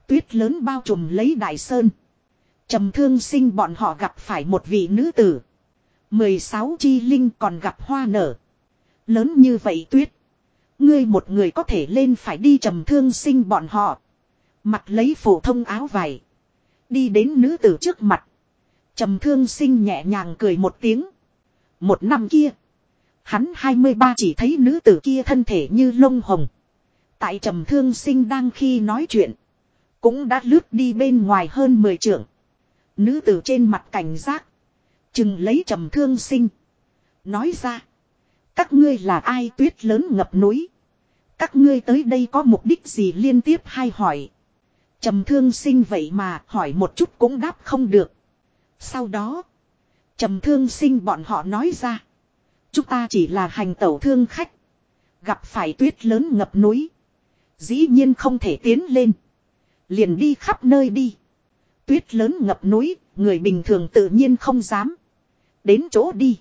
Tuyết lớn bao trùm lấy đại sơn. Trầm thương sinh bọn họ gặp phải một vị nữ tử. 16 chi linh còn gặp hoa nở. Lớn như vậy tuyết. Ngươi một người có thể lên phải đi trầm thương sinh bọn họ. Mặt lấy phổ thông áo vải. Đi đến nữ tử trước mặt. Trầm thương sinh nhẹ nhàng cười một tiếng. Một năm kia. Hắn 23 chỉ thấy nữ tử kia thân thể như lông hồng. Tại trầm thương sinh đang khi nói chuyện. Cũng đã lướt đi bên ngoài hơn 10 trượng. Nữ tử trên mặt cảnh giác. Chừng lấy trầm thương sinh. Nói ra. Các ngươi là ai tuyết lớn ngập núi. Các ngươi tới đây có mục đích gì liên tiếp hay hỏi. Trầm thương sinh vậy mà hỏi một chút cũng đáp không được. Sau đó. Trầm thương sinh bọn họ nói ra. Chúng ta chỉ là hành tẩu thương khách. Gặp phải tuyết lớn ngập núi. Dĩ nhiên không thể tiến lên. Liền đi khắp nơi đi. Tuyết lớn ngập núi, người bình thường tự nhiên không dám. Đến chỗ đi.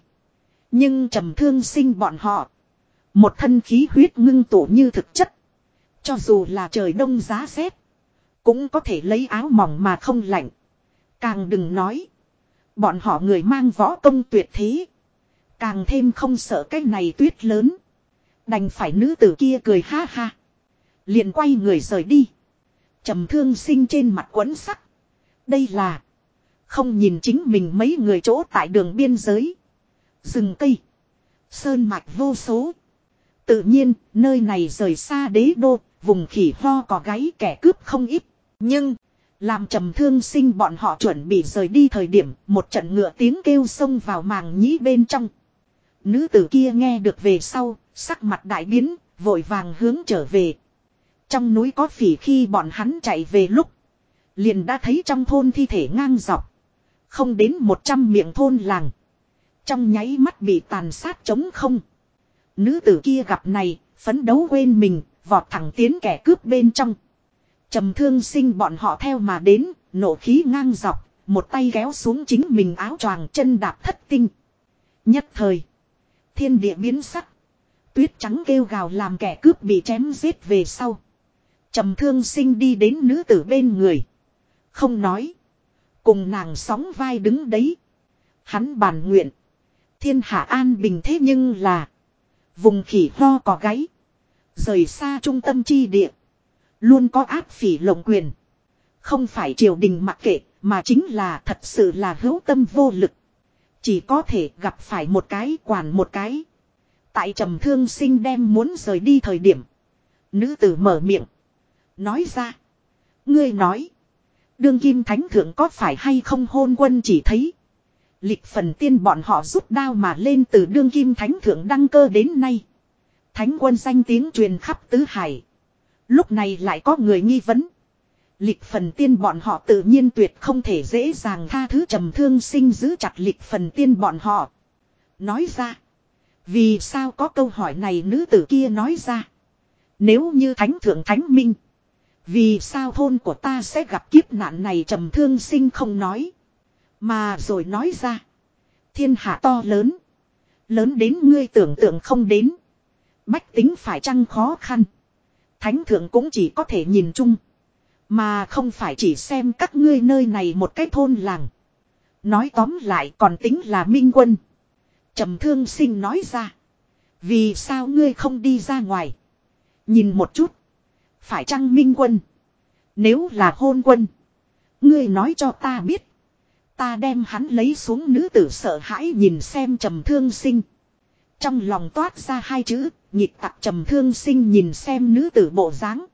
Nhưng trầm thương sinh bọn họ. Một thân khí huyết ngưng tụ như thực chất. Cho dù là trời đông giá rét. Cũng có thể lấy áo mỏng mà không lạnh. Càng đừng nói. Bọn họ người mang võ công tuyệt thế. Càng thêm không sợ cái này tuyết lớn. Đành phải nữ tử kia cười ha ha. Liền quay người rời đi. trầm thương sinh trên mặt quấn sắc. Đây là. Không nhìn chính mình mấy người chỗ tại đường biên giới. Rừng cây. Sơn mạch vô số. Tự nhiên, nơi này rời xa đế đô, vùng khỉ ho có gáy kẻ cướp không ít. Nhưng, làm trầm thương sinh bọn họ chuẩn bị rời đi thời điểm, một trận ngựa tiếng kêu xông vào màng nhĩ bên trong. Nữ tử kia nghe được về sau, sắc mặt đại biến, vội vàng hướng trở về. Trong núi có phỉ khi bọn hắn chạy về lúc. Liền đã thấy trong thôn thi thể ngang dọc. Không đến một trăm miệng thôn làng. Trong nháy mắt bị tàn sát chống không. Nữ tử kia gặp này, phấn đấu quên mình, vọt thẳng tiến kẻ cướp bên trong. trầm thương sinh bọn họ theo mà đến, nổ khí ngang dọc, một tay kéo xuống chính mình áo choàng chân đạp thất tinh. Nhất thời, thiên địa biến sắc. Tuyết trắng kêu gào làm kẻ cướp bị chém giết về sau. trầm thương sinh đi đến nữ tử bên người. Không nói. Cùng nàng sóng vai đứng đấy. Hắn bàn nguyện. Thiên hạ an bình thế nhưng là. Vùng khỉ ho có gáy. Rời xa trung tâm chi địa. Luôn có áp phỉ lộng quyền. Không phải triều đình mặc kệ. Mà chính là thật sự là hữu tâm vô lực. Chỉ có thể gặp phải một cái quản một cái. Tại trầm thương sinh đem muốn rời đi thời điểm. Nữ tử mở miệng. Nói ra. Ngươi nói. Đương kim thánh thượng có phải hay không hôn quân chỉ thấy. Lịch phần tiên bọn họ rút đao mà lên từ đương kim thánh thượng đăng cơ đến nay. Thánh quân danh tiếng truyền khắp tứ hải. Lúc này lại có người nghi vấn. Lịch phần tiên bọn họ tự nhiên tuyệt không thể dễ dàng tha thứ trầm thương sinh giữ chặt lịch phần tiên bọn họ. Nói ra. Vì sao có câu hỏi này nữ tử kia nói ra. Nếu như thánh thượng thánh minh. Vì sao thôn của ta sẽ gặp kiếp nạn này trầm thương sinh không nói. Mà rồi nói ra. Thiên hạ to lớn. Lớn đến ngươi tưởng tượng không đến. Bách tính phải chăng khó khăn. Thánh thượng cũng chỉ có thể nhìn chung. Mà không phải chỉ xem các ngươi nơi này một cái thôn làng. Nói tóm lại còn tính là minh quân. trầm thương sinh nói ra. Vì sao ngươi không đi ra ngoài. Nhìn một chút. Phải chăng minh quân? Nếu là hôn quân. Ngươi nói cho ta biết. Ta đem hắn lấy xuống nữ tử sợ hãi nhìn xem trầm thương sinh. Trong lòng toát ra hai chữ, nhịp tặc trầm thương sinh nhìn xem nữ tử bộ dáng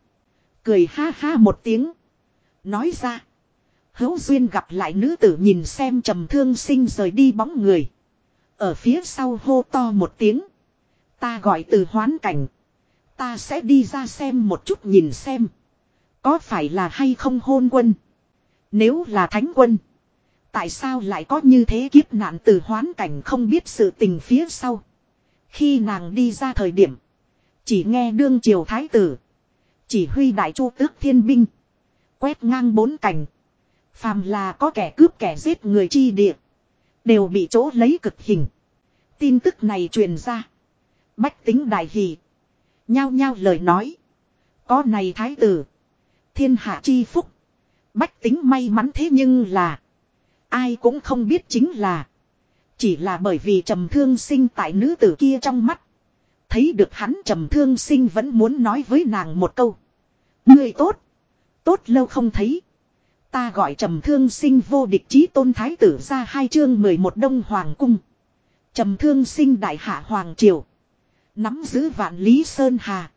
Cười ha ha một tiếng. Nói ra. Hữu duyên gặp lại nữ tử nhìn xem trầm thương sinh rời đi bóng người. Ở phía sau hô to một tiếng. Ta gọi từ hoán cảnh. Ta sẽ đi ra xem một chút nhìn xem. Có phải là hay không hôn quân? Nếu là thánh quân. Tại sao lại có như thế kiếp nạn từ hoán cảnh không biết sự tình phía sau. Khi nàng đi ra thời điểm. Chỉ nghe đương triều thái tử. Chỉ huy đại chu tước thiên binh. Quét ngang bốn cảnh. Phàm là có kẻ cướp kẻ giết người chi địa. Đều bị chỗ lấy cực hình. Tin tức này truyền ra. Bách tính đại hỷ. Nhao nhao lời nói. Có này thái tử. Thiên hạ chi phúc. Bách tính may mắn thế nhưng là. Ai cũng không biết chính là. Chỉ là bởi vì trầm thương sinh tại nữ tử kia trong mắt. Thấy được hắn trầm thương sinh vẫn muốn nói với nàng một câu. Người tốt. Tốt lâu không thấy. Ta gọi trầm thương sinh vô địch chí tôn thái tử ra hai chương 11 đông hoàng cung. Trầm thương sinh đại hạ hoàng triều. Nắm giữ vạn lý sơn hà.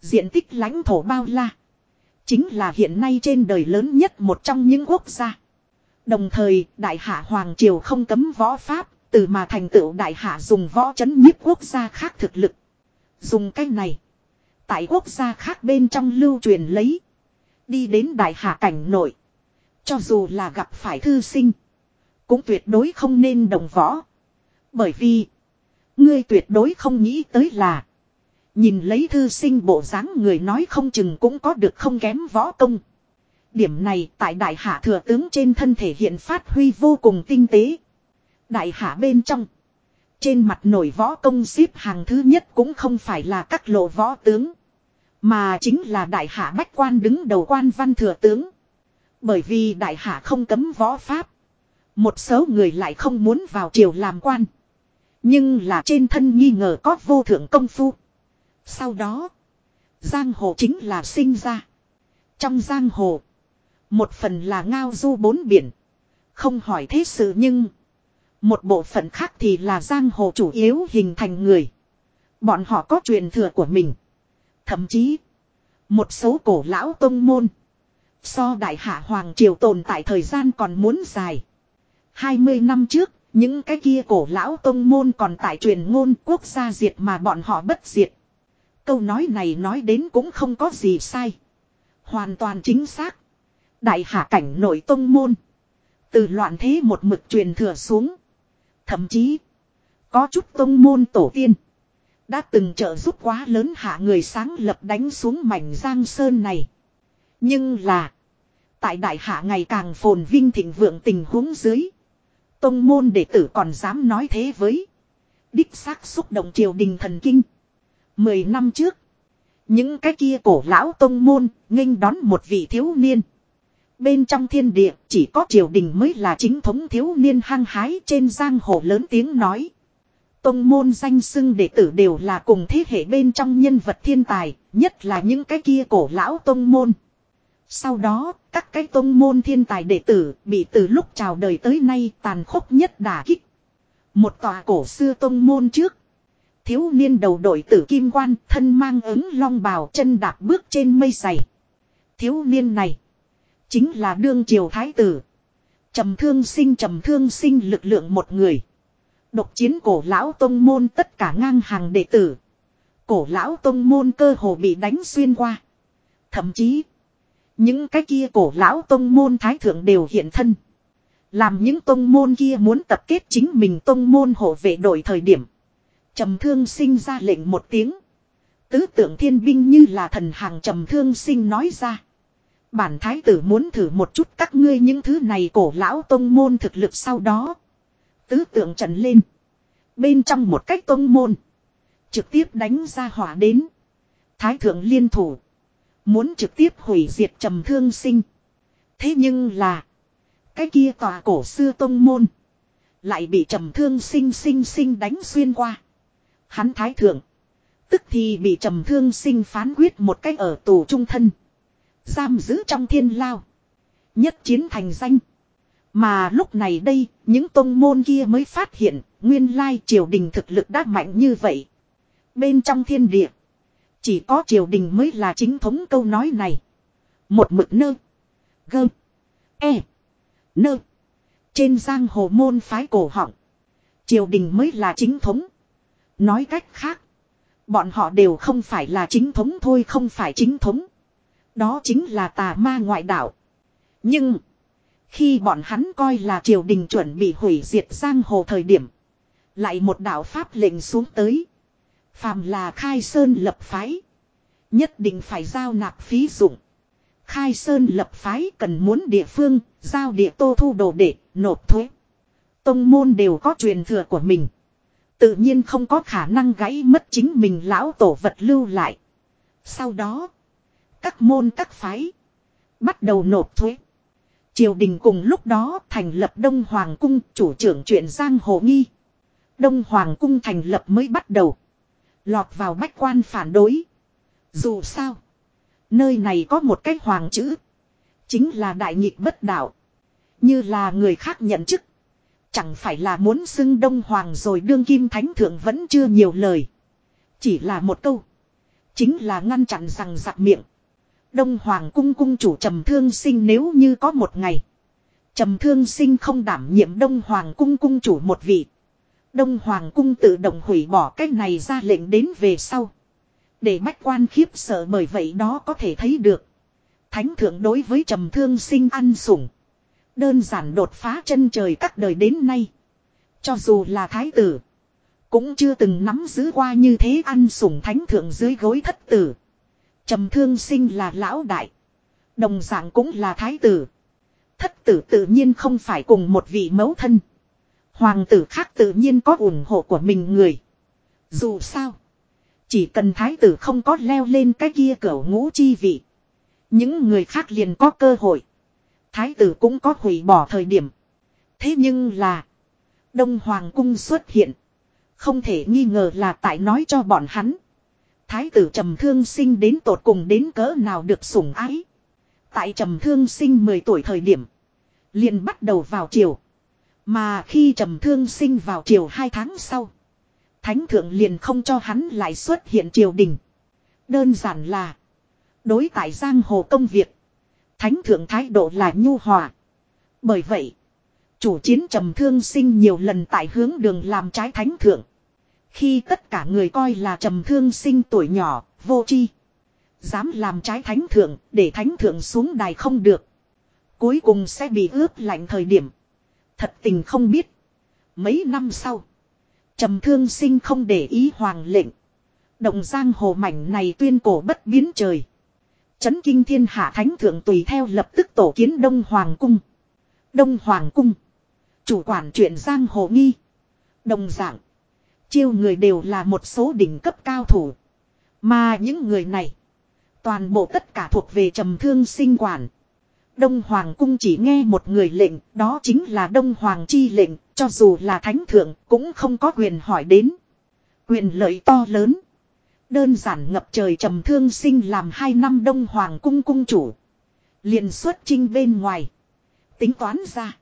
Diện tích lãnh thổ bao la. Chính là hiện nay trên đời lớn nhất một trong những quốc gia. Đồng thời, đại hạ hoàng triều không cấm võ pháp. Từ mà thành tựu đại hạ dùng võ chấn nhiếp quốc gia khác thực lực. Dùng cách này. Tại quốc gia khác bên trong lưu truyền lấy. Đi đến đại hạ cảnh nội. Cho dù là gặp phải thư sinh. Cũng tuyệt đối không nên đồng võ. Bởi vì. Ngươi tuyệt đối không nghĩ tới là. Nhìn lấy thư sinh bộ dáng người nói không chừng cũng có được không kém võ công. Điểm này tại đại hạ thừa tướng trên thân thể hiện phát huy vô cùng tinh tế. Đại hạ bên trong. Trên mặt nổi võ công xếp hàng thứ nhất cũng không phải là các lộ võ tướng. Mà chính là đại hạ bách quan đứng đầu quan văn thừa tướng. Bởi vì đại hạ không cấm võ pháp. Một số người lại không muốn vào triều làm quan. Nhưng là trên thân nghi ngờ có vô thượng công phu. Sau đó. Giang hồ chính là sinh ra. Trong giang hồ. Một phần là ngao du bốn biển. Không hỏi thế sự nhưng. Một bộ phận khác thì là giang hồ chủ yếu hình thành người. Bọn họ có truyền thừa của mình. Thậm chí. Một số cổ lão tông môn. So đại hạ hoàng triều tồn tại thời gian còn muốn dài. 20 năm trước, những cái kia cổ lão tông môn còn tại truyền ngôn quốc gia diệt mà bọn họ bất diệt. Câu nói này nói đến cũng không có gì sai. Hoàn toàn chính xác. Đại hạ cảnh nội tông môn. Từ loạn thế một mực truyền thừa xuống. Thậm chí. Có chút tông môn tổ tiên. Đã từng trợ giúp quá lớn hạ người sáng lập đánh xuống mảnh giang sơn này. Nhưng là. Tại đại hạ ngày càng phồn vinh thịnh vượng tình huống dưới. Tông môn đệ tử còn dám nói thế với. Đích xác xúc động triều đình thần kinh. Mười năm trước. Những cái kia cổ lão tông môn nghênh đón một vị thiếu niên. Bên trong thiên địa chỉ có triều đình mới là chính thống thiếu niên hăng hái trên giang hồ lớn tiếng nói. Tông môn danh xưng đệ tử đều là cùng thế hệ bên trong nhân vật thiên tài, nhất là những cái kia cổ lão tông môn. Sau đó, các cái tông môn thiên tài đệ tử bị từ lúc chào đời tới nay tàn khốc nhất đả kích. Một tòa cổ xưa tông môn trước. Thiếu niên đầu đội tử kim quan thân mang ứng long bào chân đạp bước trên mây dày. Thiếu niên này. Chính là đương triều thái tử. trầm thương sinh, trầm thương sinh lực lượng một người. Độc chiến cổ lão tông môn tất cả ngang hàng đệ tử. Cổ lão tông môn cơ hồ bị đánh xuyên qua. Thậm chí. Những cái kia cổ lão tông môn thái thượng đều hiện thân. Làm những tông môn kia muốn tập kết chính mình tông môn hộ vệ đội thời điểm. Trầm thương sinh ra lệnh một tiếng. Tứ tượng thiên binh như là thần hàng trầm thương sinh nói ra. Bản thái tử muốn thử một chút các ngươi những thứ này cổ lão tông môn thực lực sau đó. Tứ tượng trần lên. Bên trong một cách tông môn. Trực tiếp đánh ra hỏa đến. Thái thượng liên thủ. Muốn trực tiếp hủy diệt trầm thương sinh. Thế nhưng là. Cái kia tòa cổ xưa tông môn. Lại bị trầm thương sinh sinh sinh đánh xuyên qua. Hắn thái thượng. Tức thì bị trầm thương sinh phán quyết một cách ở tù trung thân. Giam giữ trong thiên lao. Nhất chiến thành danh. Mà lúc này đây, những tôn môn kia mới phát hiện, nguyên lai triều đình thực lực đã mạnh như vậy. Bên trong thiên địa, chỉ có triều đình mới là chính thống câu nói này. Một mực nơ, gơ, e, nơ. Trên giang hồ môn phái cổ họng, triều đình mới là chính thống. Nói cách khác, bọn họ đều không phải là chính thống thôi không phải chính thống. Đó chính là tà ma ngoại đạo. Nhưng, khi bọn hắn coi là triều đình chuẩn bị hủy diệt giang hồ thời điểm. Lại một đạo pháp lệnh xuống tới. Phàm là khai sơn lập phái. Nhất định phải giao nạp phí dụng. Khai sơn lập phái cần muốn địa phương, giao địa tô thu đồ để, nộp thuế. Tông môn đều có truyền thừa của mình. Tự nhiên không có khả năng gãy mất chính mình lão tổ vật lưu lại. Sau đó, các môn các phái bắt đầu nộp thuế. Triều đình cùng lúc đó thành lập Đông Hoàng cung, chủ trưởng chuyện giang hồ nghi. Đông Hoàng cung thành lập mới bắt đầu. Lọt vào bách quan phản đối. Dù sao. Nơi này có một cái hoàng chữ. Chính là đại nhịp bất đạo. Như là người khác nhận chức. Chẳng phải là muốn xưng Đông Hoàng rồi đương kim thánh thượng vẫn chưa nhiều lời. Chỉ là một câu. Chính là ngăn chặn rằng giặc miệng. Đông Hoàng cung cung chủ trầm thương sinh nếu như có một ngày. Trầm thương sinh không đảm nhiệm Đông Hoàng cung cung chủ một vị. Đông Hoàng cung tự động hủy bỏ cái này ra lệnh đến về sau. Để bách quan khiếp sợ bởi vậy đó có thể thấy được. Thánh thượng đối với trầm thương sinh ăn sủng. Đơn giản đột phá chân trời các đời đến nay. Cho dù là thái tử. Cũng chưa từng nắm giữ qua như thế ăn sủng thánh thượng dưới gối thất tử. Trầm thương sinh là lão đại. Đồng dạng cũng là thái tử. Thất tử tự nhiên không phải cùng một vị mẫu thân. Hoàng tử khác tự nhiên có ủng hộ của mình người. Dù sao. Chỉ cần thái tử không có leo lên cái kia cửa ngũ chi vị. Những người khác liền có cơ hội. Thái tử cũng có hủy bỏ thời điểm. Thế nhưng là. Đông Hoàng cung xuất hiện. Không thể nghi ngờ là tại nói cho bọn hắn. Thái tử trầm thương sinh đến tột cùng đến cỡ nào được sủng ái. Tại trầm thương sinh 10 tuổi thời điểm. liền bắt đầu vào triều. Mà khi trầm thương sinh vào triều 2 tháng sau. Thánh thượng liền không cho hắn lại xuất hiện triều đình. Đơn giản là. Đối tại giang hồ công việc. Thánh thượng thái độ là nhu hòa. Bởi vậy. Chủ chiến trầm thương sinh nhiều lần tại hướng đường làm trái thánh thượng. Khi tất cả người coi là trầm thương sinh tuổi nhỏ, vô chi. Dám làm trái thánh thượng, để thánh thượng xuống đài không được. Cuối cùng sẽ bị ướp lạnh thời điểm. Thật tình không biết. Mấy năm sau. Trầm thương sinh không để ý hoàng lệnh. Động giang hồ mảnh này tuyên cổ bất biến trời. Chấn kinh thiên hạ thánh thượng tùy theo lập tức tổ kiến Đông Hoàng cung. Đông Hoàng cung. Chủ quản chuyện giang hồ nghi. Đồng dạng. Chiêu người đều là một số đỉnh cấp cao thủ. Mà những người này. Toàn bộ tất cả thuộc về trầm thương sinh quản. Đông Hoàng cung chỉ nghe một người lệnh, đó chính là Đông Hoàng chi lệnh, cho dù là thánh thượng cũng không có quyền hỏi đến. Quyền lợi to lớn. Đơn giản ngập trời trầm thương sinh làm hai năm Đông Hoàng cung cung chủ. liền xuất trinh bên ngoài. Tính toán ra.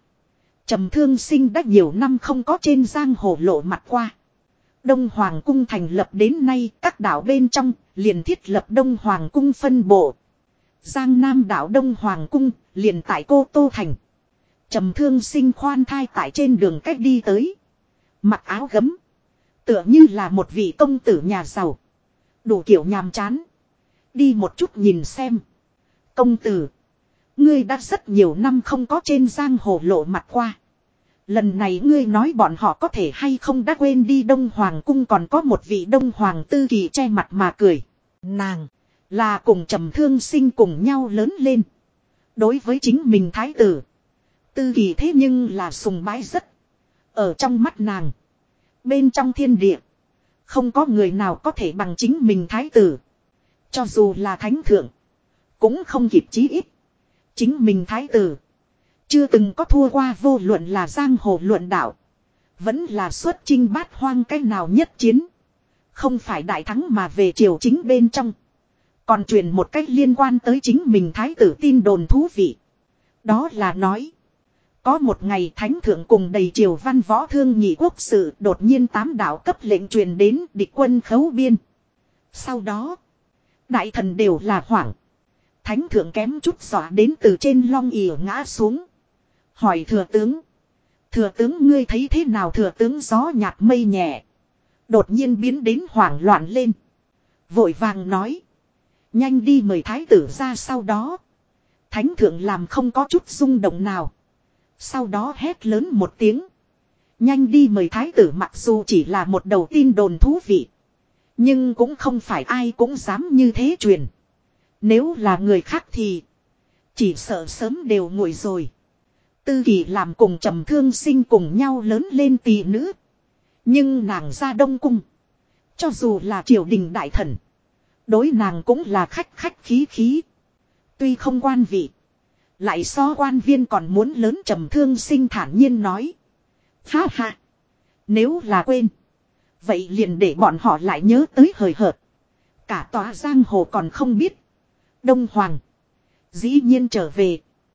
Trầm thương sinh đã nhiều năm không có trên giang hồ lộ mặt qua. Đông Hoàng cung thành lập đến nay, các đảo bên trong liền thiết lập Đông Hoàng cung phân bộ. Giang Nam đảo Đông Hoàng cung liền tại Cô Tô Thành. Trầm thương sinh khoan thai tại trên đường cách đi tới. Mặc áo gấm. Tựa như là một vị công tử nhà giàu. Đủ kiểu nhàm chán. Đi một chút nhìn xem. Công tử. Ngươi đã rất nhiều năm không có trên giang hồ lộ mặt qua. Lần này ngươi nói bọn họ có thể hay không đã quên đi Đông Hoàng cung còn có một vị Đông Hoàng tư kỳ che mặt mà cười. Nàng là cùng trầm thương sinh cùng nhau lớn lên. Đối với chính mình thái tử. Tư kỳ thế nhưng là sùng bái rất. Ở trong mắt nàng. Bên trong thiên địa. Không có người nào có thể bằng chính mình thái tử. Cho dù là thánh thượng. Cũng không kịp chí ít. Chính mình thái tử. Chưa từng có thua qua vô luận là giang hồ luận đạo. Vẫn là xuất chinh bát hoang cách nào nhất chiến. Không phải đại thắng mà về triều chính bên trong. Còn truyền một cách liên quan tới chính mình thái tử tin đồn thú vị. Đó là nói. Có một ngày thánh thượng cùng đầy triều văn võ thương nhị quốc sự đột nhiên tám đạo cấp lệnh truyền đến địch quân khấu biên. Sau đó, đại thần đều là hoảng. Thánh thượng kém chút dọa đến từ trên long ỉa ngã xuống. Hỏi thừa tướng. Thừa tướng ngươi thấy thế nào thừa tướng gió nhạt mây nhẹ. Đột nhiên biến đến hoảng loạn lên. Vội vàng nói. Nhanh đi mời thái tử ra sau đó. Thánh thượng làm không có chút rung động nào. Sau đó hét lớn một tiếng. Nhanh đi mời thái tử mặc dù chỉ là một đầu tin đồn thú vị. Nhưng cũng không phải ai cũng dám như thế truyền. Nếu là người khác thì. Chỉ sợ sớm đều nguội rồi. Tư kỳ làm cùng trầm thương sinh cùng nhau lớn lên tỷ nữ. Nhưng nàng ra đông cung. Cho dù là triều đình đại thần. Đối nàng cũng là khách khách khí khí. Tuy không quan vị. Lại so quan viên còn muốn lớn trầm thương sinh thản nhiên nói. Ha ha. Nếu là quên. Vậy liền để bọn họ lại nhớ tới hời hợt. Cả tòa giang hồ còn không biết. Đông Hoàng. Dĩ nhiên trở về.